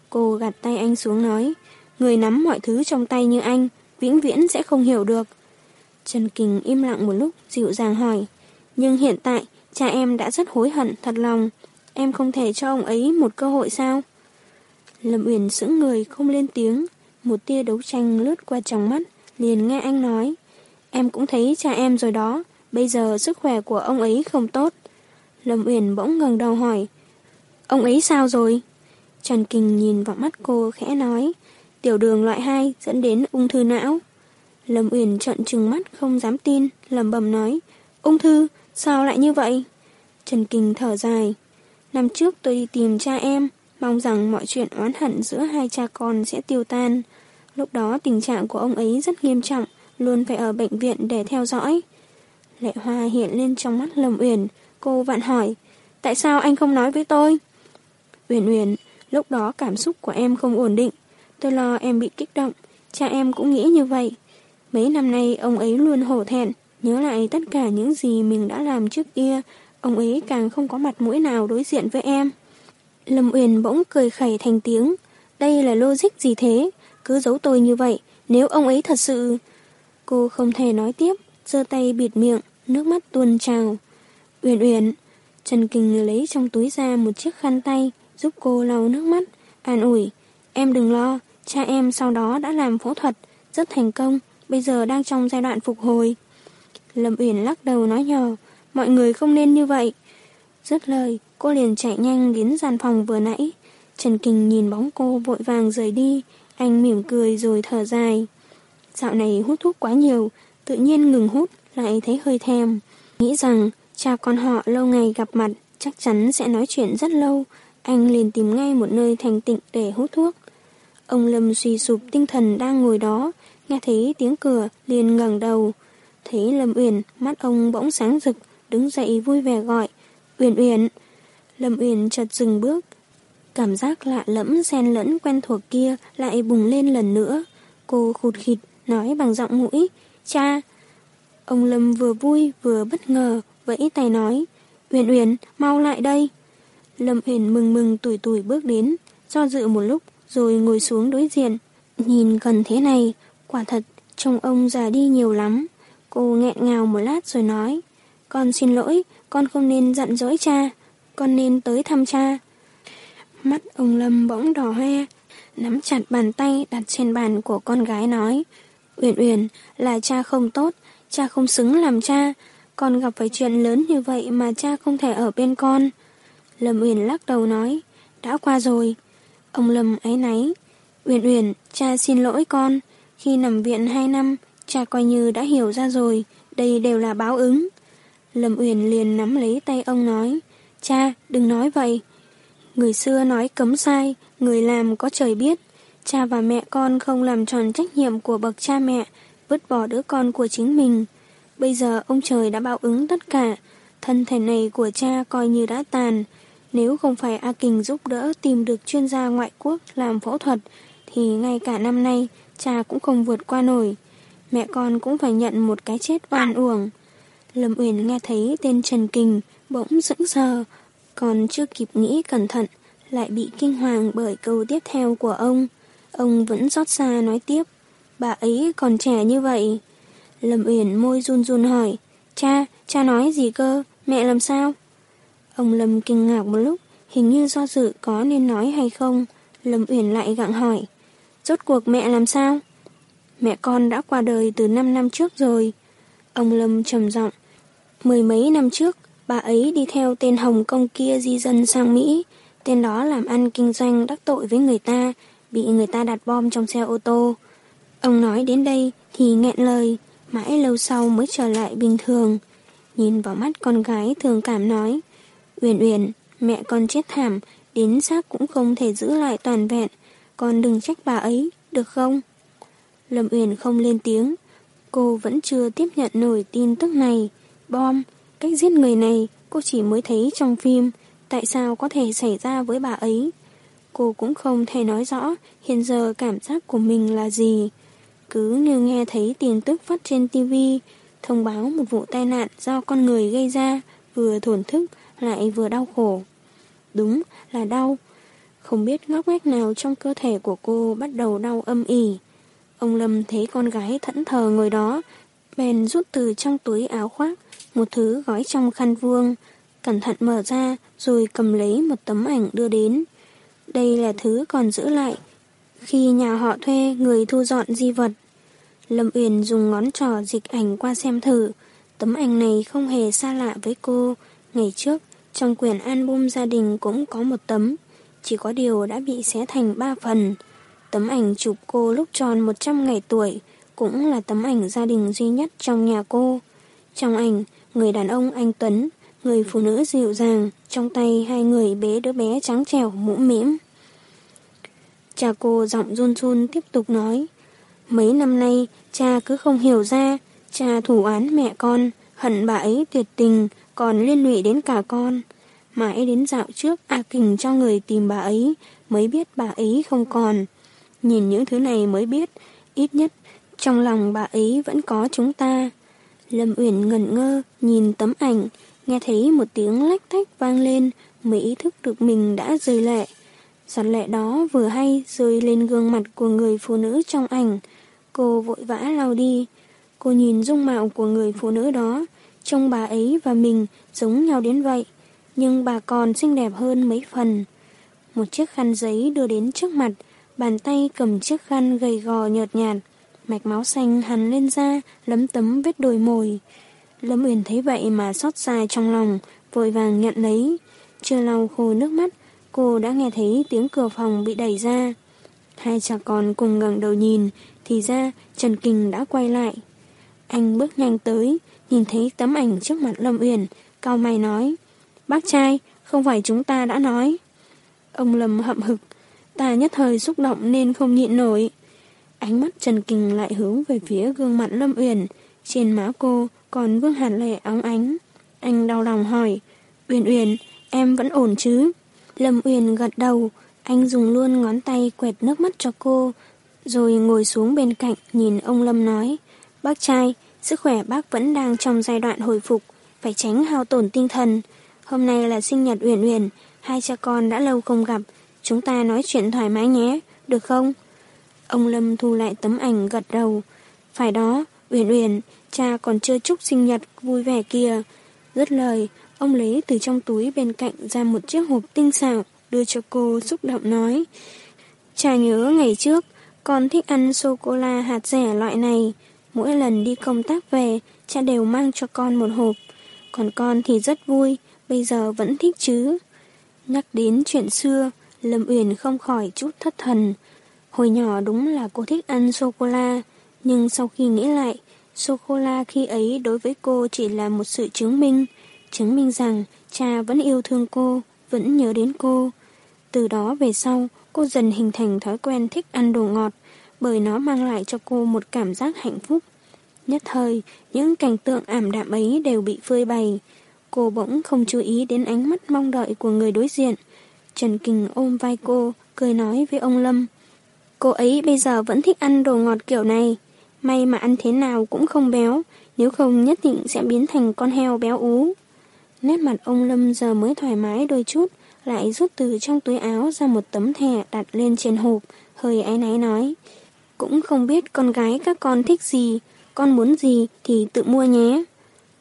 Cô gạt tay anh xuống nói. Người nắm mọi thứ trong tay như anh, vĩnh viễn sẽ không hiểu được. Trần Kình im lặng một lúc, dịu dàng hỏi. Nhưng hiện tại, cha em đã rất hối hận thật lòng. Em không thể cho ông ấy một cơ hội sao? Lâm Uyển sững người không lên tiếng. Một tia đấu tranh lướt qua trong mắt, liền nghe anh nói. Em cũng thấy cha em rồi đó, bây giờ sức khỏe của ông ấy không tốt. Lâm Uyển bỗng ngẩng đầu hỏi. Ông ấy sao rồi? Trần Kình nhìn vào mắt cô khẽ nói. Tiểu đường loại 2 dẫn đến ung thư não. Lâm Uyển trợn trừng mắt không dám tin, lẩm bẩm nói. Ung thư, sao lại như vậy? Trần Kình thở dài. Năm trước tôi đi tìm cha em, mong rằng mọi chuyện oán hận giữa hai cha con sẽ tiêu tan. Lúc đó tình trạng của ông ấy rất nghiêm trọng, luôn phải ở bệnh viện để theo dõi. Lệ hoa hiện lên trong mắt Lâm Uyển, cô vặn hỏi, tại sao anh không nói với tôi? Uyển Uyển, lúc đó cảm xúc của em không ổn định, tôi lo em bị kích động, cha em cũng nghĩ như vậy. Mấy năm nay ông ấy luôn hổ thẹn, nhớ lại tất cả những gì mình đã làm trước kia, ông ấy càng không có mặt mũi nào đối diện với em. Lâm Uyển bỗng cười khẩy thành tiếng, đây là logic gì thế, cứ giấu tôi như vậy, nếu ông ấy thật sự... Cô không thể nói tiếp, giơ tay bịt miệng, nước mắt tuôn trào. Uyển Uyển, Trần Kình lấy trong túi ra một chiếc khăn tay, giúp cô lau nước mắt, an ủi. Em đừng lo, cha em sau đó đã làm phẫu thuật, rất thành công, bây giờ đang trong giai đoạn phục hồi. Lâm Uyển lắc đầu nói nhỏ, mọi người không nên như vậy. Dứt lời, cô liền chạy nhanh đến gian phòng vừa nãy. Trần Kình nhìn bóng cô vội vàng rời đi, anh mỉm cười rồi thở dài. Dạo này hút thuốc quá nhiều, tự nhiên ngừng hút, lại thấy hơi thèm. Nghĩ rằng cha con họ lâu ngày gặp mặt, chắc chắn sẽ nói chuyện rất lâu. Anh liền tìm ngay một nơi thành tịnh để hút thuốc. Ông Lâm suy sụp tinh thần đang ngồi đó, nghe thấy tiếng cửa liền ngẩng đầu. Thấy Lâm Uyển, mắt ông bỗng sáng rực, đứng dậy vui vẻ gọi. Uyển Uyển. Lâm Uyển chợt dừng bước, Cảm giác lạ lẫm xen lẫn quen thuộc kia lại bùng lên lần nữa. Cô khụt khịt nói bằng giọng mũi. Cha! Ông Lâm vừa vui vừa bất ngờ, vẫy tay nói. Uyển Uyển, mau lại đây. Lâm Uyển mừng mừng tuổi tuổi bước đến, do dự một lúc rồi ngồi xuống đối diện. Nhìn gần thế này, quả thật trông ông già đi nhiều lắm. Cô nghẹn ngào một lát rồi nói. Con xin lỗi, con không nên giận dỗi cha. Con nên tới thăm cha. Mắt ông Lâm bỗng đỏ hoe, nắm chặt bàn tay đặt trên bàn của con gái nói. Uyển Uyển, là cha không tốt, cha không xứng làm cha. Con gặp phải chuyện lớn như vậy mà cha không thể ở bên con. Lâm Uyển lắc đầu nói, đã qua rồi. Ông Lâm áy náy. Uyển Uyển, cha xin lỗi con. Khi nằm viện 2 năm, cha coi như đã hiểu ra rồi, đây đều là báo ứng. Lâm Uyển liền nắm lấy tay ông nói, cha, đừng nói vậy. Người xưa nói cấm sai, người làm có trời biết. Cha và mẹ con không làm tròn trách nhiệm của bậc cha mẹ, vứt bỏ đứa con của chính mình. Bây giờ ông trời đã báo ứng tất cả, thân thể này của cha coi như đã tàn. Nếu không phải A Kình giúp đỡ tìm được chuyên gia ngoại quốc làm phẫu thuật, thì ngay cả năm nay cha cũng không vượt qua nổi. Mẹ con cũng phải nhận một cái chết oan uổng. Lâm Uyển nghe thấy tên Trần Kình bỗng sững sờ, còn chưa kịp nghĩ cẩn thận, lại bị kinh hoàng bởi câu tiếp theo của ông. Ông vẫn rót xa nói tiếp, bà ấy còn trẻ như vậy. Lâm Uyển môi run run hỏi, cha, cha nói gì cơ, mẹ làm sao? Ông Lâm kinh ngạc một lúc, hình như do dự có nên nói hay không. Lâm Uyển lại gặng hỏi, rốt cuộc mẹ làm sao? Mẹ con đã qua đời từ 5 năm trước rồi. Ông Lâm trầm giọng, mười mấy năm trước, bà ấy đi theo tên Hồng Kông kia di dân sang Mỹ. Tên đó làm ăn kinh doanh đắc tội với người ta, bị người ta đặt bom trong xe ô tô. Ông nói đến đây thì nghẹn lời, mãi lâu sau mới trở lại bình thường. Nhìn vào mắt con gái thường cảm nói, Uyển Uyển, mẹ con chết thảm, đến xác cũng không thể giữ lại toàn vẹn, con đừng trách bà ấy, được không? Lâm Uyển không lên tiếng, cô vẫn chưa tiếp nhận nổi tin tức này. Bom, cách giết người này cô chỉ mới thấy trong phim, tại sao có thể xảy ra với bà ấy? Cô cũng không thể nói rõ hiện giờ cảm giác của mình là gì. Cứ như nghe thấy tin tức phát trên TV, thông báo một vụ tai nạn do con người gây ra, vừa thổn thức lại vừa đau khổ. Đúng là đau. Không biết ngóc ngách nào trong cơ thể của cô bắt đầu đau âm ỉ. Ông Lâm thấy con gái thẫn thờ ngồi đó, bèn rút từ trong túi áo khoác một thứ gói trong khăn vuông, cẩn thận mở ra rồi cầm lấy một tấm ảnh đưa đến. Đây là thứ còn giữ lại khi nhà họ thuê người thu dọn di vật. Lâm Uyển dùng ngón trỏ dịch ảnh qua xem thử. Tấm ảnh này không hề xa lạ với cô. Ngày trước, trong quyển album gia đình cũng có một tấm. Chỉ có điều đã bị xé thành ba phần. Tấm ảnh chụp cô lúc tròn 100 ngày tuổi cũng là tấm ảnh gia đình duy nhất trong nhà cô. Trong ảnh, người đàn ông anh Tuấn, người phụ nữ dịu dàng, trong tay hai người bế đứa bé trắng trẻo mũm mĩm. Cha cô giọng run run tiếp tục nói, mấy năm nay cha cứ không hiểu ra, cha thủ án mẹ con, hận bà ấy tuyệt tình, còn liên lụy đến cả con. Mãi đến dạo trước A Kình cho người tìm bà ấy, mới biết bà ấy không còn. Nhìn những thứ này mới biết, ít nhất trong lòng bà ấy vẫn có chúng ta. Lâm Uyển ngẩn ngơ, nhìn tấm ảnh, nghe thấy một tiếng lách tách vang lên, mới ý thức được mình đã rơi lệ. Giọt lệ đó vừa hay rơi lên gương mặt của người phụ nữ trong ảnh. Cô vội vã lau đi. Cô nhìn dung mạo của người phụ nữ đó, trông bà ấy và mình giống nhau đến vậy, nhưng bà còn xinh đẹp hơn mấy phần. Một chiếc khăn giấy đưa đến trước mặt, bàn tay cầm chiếc khăn gầy gò nhợt nhạt, mạch máu xanh hằn lên da, lấm tấm vết đồi mồi. Lâm Uyển thấy vậy mà xót xa trong lòng, vội vàng nhận lấy. Chưa lau khô nước mắt, cô đã nghe thấy tiếng cửa phòng bị đẩy ra. Hai cha con cùng ngẩng đầu nhìn, thì ra Trần Kình đã quay lại. Anh bước nhanh tới, nhìn thấy tấm ảnh trước mặt Lâm Uyển, cao mày nói, Bác trai, không phải chúng ta đã nói. Ông Lâm hậm hực, ta nhất thời xúc động nên không nhịn nổi. Ánh mắt Trần Kình lại hướng về phía gương mặt Lâm Uyển, trên má cô còn vương hạt lệ óng ánh. Anh đau lòng hỏi, Uyển Uyển, em vẫn ổn chứ? Lâm Uyển gật đầu, anh dùng luôn ngón tay quẹt nước mắt cho cô, rồi ngồi xuống bên cạnh nhìn ông Lâm nói, Bác trai, sức khỏe bác vẫn đang trong giai đoạn hồi phục, phải tránh hao tổn tinh thần. Hôm nay là sinh nhật Uyển Uyển, hai cha con đã lâu không gặp, chúng ta nói chuyện thoải mái nhé, được không? Ông Lâm thu lại tấm ảnh gật đầu. Phải đó, Uyển Uyển, cha còn chưa chúc sinh nhật vui vẻ kia. rất lời, ông lấy từ trong túi bên cạnh ra một chiếc hộp tinh xảo, đưa cho cô xúc động nói. Cha nhớ ngày trước, con thích ăn sô-cô-la hạt rẻ loại này. Mỗi lần đi công tác về, cha đều mang cho con một hộp. Còn con thì rất vui, bây giờ vẫn thích chứ. Nhắc đến chuyện xưa, Lâm Uyển không khỏi chút thất thần. Hồi nhỏ đúng là cô thích ăn sô-cô-la, nhưng sau khi nghĩ lại, sô-cô-la khi ấy đối với cô chỉ là một sự chứng minh, chứng minh rằng cha vẫn yêu thương cô, vẫn nhớ đến cô. Từ đó về sau, cô dần hình thành thói quen thích ăn đồ ngọt, bởi nó mang lại cho cô một cảm giác hạnh phúc. Nhất thời, những cảnh tượng ảm đạm ấy đều bị phơi bày. Cô bỗng không chú ý đến ánh mắt mong đợi của người đối diện. Trần Kình ôm vai cô, cười nói với ông Lâm. Cô ấy bây giờ vẫn thích ăn đồ ngọt kiểu này. May mà ăn thế nào cũng không béo, nếu không nhất định sẽ biến thành con heo béo ú. Nét mặt ông Lâm giờ mới thoải mái đôi chút, lại rút từ trong túi áo ra một tấm thẻ đặt lên trên hộp, hơi áy náy nói. Cũng không biết con gái các con thích gì, con muốn gì thì tự mua nhé.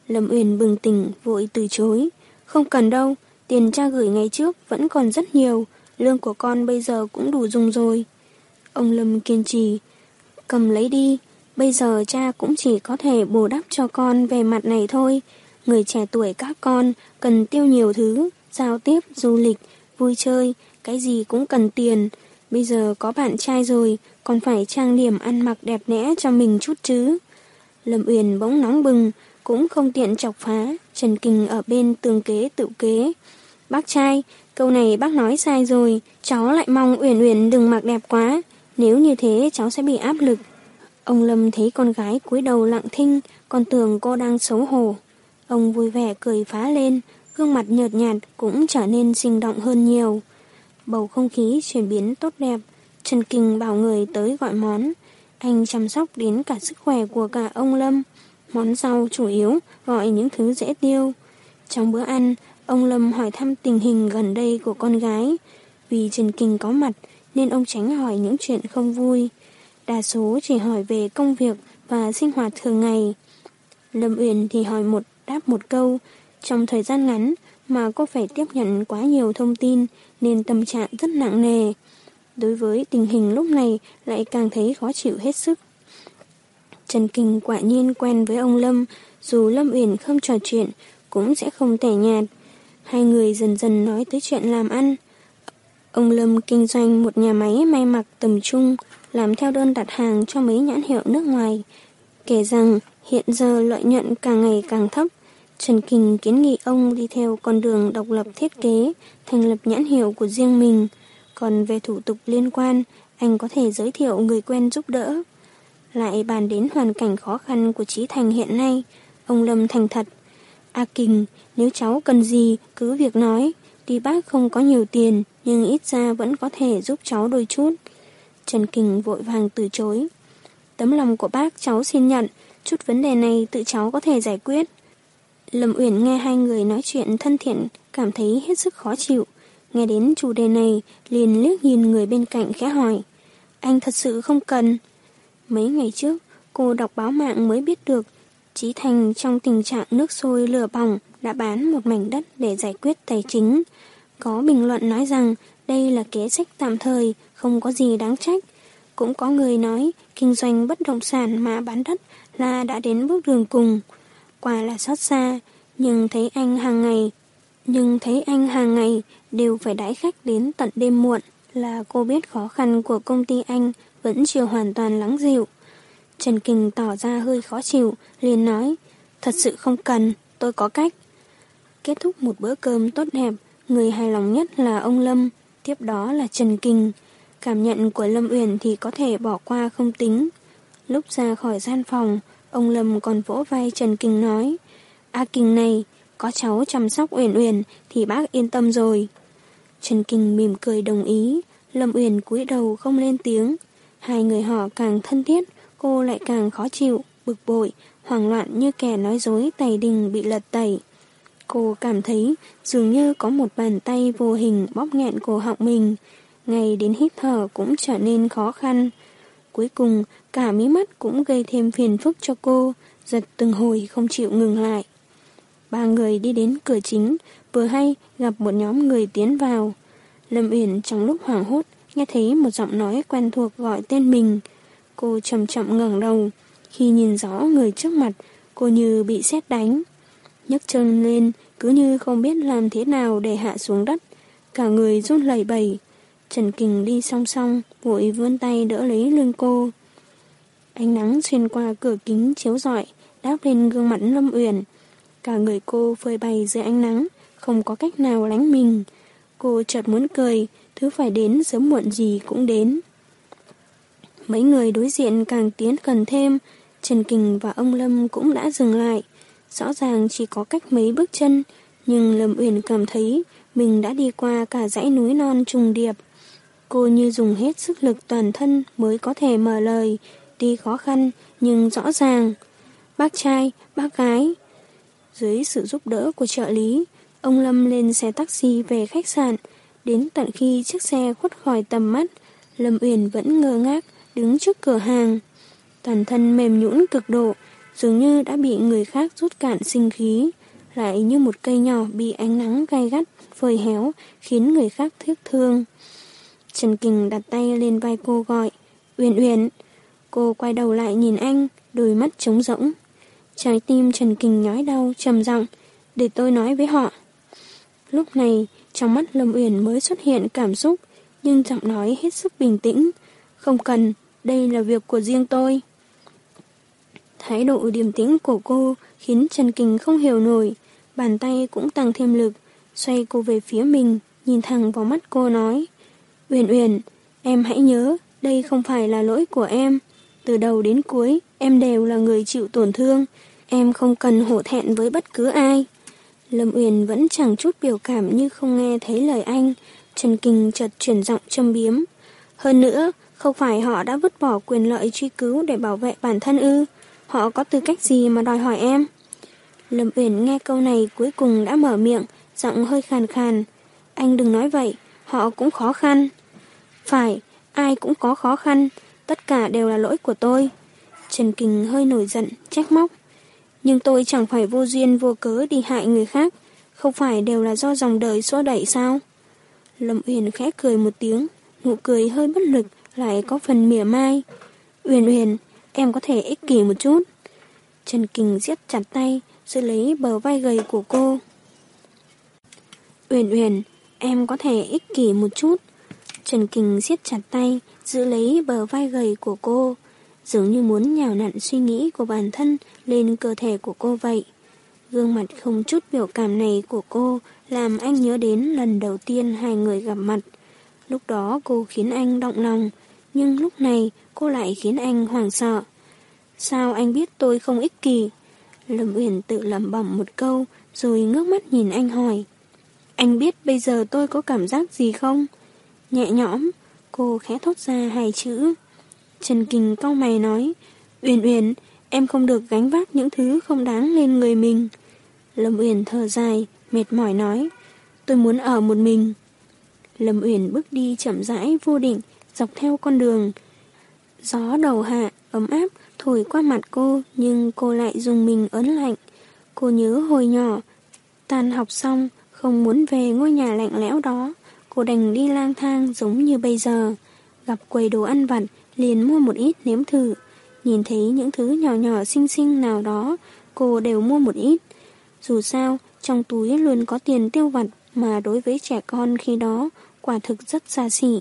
Lâm Uyển bừng tỉnh, vội từ chối. Không cần đâu, tiền cha gửi ngày trước vẫn còn rất nhiều, lương của con bây giờ cũng đủ dùng rồi. Ông Lâm kiên trì, cầm lấy đi, bây giờ cha cũng chỉ có thể bù đắp cho con về mặt này thôi. Người trẻ tuổi các con cần tiêu nhiều thứ, giao tiếp, du lịch, vui chơi, cái gì cũng cần tiền. Bây giờ có bạn trai rồi, còn phải trang điểm ăn mặc đẹp đẽ cho mình chút chứ. Lâm Uyển bỗng nóng bừng, cũng không tiện chọc phá, Trần Kình ở bên tường kế tự kế. Bác trai, câu này bác nói sai rồi, cháu lại mong Uyển Uyển đừng mặc đẹp quá, nếu như thế cháu sẽ bị áp lực. Ông Lâm thấy con gái cúi đầu lặng thinh, còn tưởng cô đang xấu hổ. Ông vui vẻ cười phá lên, gương mặt nhợt nhạt cũng trở nên sinh động hơn nhiều. Bầu không khí chuyển biến tốt đẹp, Trần Kinh bảo người tới gọi món. Anh chăm sóc đến cả sức khỏe của cả ông Lâm. Món rau chủ yếu gọi những thứ dễ tiêu. Trong bữa ăn, ông Lâm hỏi thăm tình hình gần đây của con gái. Vì Trần Kinh có mặt nên ông tránh hỏi những chuyện không vui. Đa số chỉ hỏi về công việc và sinh hoạt thường ngày. Lâm Uyển thì hỏi một đáp một câu. Trong thời gian ngắn mà cô phải tiếp nhận quá nhiều thông tin nên tâm trạng rất nặng nề. Đối với tình hình lúc này lại càng thấy khó chịu hết sức. Trần Kinh quả nhiên quen với ông Lâm, dù Lâm Uyển không trò chuyện, cũng sẽ không tẻ nhạt. Hai người dần dần nói tới chuyện làm ăn. Ông Lâm kinh doanh một nhà máy may mặc tầm trung, làm theo đơn đặt hàng cho mấy nhãn hiệu nước ngoài. Kể rằng hiện giờ lợi nhuận càng ngày càng thấp, Trần Kinh kiến nghị ông đi theo con đường độc lập thiết kế, thành lập nhãn hiệu của riêng mình. Còn về thủ tục liên quan, anh có thể giới thiệu người quen giúp đỡ. Lại bàn đến hoàn cảnh khó khăn của Trí Thành hiện nay, ông Lâm thành thật. A Kình, nếu cháu cần gì, cứ việc nói. đi bác không có nhiều tiền, nhưng ít ra vẫn có thể giúp cháu đôi chút. Trần Kình vội vàng từ chối. Tấm lòng của bác cháu xin nhận, chút vấn đề này tự cháu có thể giải quyết. Lâm Uyển nghe hai người nói chuyện thân thiện, cảm thấy hết sức khó chịu. Nghe đến chủ đề này, liền liếc nhìn người bên cạnh khẽ hỏi. Anh thật sự không cần. Mấy ngày trước, cô đọc báo mạng mới biết được Chí Thành trong tình trạng nước sôi lửa bỏng đã bán một mảnh đất để giải quyết tài chính. Có bình luận nói rằng đây là kế sách tạm thời, không có gì đáng trách. Cũng có người nói kinh doanh bất động sản mà bán đất là đã đến bước đường cùng. Quả là xót xa, nhưng thấy anh hàng ngày nhưng thấy anh hàng ngày đều phải đãi khách đến tận đêm muộn là cô biết khó khăn của công ty anh vẫn chưa hoàn toàn lắng dịu. Trần Kình tỏ ra hơi khó chịu, liền nói, thật sự không cần, tôi có cách. Kết thúc một bữa cơm tốt đẹp, người hài lòng nhất là ông Lâm, tiếp đó là Trần Kình. Cảm nhận của Lâm Uyển thì có thể bỏ qua không tính. Lúc ra khỏi gian phòng, ông Lâm còn vỗ vai Trần Kình nói, A Kình này, có cháu chăm sóc Uyển Uyển thì bác yên tâm rồi. Trần Kinh mỉm cười đồng ý, Lâm Uyển cúi đầu không lên tiếng. Hai người họ càng thân thiết, cô lại càng khó chịu, bực bội, hoảng loạn như kẻ nói dối tày đình bị lật tẩy. Cô cảm thấy dường như có một bàn tay vô hình bóp nghẹn cổ họng mình, ngày đến hít thở cũng trở nên khó khăn. Cuối cùng, cả mí mắt cũng gây thêm phiền phức cho cô, giật từng hồi không chịu ngừng lại. Ba người đi đến cửa chính, vừa hay gặp một nhóm người tiến vào. Lâm Uyển trong lúc hoảng hốt nghe thấy một giọng nói quen thuộc gọi tên mình. Cô chậm chậm ngẩng đầu. Khi nhìn rõ người trước mặt, cô như bị sét đánh nhấc chân lên, cứ như không biết làm thế nào để hạ xuống đất. Cả người run lẩy bẩy. Trần Kình đi song song, vội vươn tay đỡ lấy lưng cô. Ánh nắng xuyên qua cửa kính chiếu rọi, đáp lên gương mặt Lâm Uyển. Cả người cô phơi bày dưới ánh nắng, không có cách nào lánh mình. Cô chợt muốn cười, thứ phải đến sớm muộn gì cũng đến. Mấy người đối diện càng tiến gần thêm, Trần Kình và ông Lâm cũng đã dừng lại. Rõ ràng chỉ có cách mấy bước chân, nhưng Lâm Uyển cảm thấy mình đã đi qua cả dãy núi non trùng điệp. Cô như dùng hết sức lực toàn thân mới có thể mở lời, đi khó khăn nhưng rõ ràng. Bác trai, bác gái. Dưới sự giúp đỡ của trợ lý, ông Lâm lên xe taxi về khách sạn. Đến tận khi chiếc xe khuất khỏi tầm mắt, Lâm Uyển vẫn ngơ ngác đứng trước cửa hàng. Toàn thân mềm nhũn cực độ, dường như đã bị người khác rút cạn sinh khí, lại như một cây nhỏ bị ánh nắng gai gắt, phơi héo, khiến người khác thiết thương. Trần Kình đặt tay lên vai cô gọi, Uyển Uyển. Cô quay đầu lại nhìn anh, đôi mắt trống rỗng. Trái tim Trần Kình nhói đau, trầm giọng, để tôi nói với họ. Lúc này, trong mắt Lâm Uyển mới xuất hiện cảm xúc, nhưng giọng nói hết sức bình tĩnh. Không cần, đây là việc của riêng tôi. Thái độ điềm tĩnh của cô khiến Trần Kình không hiểu nổi, bàn tay cũng tăng thêm lực, xoay cô về phía mình, nhìn thẳng vào mắt cô nói. Uyển Uyển, em hãy nhớ, đây không phải là lỗi của em. Từ đầu đến cuối, em đều là người chịu tổn thương. Em không cần hổ thẹn với bất cứ ai. Lâm Uyển vẫn chẳng chút biểu cảm như không nghe thấy lời anh. Trần Kinh chợt chuyển giọng châm biếm. Hơn nữa, không phải họ đã vứt bỏ quyền lợi truy cứu để bảo vệ bản thân ư. Họ có tư cách gì mà đòi hỏi em? Lâm Uyển nghe câu này cuối cùng đã mở miệng, giọng hơi khàn khàn. Anh đừng nói vậy, họ cũng khó khăn. Phải, ai cũng có khó khăn, tất cả đều là lỗi của tôi. Trần Kình hơi nổi giận, trách móc. Nhưng tôi chẳng phải vô duyên vô cớ đi hại người khác, không phải đều là do dòng đời xô đẩy sao? Lâm Uyển khẽ cười một tiếng, nụ cười hơi bất lực, lại có phần mỉa mai. Uyển Uyển, em có thể ích kỷ một chút. Trần Kình siết chặt tay, giữ lấy bờ vai gầy của cô. Uyển Uyển, em có thể ích kỷ một chút. Trần Kình siết chặt tay, giữ lấy bờ vai gầy của cô, dường như muốn nhào nặn suy nghĩ của bản thân lên cơ thể của cô vậy. Gương mặt không chút biểu cảm này của cô làm anh nhớ đến lần đầu tiên hai người gặp mặt. Lúc đó cô khiến anh động lòng, nhưng lúc này cô lại khiến anh hoảng sợ. Sao anh biết tôi không ích kỷ? Lâm Uyển tự lẩm bẩm một câu, rồi ngước mắt nhìn anh hỏi. Anh biết bây giờ tôi có cảm giác gì không? Nhẹ nhõm, cô khẽ thốt ra hai chữ. Trần Kình cau mày nói, Uyển Uyển, em không được gánh vác những thứ không đáng lên người mình. Lâm Uyển thở dài, mệt mỏi nói, tôi muốn ở một mình. Lâm Uyển bước đi chậm rãi vô định, dọc theo con đường. Gió đầu hạ, ấm áp, thổi qua mặt cô, nhưng cô lại dùng mình ớn lạnh. Cô nhớ hồi nhỏ, tan học xong, không muốn về ngôi nhà lạnh lẽo đó. Cô đành đi lang thang giống như bây giờ. Gặp quầy đồ ăn vặt, liền mua một ít nếm thử. Nhìn thấy những thứ nhỏ nhỏ xinh xinh nào đó, cô đều mua một ít. Dù sao, trong túi luôn có tiền tiêu vặt mà đối với trẻ con khi đó quả thực rất xa xỉ.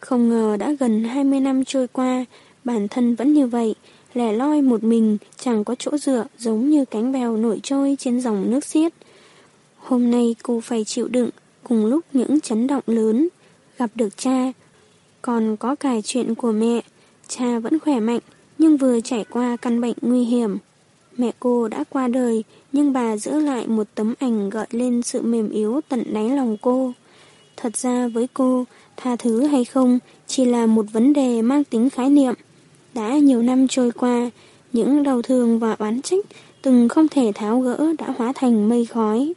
Không ngờ đã gần 20 năm trôi qua, bản thân vẫn như vậy, lẻ loi một mình, chẳng có chỗ dựa giống như cánh bèo nổi trôi trên dòng nước xiết. Hôm nay cô phải chịu đựng cùng lúc những chấn động lớn, gặp được cha, còn có cả chuyện của mẹ, cha vẫn khỏe mạnh nhưng vừa trải qua căn bệnh nguy hiểm. Mẹ cô đã qua đời nhưng bà giữ lại một tấm ảnh gợi lên sự mềm yếu tận đáy lòng cô. Thật ra với cô, tha thứ hay không chỉ là một vấn đề mang tính khái niệm. Đã nhiều năm trôi qua, những đau thương và oán trách từng không thể tháo gỡ đã hóa thành mây khói.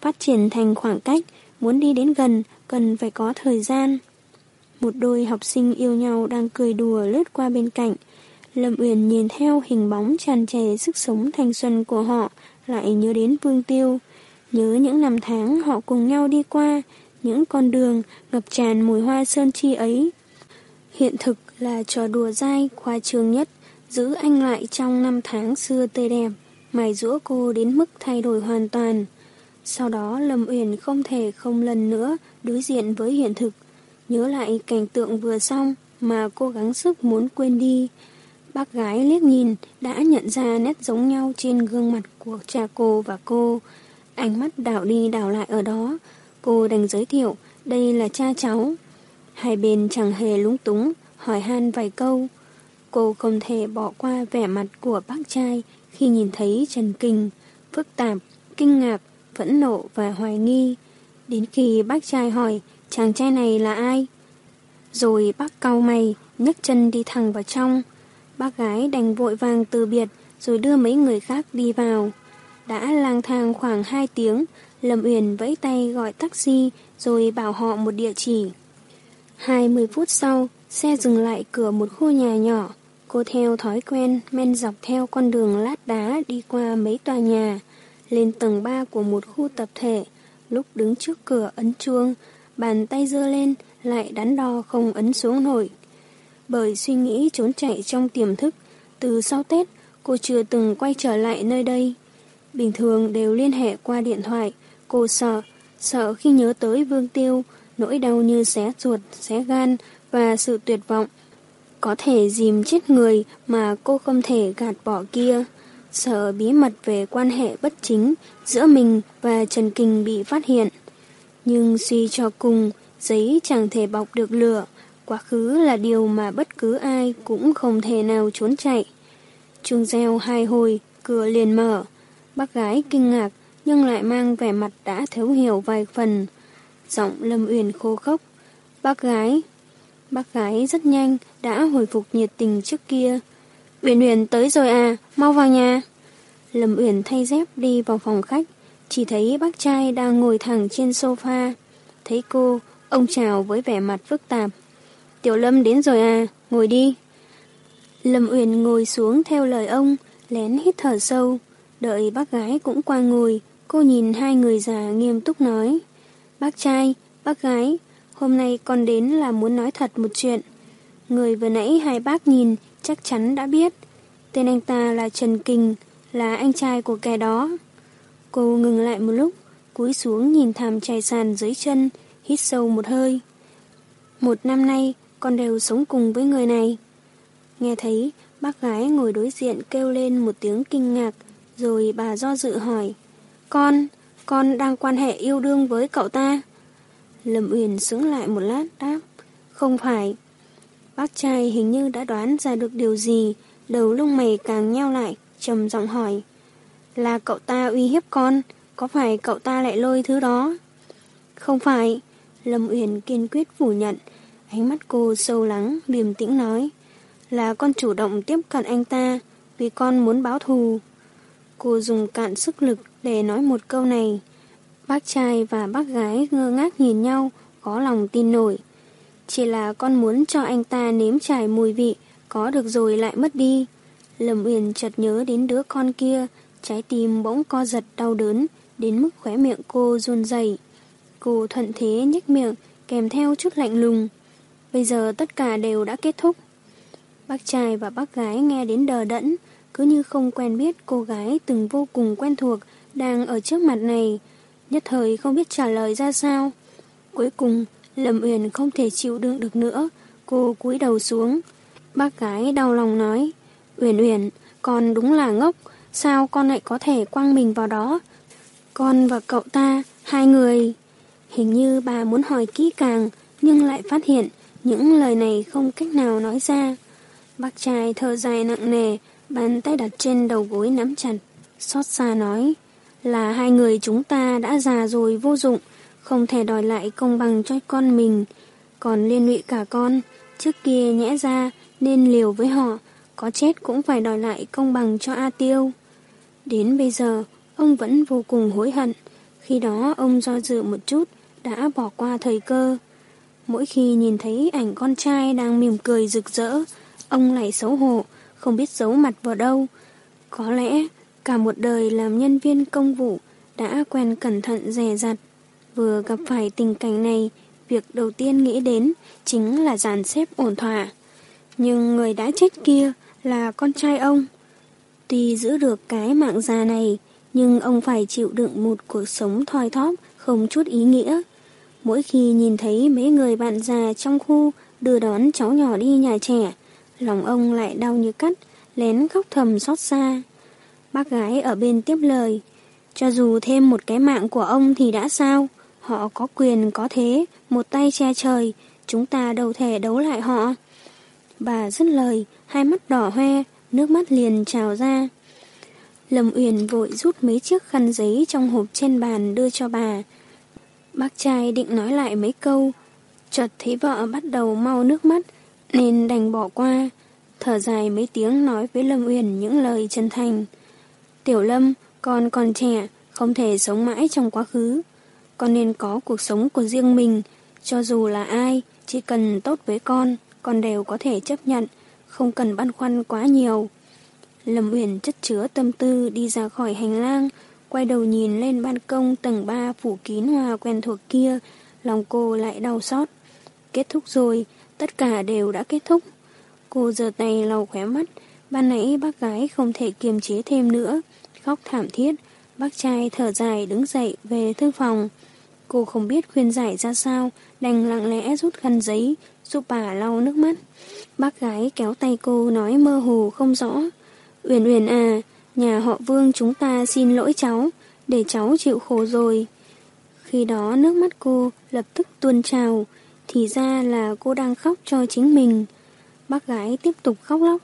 Phát triển thành khoảng cách, muốn đi đến gần, cần phải có thời gian. Một đôi học sinh yêu nhau đang cười đùa lướt qua bên cạnh. Lâm Uyển nhìn theo hình bóng tràn trề sức sống thanh xuân của họ, lại nhớ đến Vương Tiêu. Nhớ những năm tháng họ cùng nhau đi qua, những con đường ngập tràn mùi hoa sơn chi ấy. Hiện thực là trò đùa dai khoa trương nhất, giữ anh lại trong năm tháng xưa tươi đẹp, mài rũa cô đến mức thay đổi hoàn toàn. Sau đó Lâm Uyển không thể không lần nữa đối diện với hiện thực, nhớ lại cảnh tượng vừa xong mà cô gắng sức muốn quên đi. Bác gái liếc nhìn đã nhận ra nét giống nhau trên gương mặt của cha cô và cô. Ánh mắt đảo đi đảo lại ở đó. Cô đành giới thiệu đây là cha cháu. Hai bên chẳng hề lúng túng, hỏi han vài câu. Cô không thể bỏ qua vẻ mặt của bác trai khi nhìn thấy Trần Kinh, phức tạp, kinh ngạc, phẫn nộ và hoài nghi. Đến khi bác trai hỏi chàng trai này là ai? Rồi bác cau mày, nhấc chân đi thẳng vào trong. Bác gái đành vội vàng từ biệt rồi đưa mấy người khác đi vào. Đã lang thang khoảng 2 tiếng, Lâm Uyển vẫy tay gọi taxi rồi bảo họ một địa chỉ. 20 phút sau, xe dừng lại cửa một khu nhà nhỏ. Cô theo thói quen men dọc theo con đường lát đá đi qua mấy tòa nhà, lên tầng 3 của một khu tập thể. Lúc đứng trước cửa ấn chuông, bàn tay dơ lên, lại đắn đo không ấn xuống nổi. Bởi suy nghĩ trốn chạy trong tiềm thức, từ sau Tết, cô chưa từng quay trở lại nơi đây. Bình thường đều liên hệ qua điện thoại, cô sợ, sợ khi nhớ tới Vương Tiêu, nỗi đau như xé ruột, xé gan và sự tuyệt vọng. Có thể dìm chết người mà cô không thể gạt bỏ kia. Sợ bí mật về quan hệ bất chính giữa mình và Trần Kinh bị phát hiện. Nhưng suy cho cùng, giấy chẳng thể bọc được lửa. Quá khứ là điều mà bất cứ ai cũng không thể nào trốn chạy. Chuông reo hai hồi, cửa liền mở. Bác gái kinh ngạc nhưng lại mang vẻ mặt đã thiếu hiểu vài phần. Giọng Lâm Uyển khô khốc. Bác gái. Bác gái rất nhanh đã hồi phục nhiệt tình trước kia. Uyển Uyển tới rồi à, mau vào nhà. Lâm Uyển thay dép đi vào phòng khách, chỉ thấy bác trai đang ngồi thẳng trên sofa. Thấy cô, ông chào với vẻ mặt phức tạp. Tiểu Lâm đến rồi à, ngồi đi. Lâm Uyển ngồi xuống theo lời ông, lén hít thở sâu. Đợi bác gái cũng qua ngồi, cô nhìn hai người già nghiêm túc nói. Bác trai, bác gái, hôm nay con đến là muốn nói thật một chuyện. Người vừa nãy hai bác nhìn chắc chắn đã biết. Tên anh ta là Trần Kình, là anh trai của kẻ đó. Cô ngừng lại một lúc, cúi xuống nhìn thảm trải sàn dưới chân, hít sâu một hơi. Một năm nay, con đều sống cùng với người này. Nghe thấy, bác gái ngồi đối diện kêu lên một tiếng kinh ngạc, rồi bà do dự hỏi. Con, con đang quan hệ yêu đương với cậu ta. Lâm Uyển sững lại một lát đáp. Không phải. Bác trai hình như đã đoán ra được điều gì, đầu lông mày càng nheo lại, trầm giọng hỏi. Là cậu ta uy hiếp con, có phải cậu ta lại lôi thứ đó? Không phải. Lâm Uyển kiên quyết phủ nhận. Ánh mắt cô sâu lắng, điềm tĩnh nói. Là con chủ động tiếp cận anh ta, vì con muốn báo thù. Cô dùng cạn sức lực để nói một câu này. Bác trai và bác gái ngơ ngác nhìn nhau, có lòng tin nổi. Chỉ là con muốn cho anh ta nếm trải mùi vị, có được rồi lại mất đi. Lâm Uyển chợt nhớ đến đứa con kia, trái tim bỗng co giật đau đớn, đến mức khóe miệng cô run rẩy. Cô thuận thế nhếch miệng, kèm theo chút lạnh lùng. Bây giờ tất cả đều đã kết thúc. Bác trai và bác gái nghe đến đờ đẫn, cứ như không quen biết cô gái từng vô cùng quen thuộc đang ở trước mặt này, nhất thời không biết trả lời ra sao. Cuối cùng, Lâm Uyển không thể chịu đựng được nữa, cô cúi đầu xuống. Bác gái đau lòng nói, Uyển Uyển, con đúng là ngốc, sao con lại có thể quăng mình vào đó? Con và cậu ta, hai người... Hình như bà muốn hỏi kỹ càng, nhưng lại phát hiện những lời này không cách nào nói ra. Bác trai thở dài nặng nề, bàn tay đặt trên đầu gối nắm chặt, xót xa nói là hai người chúng ta đã già rồi vô dụng, không thể đòi lại công bằng cho con mình, còn liên lụy cả con, trước kia nhẽ ra nên liều với họ, có chết cũng phải đòi lại công bằng cho A Tiêu. Đến bây giờ, ông vẫn vô cùng hối hận, khi đó ông do dự một chút, đã bỏ qua thời cơ. Mỗi khi nhìn thấy ảnh con trai đang mỉm cười rực rỡ, ông lại xấu hổ, không biết giấu mặt vào đâu. Có lẽ cả một đời làm nhân viên công vụ đã quen cẩn thận dè dặt. Vừa gặp phải tình cảnh này, việc đầu tiên nghĩ đến chính là dàn xếp ổn thỏa. Nhưng người đã chết kia là con trai ông. Tuy giữ được cái mạng già này, nhưng ông phải chịu đựng một cuộc sống thoi thóp, không chút ý nghĩa. Mỗi khi nhìn thấy mấy người bạn già trong khu đưa đón cháu nhỏ đi nhà trẻ, lòng ông lại đau như cắt, lén khóc thầm xót xa. Bác gái ở bên tiếp lời, cho dù thêm một cái mạng của ông thì đã sao, họ có quyền có thế, một tay che trời, chúng ta đâu thể đấu lại họ. Bà dứt lời, hai mắt đỏ hoe, nước mắt liền trào ra. Lâm Uyển vội rút mấy chiếc khăn giấy trong hộp trên bàn đưa cho bà. Bác trai định nói lại mấy câu, chợt thấy vợ bắt đầu mau nước mắt, nên đành bỏ qua. Thở dài mấy tiếng nói với Lâm Uyển những lời chân thành. Tiểu Lâm, con còn trẻ, không thể sống mãi trong quá khứ. Con nên có cuộc sống của riêng mình, cho dù là ai, chỉ cần tốt với con, con đều có thể chấp nhận, không cần băn khoăn quá nhiều. Lâm Uyển chất chứa tâm tư đi ra khỏi hành lang, quay đầu nhìn lên ban công tầng 3 phủ kín hoa quen thuộc kia, lòng cô lại đau xót. Kết thúc rồi, tất cả đều đã kết thúc. Cô giơ tay lau khóe mắt, ban nãy bác gái không thể kiềm chế thêm nữa, khóc thảm thiết, bác trai thở dài đứng dậy về thư phòng. Cô không biết khuyên giải ra sao, đành lặng lẽ rút khăn giấy, giúp bà lau nước mắt. Bác gái kéo tay cô nói mơ hồ không rõ. Uyển Uyển à, nhà họ Vương chúng ta xin lỗi cháu, để cháu chịu khổ rồi. Khi đó nước mắt cô lập tức tuôn trào, thì ra là cô đang khóc cho chính mình. Bác gái tiếp tục khóc lóc.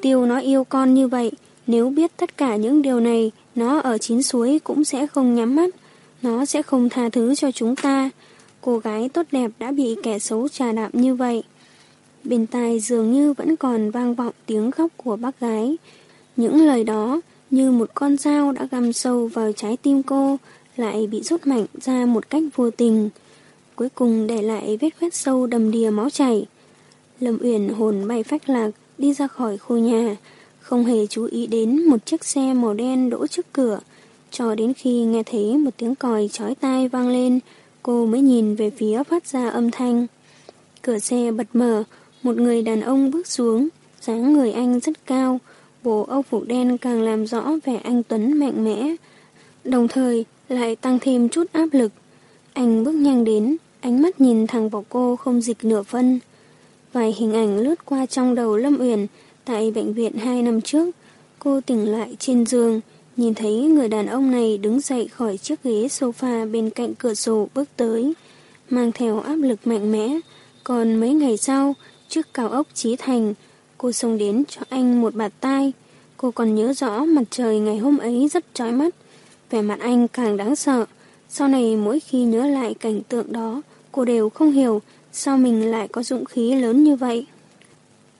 Tiêu nó yêu con như vậy, nếu biết tất cả những điều này, nó ở chín suối cũng sẽ không nhắm mắt, nó sẽ không tha thứ cho chúng ta. Cô gái tốt đẹp đã bị kẻ xấu trà đạp như vậy. Bên tai dường như vẫn còn vang vọng tiếng khóc của bác gái. Những lời đó như một con dao đã găm sâu vào trái tim cô, lại bị rút mạnh ra một cách vô tình. Cuối cùng để lại vết khoét sâu đầm đìa máu chảy. Lâm Uyển hồn bay phách lạc đi ra khỏi khu nhà, không hề chú ý đến một chiếc xe màu đen đỗ trước cửa. Cho đến khi nghe thấy một tiếng còi chói tai vang lên, cô mới nhìn về phía phát ra âm thanh. Cửa xe bật mở, một người đàn ông bước xuống, dáng người anh rất cao, bộ âu phục đen càng làm rõ vẻ anh Tuấn mạnh mẽ, đồng thời lại tăng thêm chút áp lực. Anh bước nhanh đến, ánh mắt nhìn thẳng vào cô không dịch nửa phân. Vài hình ảnh lướt qua trong đầu Lâm Uyển tại bệnh viện hai năm trước. Cô tỉnh lại trên giường, nhìn thấy người đàn ông này đứng dậy khỏi chiếc ghế sofa bên cạnh cửa sổ bước tới, mang theo áp lực mạnh mẽ. Còn mấy ngày sau, trước cao ốc Trí Thành, cô xông đến cho anh một bạt tai. Cô còn nhớ rõ mặt trời ngày hôm ấy rất chói mắt, vẻ mặt anh càng đáng sợ. Sau này mỗi khi nhớ lại cảnh tượng đó, cô đều không hiểu sao mình lại có dũng khí lớn như vậy.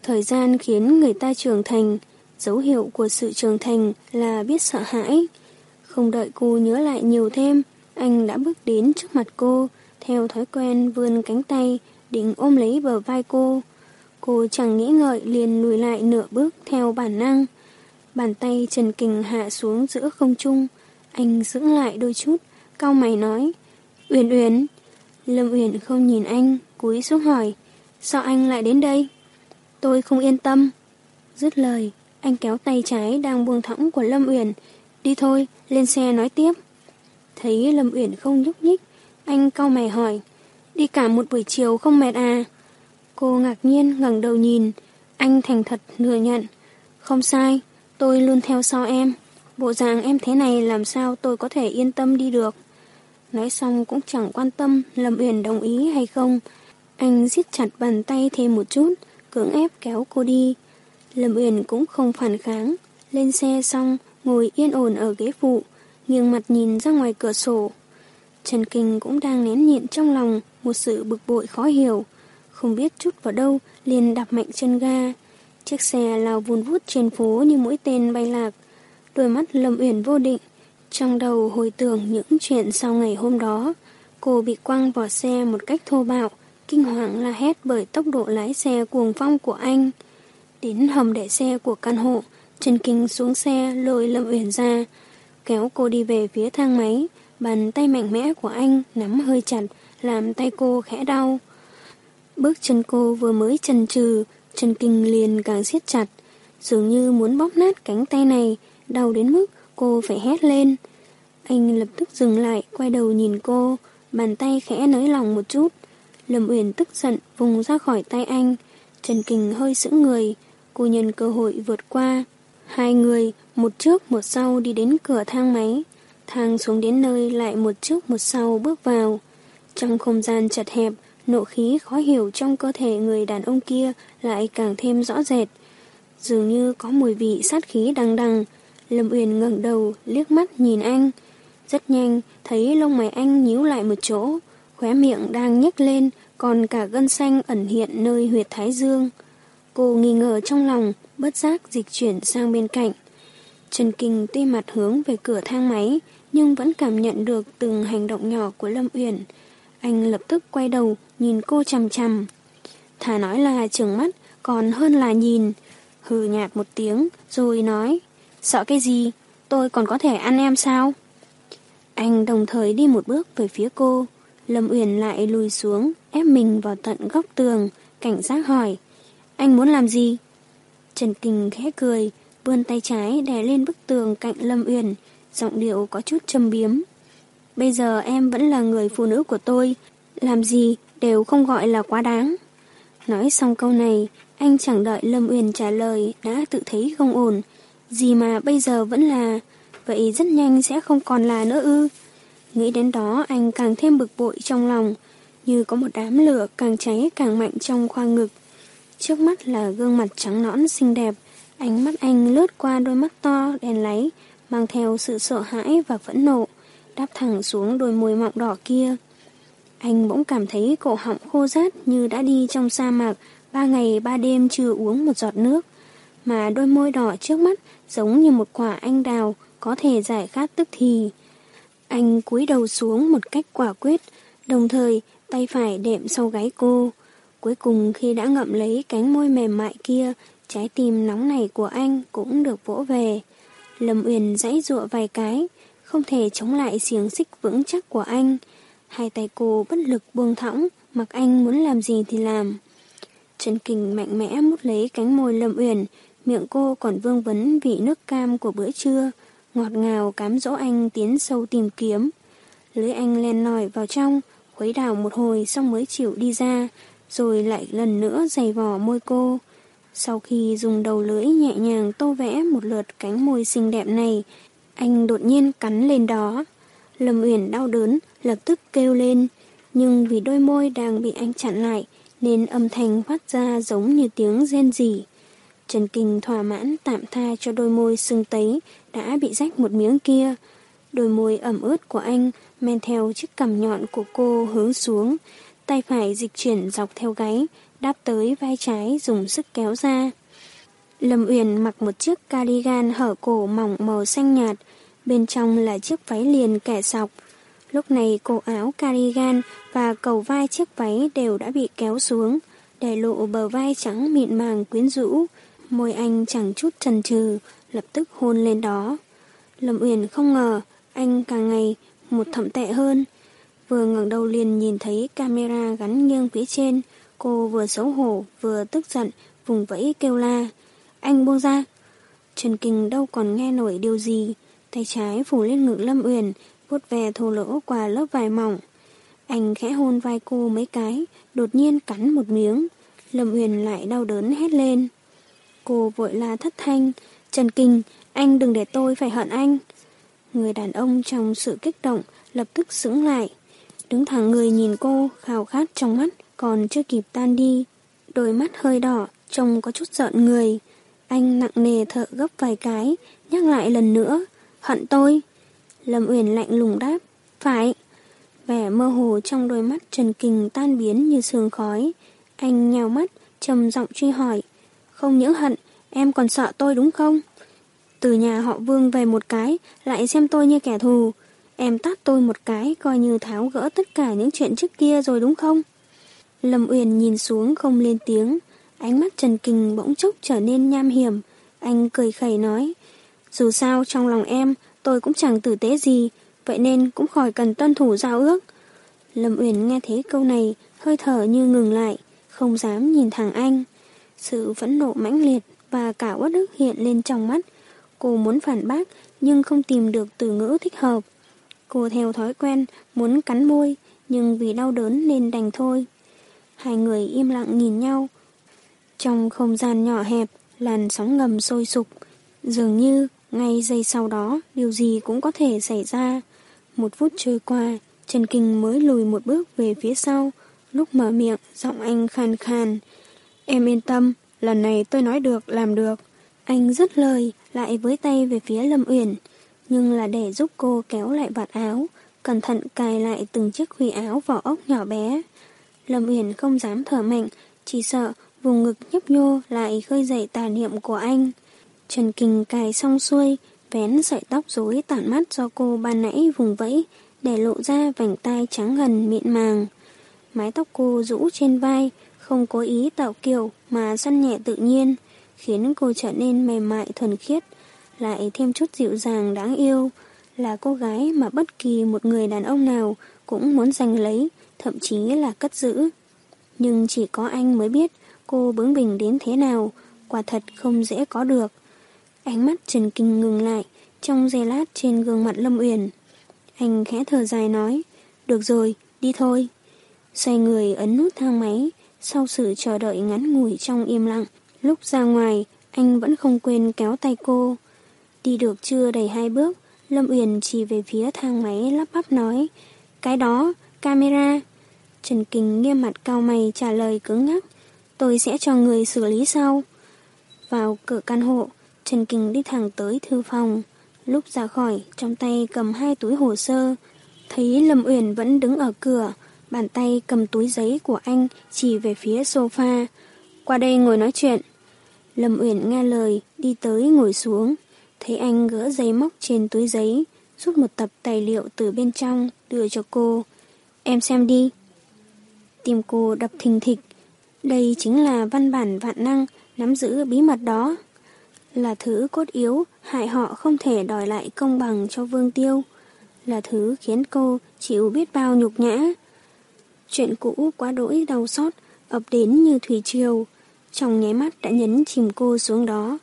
Thời gian khiến người ta trưởng thành, dấu hiệu của sự trưởng thành là biết sợ hãi. Không đợi cô nhớ lại nhiều thêm, anh đã bước đến trước mặt cô, theo thói quen vươn cánh tay, định ôm lấy bờ vai cô. Cô chẳng nghĩ ngợi liền lùi lại nửa bước theo bản năng. Bàn tay Trần Kình hạ xuống giữa không trung, anh dưỡng lại đôi chút, cau mày nói, Uyển Uyển. Lâm Uyển không nhìn anh, cúi xuống hỏi, sao anh lại đến đây? Tôi không yên tâm. Dứt lời, anh kéo tay trái đang buông thõng của Lâm Uyển, đi thôi, lên xe nói tiếp. Thấy Lâm Uyển không nhúc nhích, anh cau mày hỏi, đi cả một buổi chiều không mệt à? Cô ngạc nhiên ngẩng đầu nhìn, anh thành thật thừa nhận, không sai, tôi luôn theo sau em. Bộ dạng em thế này làm sao tôi có thể yên tâm đi được. Nói xong cũng chẳng quan tâm Lâm Uyển đồng ý hay không. Anh siết chặt bàn tay thêm một chút, cưỡng ép kéo cô đi. Lâm Uyển cũng không phản kháng. Lên xe xong, ngồi yên ổn ở ghế phụ, nghiêng mặt nhìn ra ngoài cửa sổ. Trần Kinh cũng đang nén nhịn trong lòng một sự bực bội khó hiểu. Không biết chút vào đâu, liền đạp mạnh chân ga. Chiếc xe lao vun vút trên phố như mũi tên bay lạc. Đôi mắt Lâm Uyển vô định, trong đầu hồi tưởng những chuyện sau ngày hôm đó, cô bị quăng vào xe một cách thô bạo, kinh hoàng la hét bởi tốc độ lái xe cuồng phong của anh. Đến hầm để xe của căn hộ, Trần Kinh xuống xe lôi Lâm Uyển ra, kéo cô đi về phía thang máy, bàn tay mạnh mẽ của anh nắm hơi chặt, làm tay cô khẽ đau. Bước chân cô vừa mới chần chừ, Trần Kinh liền càng siết chặt, dường như muốn bóp nát cánh tay này, đau đến mức cô phải hét lên. Anh lập tức dừng lại, quay đầu nhìn cô, bàn tay khẽ nới lòng một chút. Lâm Uyển tức giận vùng ra khỏi tay anh, Trần Kình hơi sững người, cô nhân cơ hội vượt qua. Hai người, một trước một sau đi đến cửa thang máy, thang xuống đến nơi lại một trước một sau bước vào. Trong không gian chật hẹp, Nộ khí khó hiểu trong cơ thể người đàn ông kia lại càng thêm rõ rệt. Dường như có mùi vị sát khí đằng đằng. Lâm Uyển ngẩng đầu, liếc mắt nhìn anh. Rất nhanh, thấy lông mày anh nhíu lại một chỗ. Khóe miệng đang nhếch lên, còn cả gân xanh ẩn hiện nơi huyệt thái dương. Cô nghi ngờ trong lòng, bất giác dịch chuyển sang bên cạnh. Trần Kinh tuy mặt hướng về cửa thang máy, nhưng vẫn cảm nhận được từng hành động nhỏ của Lâm Uyển. Anh lập tức quay đầu, nhìn cô chằm chằm. Thà nói là trường mắt, còn hơn là nhìn. Hừ nhạt một tiếng, rồi nói, sợ cái gì, tôi còn có thể ăn em sao? Anh đồng thời đi một bước về phía cô. Lâm Uyển lại lùi xuống, ép mình vào tận góc tường, cảnh giác hỏi, anh muốn làm gì? Trần Kinh khẽ cười, vươn tay trái đè lên bức tường cạnh Lâm Uyển, giọng điệu có chút châm biếm. Bây giờ em vẫn là người phụ nữ của tôi, làm gì đều không gọi là quá đáng. Nói xong câu này, anh chẳng đợi Lâm Uyển trả lời đã tự thấy không ổn. Gì mà bây giờ vẫn là, vậy rất nhanh sẽ không còn là nữa ư. Nghĩ đến đó anh càng thêm bực bội trong lòng, như có một đám lửa càng cháy càng mạnh trong khoang ngực. Trước mắt là gương mặt trắng nõn xinh đẹp, ánh mắt anh lướt qua đôi mắt to, đèn láy, mang theo sự sợ hãi và phẫn nộ, đáp thẳng xuống đôi môi mọng đỏ kia. Anh bỗng cảm thấy cổ họng khô rát như đã đi trong sa mạc, ba ngày ba đêm chưa uống một giọt nước, mà đôi môi đỏ trước mắt giống như một quả anh đào có thể giải khát tức thì. Anh cúi đầu xuống một cách quả quyết, đồng thời tay phải đệm sau gáy cô. Cuối cùng khi đã ngậm lấy cánh môi mềm mại kia, trái tim nóng này của anh cũng được vỗ về. Lâm Uyển dãy dụa vài cái, không thể chống lại xiềng xích vững chắc của anh. Hai tay cô bất lực buông thõng, mặc anh muốn làm gì thì làm. Trần Kình mạnh mẽ mút lấy cánh môi Lâm Uyển, miệng cô còn vương vấn vị nước cam của bữa trưa, ngọt ngào cám dỗ anh tiến sâu tìm kiếm. Lưới anh len lỏi vào trong, khuấy đảo một hồi xong mới chịu đi ra, rồi lại lần nữa giày vò môi cô. Sau khi dùng đầu lưỡi nhẹ nhàng tô vẽ một lượt cánh môi xinh đẹp này, anh đột nhiên cắn lên đó. Lâm Uyển đau đớn, lập tức kêu lên, nhưng vì đôi môi đang bị anh chặn lại, nên âm thanh phát ra giống như tiếng rên rỉ. Trần Kinh thỏa mãn tạm tha cho đôi môi sưng tấy đã bị rách một miếng kia. Đôi môi ẩm ướt của anh men theo chiếc cằm nhọn của cô hướng xuống, tay phải dịch chuyển dọc theo gáy, đáp tới vai trái dùng sức kéo ra. Lâm Uyển mặc một chiếc cardigan hở cổ mỏng màu xanh nhạt, bên trong là chiếc váy liền kẻ sọc. Lúc này cổ áo cardigan và cầu vai chiếc váy đều đã bị kéo xuống, để lộ bờ vai trắng mịn màng quyến rũ. Môi anh chẳng chút chần chừ, lập tức hôn lên đó. Lâm Uyển không ngờ, anh càng ngày một thậm tệ hơn. Vừa ngẩng đầu liền nhìn thấy camera gắn nghiêng phía trên, cô vừa xấu hổ vừa tức giận, vùng vẫy kêu la. Anh buông ra. Trần Kinh đâu còn nghe nổi điều gì, tay trái phủ lên ngực Lâm Uyển, vuốt về thô lỗ qua lớp vải mỏng. Anh khẽ hôn vai cô mấy cái, đột nhiên cắn một miếng. Lâm Uyển lại đau đớn hét lên. Cô vội la thất thanh. Trần Kinh, anh đừng để tôi phải hận anh. Người đàn ông trong sự kích động lập tức sững lại. Đứng thẳng người nhìn cô, khao khát trong mắt, còn chưa kịp tan đi. Đôi mắt hơi đỏ, trông có chút giận người. Anh nặng nề thở gấp vài cái, nhắc lại lần nữa. Hận tôi. Lâm Uyển lạnh lùng đáp. Phải. Vẻ mơ hồ trong đôi mắt Trần Kình tan biến như sương khói. Anh nhào mắt, trầm giọng truy hỏi. Không những hận, em còn sợ tôi đúng không? Từ nhà họ Vương về một cái, lại xem tôi như kẻ thù. Em tát tôi một cái, coi như tháo gỡ tất cả những chuyện trước kia rồi đúng không? Lâm Uyển nhìn xuống không lên tiếng. Ánh mắt Trần Kình bỗng chốc trở nên nham hiểm. Anh cười khẩy nói. Dù sao trong lòng em, tôi cũng chẳng tử tế gì, vậy nên cũng khỏi cần tuân thủ giao ước. Lâm Uyển nghe thấy câu này, hơi thở như ngừng lại, không dám nhìn thẳng anh. Sự phẫn nộ mãnh liệt và cả uất ức hiện lên trong mắt. Cô muốn phản bác nhưng không tìm được từ ngữ thích hợp. Cô theo thói quen muốn cắn môi nhưng vì đau đớn nên đành thôi. Hai người im lặng nhìn nhau. Trong không gian nhỏ hẹp, làn sóng ngầm sôi sục. Dường như ngay giây sau đó điều gì cũng có thể xảy ra. Một phút trôi qua, Trần Kinh mới lùi một bước về phía sau, Lúc mở miệng, giọng anh khàn khàn. Em yên tâm, lần này tôi nói được, làm được. Anh dứt lời, lại với tay về phía Lâm Uyển, nhưng là để giúp cô kéo lại vạt áo, cẩn thận cài lại từng chiếc khuy áo vỏ ốc nhỏ bé. Lâm Uyển không dám thở mạnh, chỉ sợ vùng ngực nhấp nhô lại khơi dậy tà niệm của anh. Trần Kình cài xong xuôi, vén sợi tóc rối tản mắt do cô ban nãy vùng vẫy, để lộ ra vành tai trắng gần mịn màng. Mái tóc cô rũ trên vai, không cố ý tạo kiểu mà săn nhẹ tự nhiên, khiến cô trở nên mềm mại thuần khiết, lại thêm chút dịu dàng đáng yêu, là cô gái mà bất kỳ một người đàn ông nào cũng muốn giành lấy, thậm chí là cất giữ. Nhưng chỉ có anh mới biết cô bướng bỉnh đến thế nào, quả thật không dễ có được. Ánh mắt Trần Kinh ngừng lại, trong giây lát trên gương mặt Lâm Uyển. Anh khẽ thở dài nói, được rồi, đi thôi. Xoay người ấn nút thang máy, sau sự chờ đợi ngắn ngủi trong im lặng, lúc ra ngoài, anh vẫn không quên kéo tay cô. Đi được chưa đầy hai bước, Lâm Uyển chỉ về phía thang máy lắp bắp nói, cái đó, camera. Trần Kinh nghiêm mặt cao mày trả lời cứng ngắc, tôi sẽ cho người xử lý sau. Vào cửa căn hộ, Trần Kinh đi thẳng tới thư phòng. Lúc ra khỏi, trong tay cầm hai túi hồ sơ. Thấy Lâm Uyển vẫn đứng ở cửa, bàn tay cầm túi giấy của anh chỉ về phía sofa. Qua đây ngồi nói chuyện. Lâm Uyển nghe lời, đi tới ngồi xuống. Thấy anh gỡ giấy móc trên túi giấy, rút một tập tài liệu từ bên trong, đưa cho cô. Em xem đi. Tim cô đập thình thịch. Đây chính là văn bản vạn năng, nắm giữ bí mật đó là thứ cốt yếu hại họ không thể đòi lại công bằng cho Vương Tiêu, là thứ khiến cô chịu biết bao nhục nhã. Chuyện cũ quá đỗi đau xót, ập đến như thủy triều, trong nháy mắt đã nhấn chìm cô xuống đó.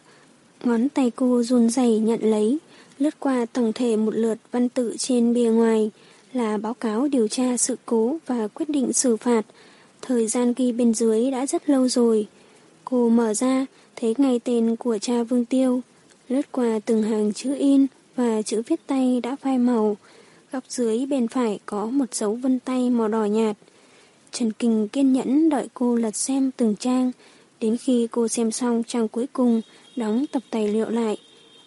Ngón tay cô run rẩy nhận lấy, lướt qua tổng thể một lượt văn tự trên bìa ngoài là báo cáo điều tra sự cố và quyết định xử phạt. Thời gian ghi bên dưới đã rất lâu rồi. Cô mở ra, thấy ngay tên của cha Vương Tiêu, lướt qua từng hàng chữ in và chữ viết tay đã phai màu. Góc dưới bên phải có một dấu vân tay màu đỏ nhạt. Trần Kinh kiên nhẫn đợi cô lật xem từng trang, đến khi cô xem xong trang cuối cùng, đóng tập tài liệu lại.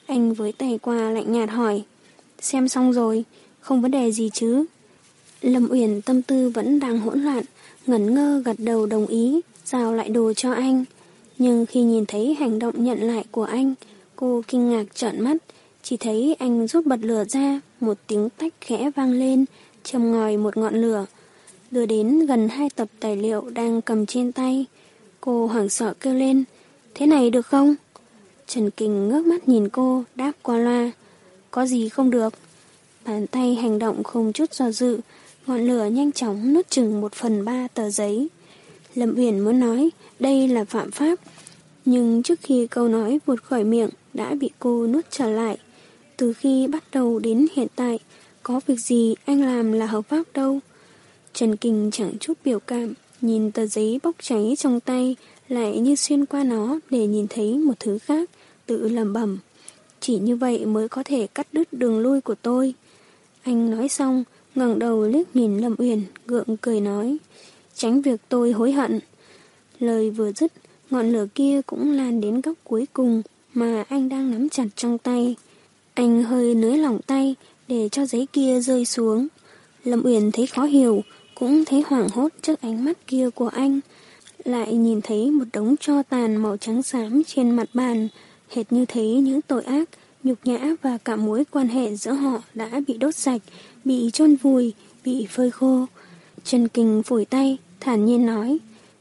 Anh với tay qua lạnh nhạt hỏi, xem xong rồi, không vấn đề gì chứ? Lâm Uyển tâm tư vẫn đang hỗn loạn, ngẩn ngơ gật đầu đồng ý, giao lại đồ cho anh. Nhưng khi nhìn thấy hành động nhận lại của anh, cô kinh ngạc trợn mắt, chỉ thấy anh rút bật lửa ra, một tiếng tách khẽ vang lên, châm ngòi một ngọn lửa. Đưa đến gần hai tập tài liệu đang cầm trên tay, cô hoảng sợ kêu lên, thế này được không? Trần Kình ngước mắt nhìn cô, đáp qua loa, có gì không được? Bàn tay hành động không chút do dự, ngọn lửa nhanh chóng nuốt chừng một phần ba tờ giấy. Lâm Uyển muốn nói, đây là phạm pháp. Nhưng trước khi câu nói vụt khỏi miệng đã bị cô nuốt trở lại. Từ khi bắt đầu đến hiện tại, có việc gì anh làm là hợp pháp đâu. Trần Kinh chẳng chút biểu cảm, nhìn tờ giấy bốc cháy trong tay, lại như xuyên qua nó để nhìn thấy một thứ khác, tự lầm bẩm. Chỉ như vậy mới có thể cắt đứt đường lui của tôi. Anh nói xong, ngẩng đầu liếc nhìn Lâm Uyển, gượng cười nói, tránh việc tôi hối hận. Lời vừa dứt, ngọn lửa kia cũng lan đến góc cuối cùng mà anh đang nắm chặt trong tay. Anh hơi nới lỏng tay để cho giấy kia rơi xuống. Lâm Uyển thấy khó hiểu, cũng thấy hoảng hốt trước ánh mắt kia của anh. Lại nhìn thấy một đống cho tàn màu trắng xám trên mặt bàn, hệt như thấy những tội ác, nhục nhã và cả mối quan hệ giữa họ đã bị đốt sạch, bị chôn vùi, bị phơi khô. Trần Kình phủi tay, thản nhiên nói,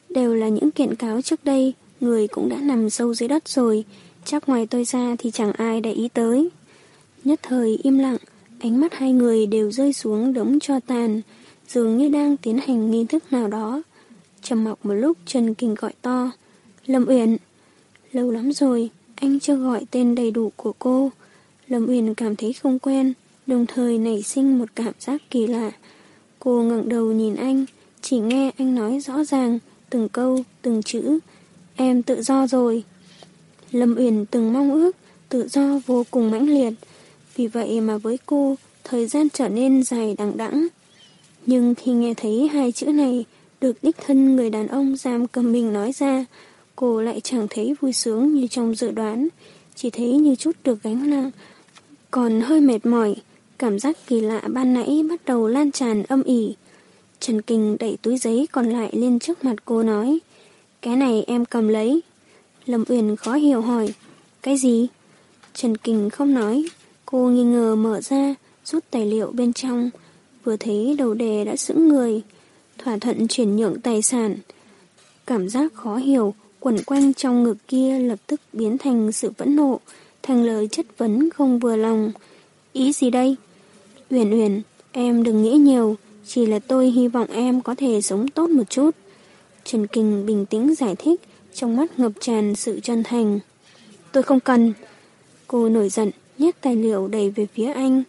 đều là những kiện cáo trước đây, người cũng đã nằm sâu dưới đất rồi, chắc ngoài tôi ra thì chẳng ai để ý tới. Nhất thời im lặng, ánh mắt hai người đều rơi xuống đống cho tàn, dường như đang tiến hành nghi thức nào đó. Trầm mặc một lúc Trần Kinh gọi to, Lâm Uyển. Lâu lắm rồi, anh chưa gọi tên đầy đủ của cô. Lâm Uyển cảm thấy không quen, đồng thời nảy sinh một cảm giác kỳ lạ. Cô ngẩng đầu nhìn anh, chỉ nghe anh nói rõ ràng, từng câu, từng chữ. Em tự do rồi. Lâm Uyển từng mong ước, tự do vô cùng mãnh liệt. Vì vậy mà với cô, thời gian trở nên dài đằng đẵng. Nhưng khi nghe thấy hai chữ này, Được đích thân người đàn ông giam cầm mình nói ra, cô lại chẳng thấy vui sướng như trong dự đoán, chỉ thấy như chút được gánh nặng, còn hơi mệt mỏi, cảm giác kỳ lạ ban nãy bắt đầu lan tràn âm ỉ. Trần Kinh đẩy túi giấy còn lại lên trước mặt cô nói, cái này em cầm lấy. Lâm Uyển khó hiểu hỏi, cái gì? Trần Kinh không nói, cô nghi ngờ mở ra, rút tài liệu bên trong, vừa thấy đầu đề đã sững người, thỏa thuận chuyển nhượng tài sản. Cảm giác khó hiểu, quẩn quanh trong ngực kia lập tức biến thành sự phẫn nộ, thành lời chất vấn không vừa lòng. Ý gì đây? Uyển Uyển, em đừng nghĩ nhiều, chỉ là tôi hy vọng em có thể sống tốt một chút. Trần Kinh bình tĩnh giải thích, trong mắt ngập tràn sự chân thành. Tôi không cần. Cô nổi giận, nhét tài liệu đầy về phía anh.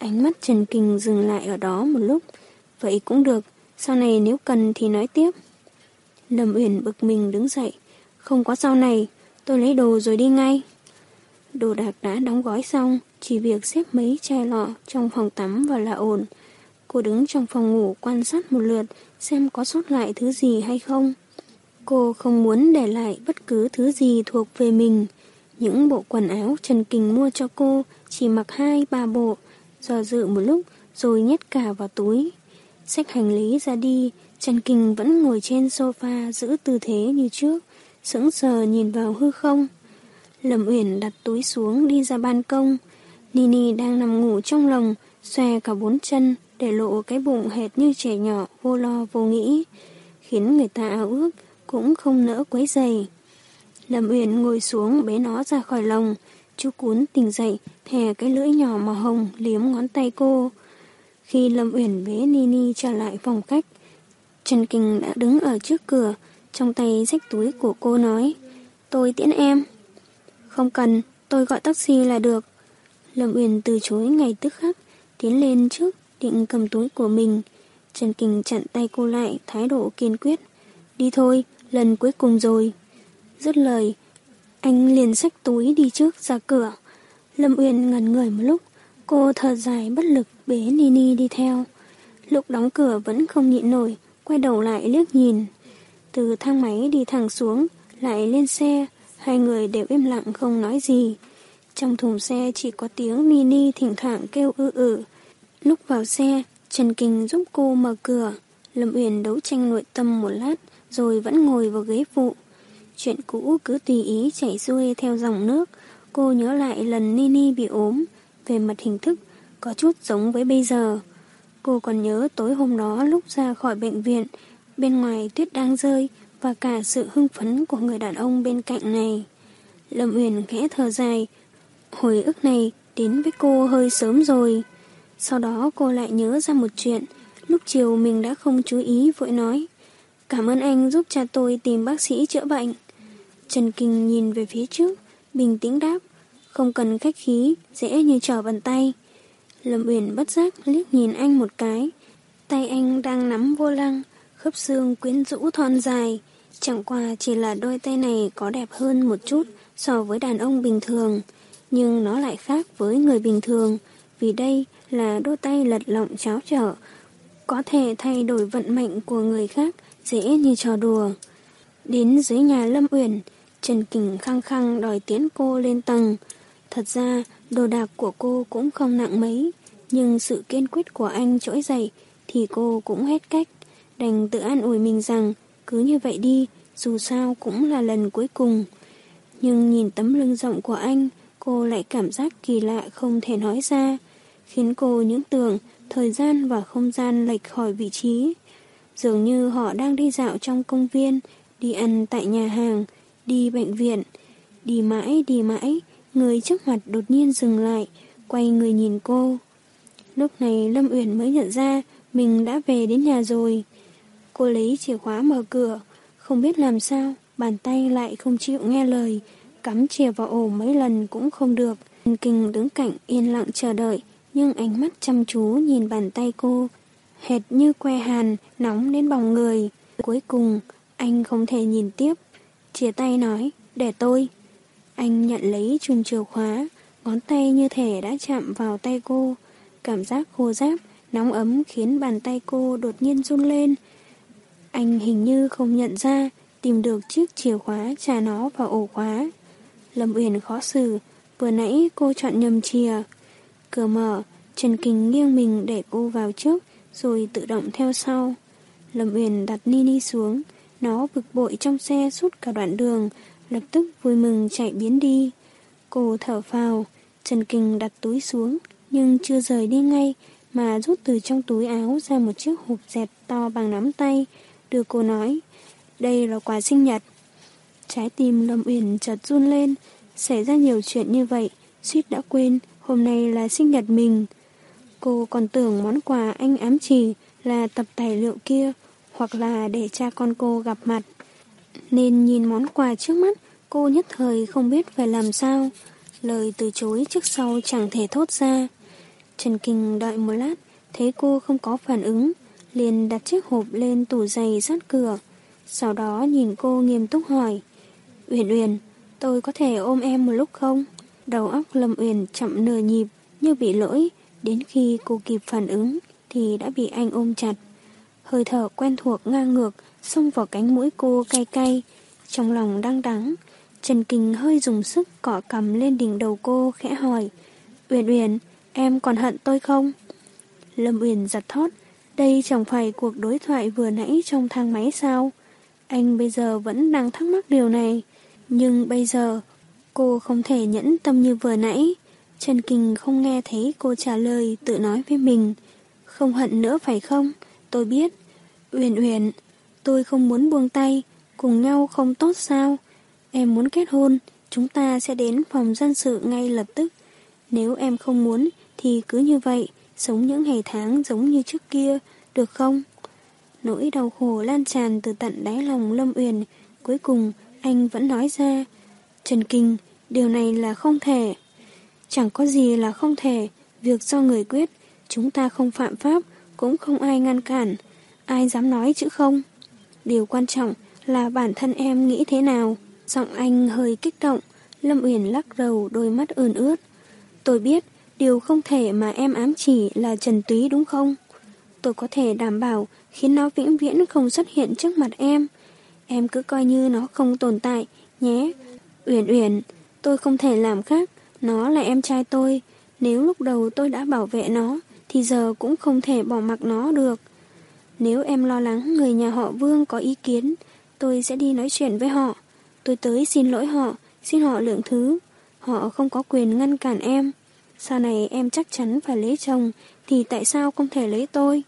Ánh mắt Trần Kinh dừng lại ở đó một lúc. Vậy cũng được, sau này nếu cần thì nói tiếp. Lâm Uyển bực mình đứng dậy. Không có sau này, tôi lấy đồ rồi đi ngay. Đồ đạc đã đóng gói xong, chỉ việc xếp mấy chai lọ trong phòng tắm và là ổn. Cô đứng trong phòng ngủ quan sát một lượt xem có sót lại thứ gì hay không. Cô không muốn để lại bất cứ thứ gì thuộc về mình. Những bộ quần áo Trần Kình mua cho cô chỉ mặc hai ba bộ, do dự một lúc rồi nhét cả vào túi. Xách hành lý ra đi, Trần Kình vẫn ngồi trên sofa giữ tư thế như trước, sững sờ nhìn vào hư không. Lâm Uyển đặt túi xuống đi ra ban công. Nini đang nằm ngủ trong lòng, xòe cả bốn chân, để lộ cái bụng hệt như trẻ nhỏ, vô lo vô nghĩ, khiến người ta ảo ước, cũng không nỡ quấy giày. Lâm Uyển ngồi xuống bế nó ra khỏi lồng, chú cún tỉnh dậy, thè cái lưỡi nhỏ màu hồng liếm ngón tay cô. Khi Lâm Uyển bế Nini trở lại phòng khách, Trần Kinh đã đứng ở trước cửa, trong tay rách túi của cô nói, tôi tiễn em. Không cần, tôi gọi taxi là được. Lâm Uyển từ chối ngay tức khắc, tiến lên trước, định cầm túi của mình. Trần Kinh chặn tay cô lại, thái độ kiên quyết. Đi thôi, lần cuối cùng rồi. Dứt lời, anh liền xách túi đi trước ra cửa. Lâm Uyên ngẩn người một lúc, cô thở dài bất lực bế Nini đi theo. Lúc đóng cửa vẫn không nhịn nổi, quay đầu lại liếc nhìn. Từ thang máy đi thẳng xuống, lại lên xe, hai người đều im lặng không nói gì. Trong thùng xe chỉ có tiếng Nini thỉnh thoảng kêu ư ử. Lúc vào xe, Trần Kinh giúp cô mở cửa. Lâm Uyển đấu tranh nội tâm một lát, rồi vẫn ngồi vào ghế phụ. Chuyện cũ cứ tùy ý chảy xuôi theo dòng nước. Cô nhớ lại lần Nini bị ốm, về mặt hình thức, có chút giống với bây giờ. Cô còn nhớ tối hôm đó lúc ra khỏi bệnh viện, bên ngoài tuyết đang rơi và cả sự hưng phấn của người đàn ông bên cạnh này. Lâm Uyển khẽ thở dài, hồi ức này đến với cô hơi sớm rồi. Sau đó cô lại nhớ ra một chuyện, lúc chiều mình đã không chú ý vội nói. Cảm ơn anh giúp cha tôi tìm bác sĩ chữa bệnh. Trần Kinh nhìn về phía trước, bình tĩnh đáp, không cần khách khí, dễ như trở bàn tay. Lâm Uyển bất giác liếc nhìn anh một cái, tay anh đang nắm vô lăng, khớp xương quyến rũ thon dài, chẳng qua chỉ là đôi tay này có đẹp hơn một chút so với đàn ông bình thường, nhưng nó lại khác với người bình thường, vì đây là đôi tay lật lọng cháo trở, có thể thay đổi vận mệnh của người khác dễ như trò đùa. Đến dưới nhà Lâm Uyển, Trần Kình khăng khăng đòi tiến cô lên tầng. Thật ra, đồ đạc của cô cũng không nặng mấy, nhưng sự kiên quyết của anh trỗi dậy thì cô cũng hết cách. Đành tự an ủi mình rằng, cứ như vậy đi, dù sao cũng là lần cuối cùng. Nhưng nhìn tấm lưng rộng của anh, cô lại cảm giác kỳ lạ không thể nói ra, khiến cô những tưởng thời gian và không gian lệch khỏi vị trí. Dường như họ đang đi dạo trong công viên, đi ăn tại nhà hàng, đi bệnh viện. Đi mãi, đi mãi, người trước mặt đột nhiên dừng lại, quay người nhìn cô. Lúc này Lâm Uyển mới nhận ra mình đã về đến nhà rồi. Cô lấy chìa khóa mở cửa, không biết làm sao, bàn tay lại không chịu nghe lời, cắm chìa vào ổ mấy lần cũng không được. Kinh đứng cạnh yên lặng chờ đợi, nhưng ánh mắt chăm chú nhìn bàn tay cô, hệt như que hàn, nóng đến bỏng người. Cuối cùng, anh không thể nhìn tiếp, chia tay nói, để tôi. Anh nhận lấy chùm chìa khóa, ngón tay như thể đã chạm vào tay cô. Cảm giác khô ráp, nóng ấm khiến bàn tay cô đột nhiên run lên. Anh hình như không nhận ra, tìm được chiếc chìa khóa trả nó vào ổ khóa. Lâm Uyển khó xử, vừa nãy cô chọn nhầm chìa. Cửa mở, Trần Kình nghiêng mình để cô vào trước, rồi tự động theo sau. Lâm Uyển đặt Nini xuống, nó bực bội trong xe suốt cả đoạn đường, lập tức vui mừng chạy biến đi. Cô thở phào, Trần Kình đặt túi xuống, nhưng chưa rời đi ngay, mà rút từ trong túi áo ra một chiếc hộp dẹt to bằng nắm tay, đưa cô nói, đây là quà sinh nhật. Trái tim Lâm Uyển chợt run lên, xảy ra nhiều chuyện như vậy, suýt đã quên, hôm nay là sinh nhật mình. Cô còn tưởng món quà anh ám chỉ là tập tài liệu kia, hoặc là để cha con cô gặp mặt. Nên nhìn món quà trước mắt, cô nhất thời không biết phải làm sao. Lời từ chối trước sau chẳng thể thốt ra. Trần Kinh đợi một lát, thấy cô không có phản ứng, liền đặt chiếc hộp lên tủ giày sát cửa. Sau đó nhìn cô nghiêm túc hỏi, Uyển Uyển, tôi có thể ôm em một lúc không? Đầu óc Lâm Uyển chậm nửa nhịp, như bị lỗi, đến khi cô kịp phản ứng thì đã bị anh ôm chặt. Hơi thở quen thuộc ngang ngược, xông vào cánh mũi cô cay cay, trong lòng đang đắng. Trần Kinh hơi dùng sức cọ cầm lên đỉnh đầu cô khẽ hỏi, Uyển Uyển, em còn hận tôi không? Lâm Uyển giật thót, đây chẳng phải cuộc đối thoại vừa nãy trong thang máy sao? Anh bây giờ vẫn đang thắc mắc điều này, nhưng bây giờ cô không thể nhẫn tâm như vừa nãy. Trần Kinh không nghe thấy cô trả lời tự nói với mình. Không hận nữa phải không? Tôi biết. Uyển Uyển, tôi không muốn buông tay, cùng nhau không tốt sao? Em muốn kết hôn, chúng ta sẽ đến phòng dân sự ngay lập tức. Nếu em không muốn thì cứ như vậy, sống những ngày tháng giống như trước kia, được không? Nỗi đau khổ lan tràn từ tận đáy lòng Lâm Uyển, cuối cùng anh vẫn nói ra. Trần Kinh, điều này là không thể. Chẳng có gì là không thể, việc do người quyết, chúng ta không phạm pháp, cũng không ai ngăn cản. Ai dám nói chữ không? Điều quan trọng là bản thân em nghĩ thế nào? Giọng anh hơi kích động, Lâm Uyển lắc đầu đôi mắt ươn ướt. Tôi biết, điều không thể mà em ám chỉ là Trần Túy đúng không? Tôi có thể đảm bảo khiến nó vĩnh viễn không xuất hiện trước mặt em. Em cứ coi như nó không tồn tại, nhé. Uyển Uyển, tôi không thể làm khác, nó là em trai tôi. Nếu lúc đầu tôi đã bảo vệ nó, thì giờ cũng không thể bỏ mặc nó được. Nếu em lo lắng người nhà họ Vương có ý kiến, tôi sẽ đi nói chuyện với họ. Tôi tới xin lỗi họ, xin họ lượng thứ. Họ không có quyền ngăn cản em. Sau này em chắc chắn phải lấy chồng, thì tại sao không thể lấy tôi?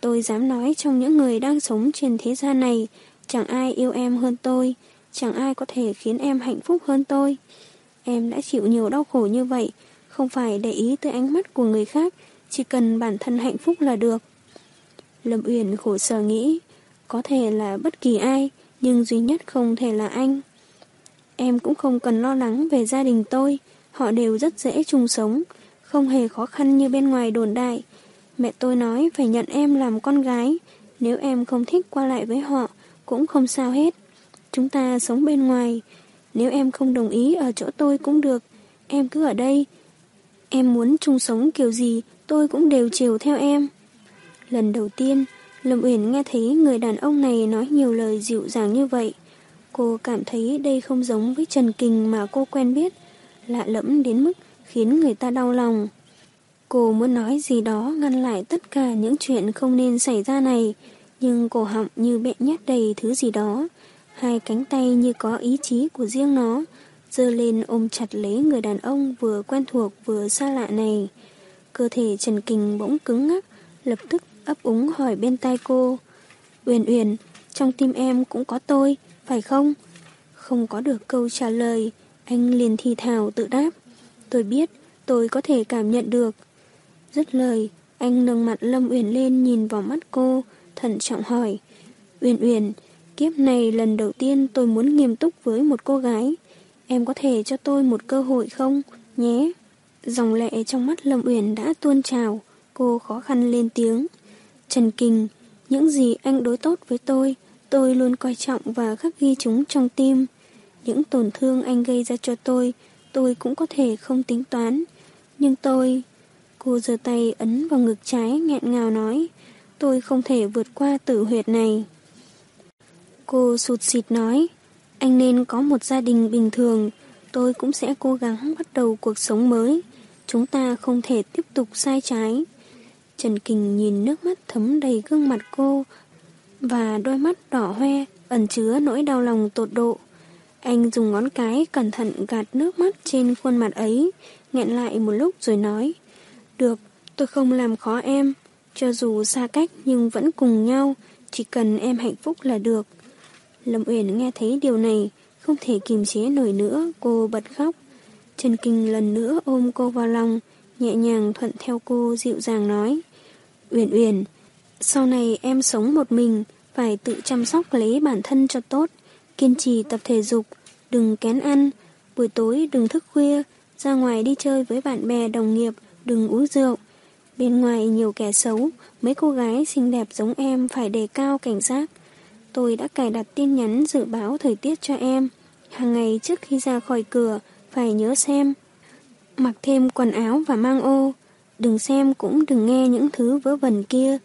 Tôi dám nói trong những người đang sống trên thế gian này, chẳng ai yêu em hơn tôi, chẳng ai có thể khiến em hạnh phúc hơn tôi. Em đã chịu nhiều đau khổ như vậy, không phải để ý tới ánh mắt của người khác, chỉ cần bản thân hạnh phúc là được. Lâm Uyển khổ sở nghĩ, có thể là bất kỳ ai, nhưng duy nhất không thể là anh. Em cũng không cần lo lắng về gia đình tôi, họ đều rất dễ chung sống, không hề khó khăn như bên ngoài đồn đại. Mẹ tôi nói phải nhận em làm con gái, nếu em không thích qua lại với họ, cũng không sao hết. Chúng ta sống bên ngoài, nếu em không đồng ý ở chỗ tôi cũng được, em cứ ở đây. Em muốn chung sống kiểu gì, tôi cũng đều chiều theo em. Lần đầu tiên, Lâm Uyển nghe thấy người đàn ông này nói nhiều lời dịu dàng như vậy. Cô cảm thấy đây không giống với Trần Kình mà cô quen biết, lạ lẫm đến mức khiến người ta đau lòng. Cô muốn nói gì đó ngăn lại tất cả những chuyện không nên xảy ra này, nhưng cổ họng như bẹn nhét đầy thứ gì đó. Hai cánh tay như có ý chí của riêng nó, dơ lên ôm chặt lấy người đàn ông vừa quen thuộc vừa xa lạ này. Cơ thể Trần Kình bỗng cứng ngắc, lập tức ấp úng hỏi bên tai cô. Uyển Uyển, trong tim em cũng có tôi, phải không? Không có được câu trả lời, anh liền thì thào tự đáp. Tôi biết, tôi có thể cảm nhận được. Dứt lời, anh nâng mặt Lâm Uyển lên nhìn vào mắt cô, thận trọng hỏi. Uyển Uyển, kiếp này lần đầu tiên tôi muốn nghiêm túc với một cô gái. Em có thể cho tôi một cơ hội không, nhé? Dòng lệ trong mắt Lâm Uyển đã tuôn trào, cô khó khăn lên tiếng. Trần Kình, những gì anh đối tốt với tôi, tôi luôn coi trọng và khắc ghi chúng trong tim. Những tổn thương anh gây ra cho tôi, tôi cũng có thể không tính toán. Nhưng tôi... Cô giơ tay ấn vào ngực trái nghẹn ngào nói, tôi không thể vượt qua tử huyệt này. Cô sụt xịt nói, anh nên có một gia đình bình thường, tôi cũng sẽ cố gắng bắt đầu cuộc sống mới. Chúng ta không thể tiếp tục sai trái. Trần Kình nhìn nước mắt thấm đầy gương mặt cô và đôi mắt đỏ hoe ẩn chứa nỗi đau lòng tột độ. Anh dùng ngón cái cẩn thận gạt nước mắt trên khuôn mặt ấy, nghẹn lại một lúc rồi nói Được, tôi không làm khó em, cho dù xa cách nhưng vẫn cùng nhau, chỉ cần em hạnh phúc là được. Lâm Uyển nghe thấy điều này, không thể kiềm chế nổi nữa, cô bật khóc. Trần Kinh lần nữa ôm cô vào lòng, nhẹ nhàng thuận theo cô dịu dàng nói. Uyển Uyển, sau này em sống một mình, phải tự chăm sóc lấy bản thân cho tốt, kiên trì tập thể dục, đừng kén ăn, buổi tối đừng thức khuya, ra ngoài đi chơi với bạn bè đồng nghiệp, đừng uống rượu. Bên ngoài nhiều kẻ xấu, mấy cô gái xinh đẹp giống em phải đề cao cảnh giác. Tôi đã cài đặt tin nhắn dự báo thời tiết cho em. Hàng ngày trước khi ra khỏi cửa, phải nhớ xem. Mặc thêm quần áo và mang ô. Đừng xem cũng đừng nghe những thứ vớ vẩn kia.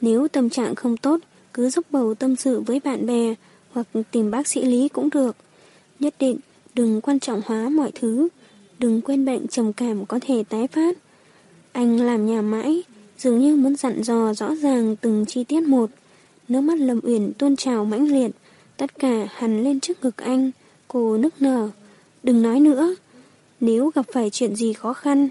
Nếu tâm trạng không tốt, cứ giúp bầu tâm sự với bạn bè hoặc tìm bác sĩ lý cũng được. Nhất định đừng quan trọng hóa mọi thứ. Đừng quên bệnh trầm cảm có thể tái phát. Anh làm nhà mãi, dường như muốn dặn dò rõ ràng từng chi tiết một. Nước mắt Lâm Uyển tuôn trào mãnh liệt, tất cả hằn lên trước ngực anh, cô nức nở. Đừng nói nữa, nếu gặp phải chuyện gì khó khăn,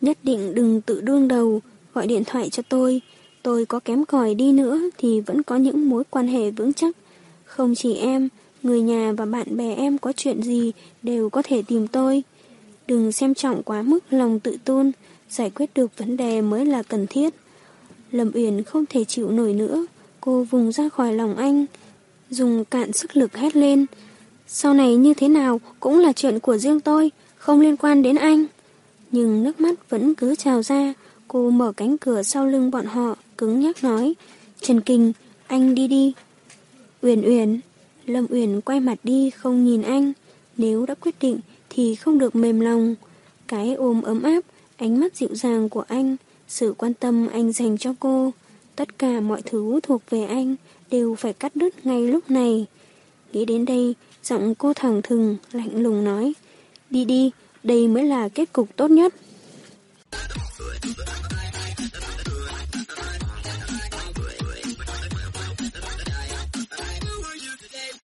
nhất định đừng tự đương đầu, gọi điện thoại cho tôi. Tôi có kém cỏi đi nữa thì vẫn có những mối quan hệ vững chắc. Không chỉ em, người nhà và bạn bè em có chuyện gì đều có thể tìm tôi. Đừng xem trọng quá mức lòng tự tôn, giải quyết được vấn đề mới là cần thiết. Lâm Uyển không thể chịu nổi nữa, cô vùng ra khỏi lòng anh, dùng cạn sức lực hét lên. Sau này như thế nào cũng là chuyện của riêng tôi, không liên quan đến anh. Nhưng nước mắt vẫn cứ trào ra, cô mở cánh cửa sau lưng bọn họ, cứng nhắc nói. Trần Kinh, anh đi đi. Uyển Uyển, Lâm Uyển quay mặt đi không nhìn anh. Nếu đã quyết định thì không được mềm lòng. Cái ôm ấm áp, ánh mắt dịu dàng của anh, sự quan tâm anh dành cho cô. Tất cả mọi thứ thuộc về anh đều phải cắt đứt ngay lúc này. Nghĩ đến đây, giọng cô thẳng thừng, lạnh lùng nói. Đi đi, đây mới là kết cục tốt nhất.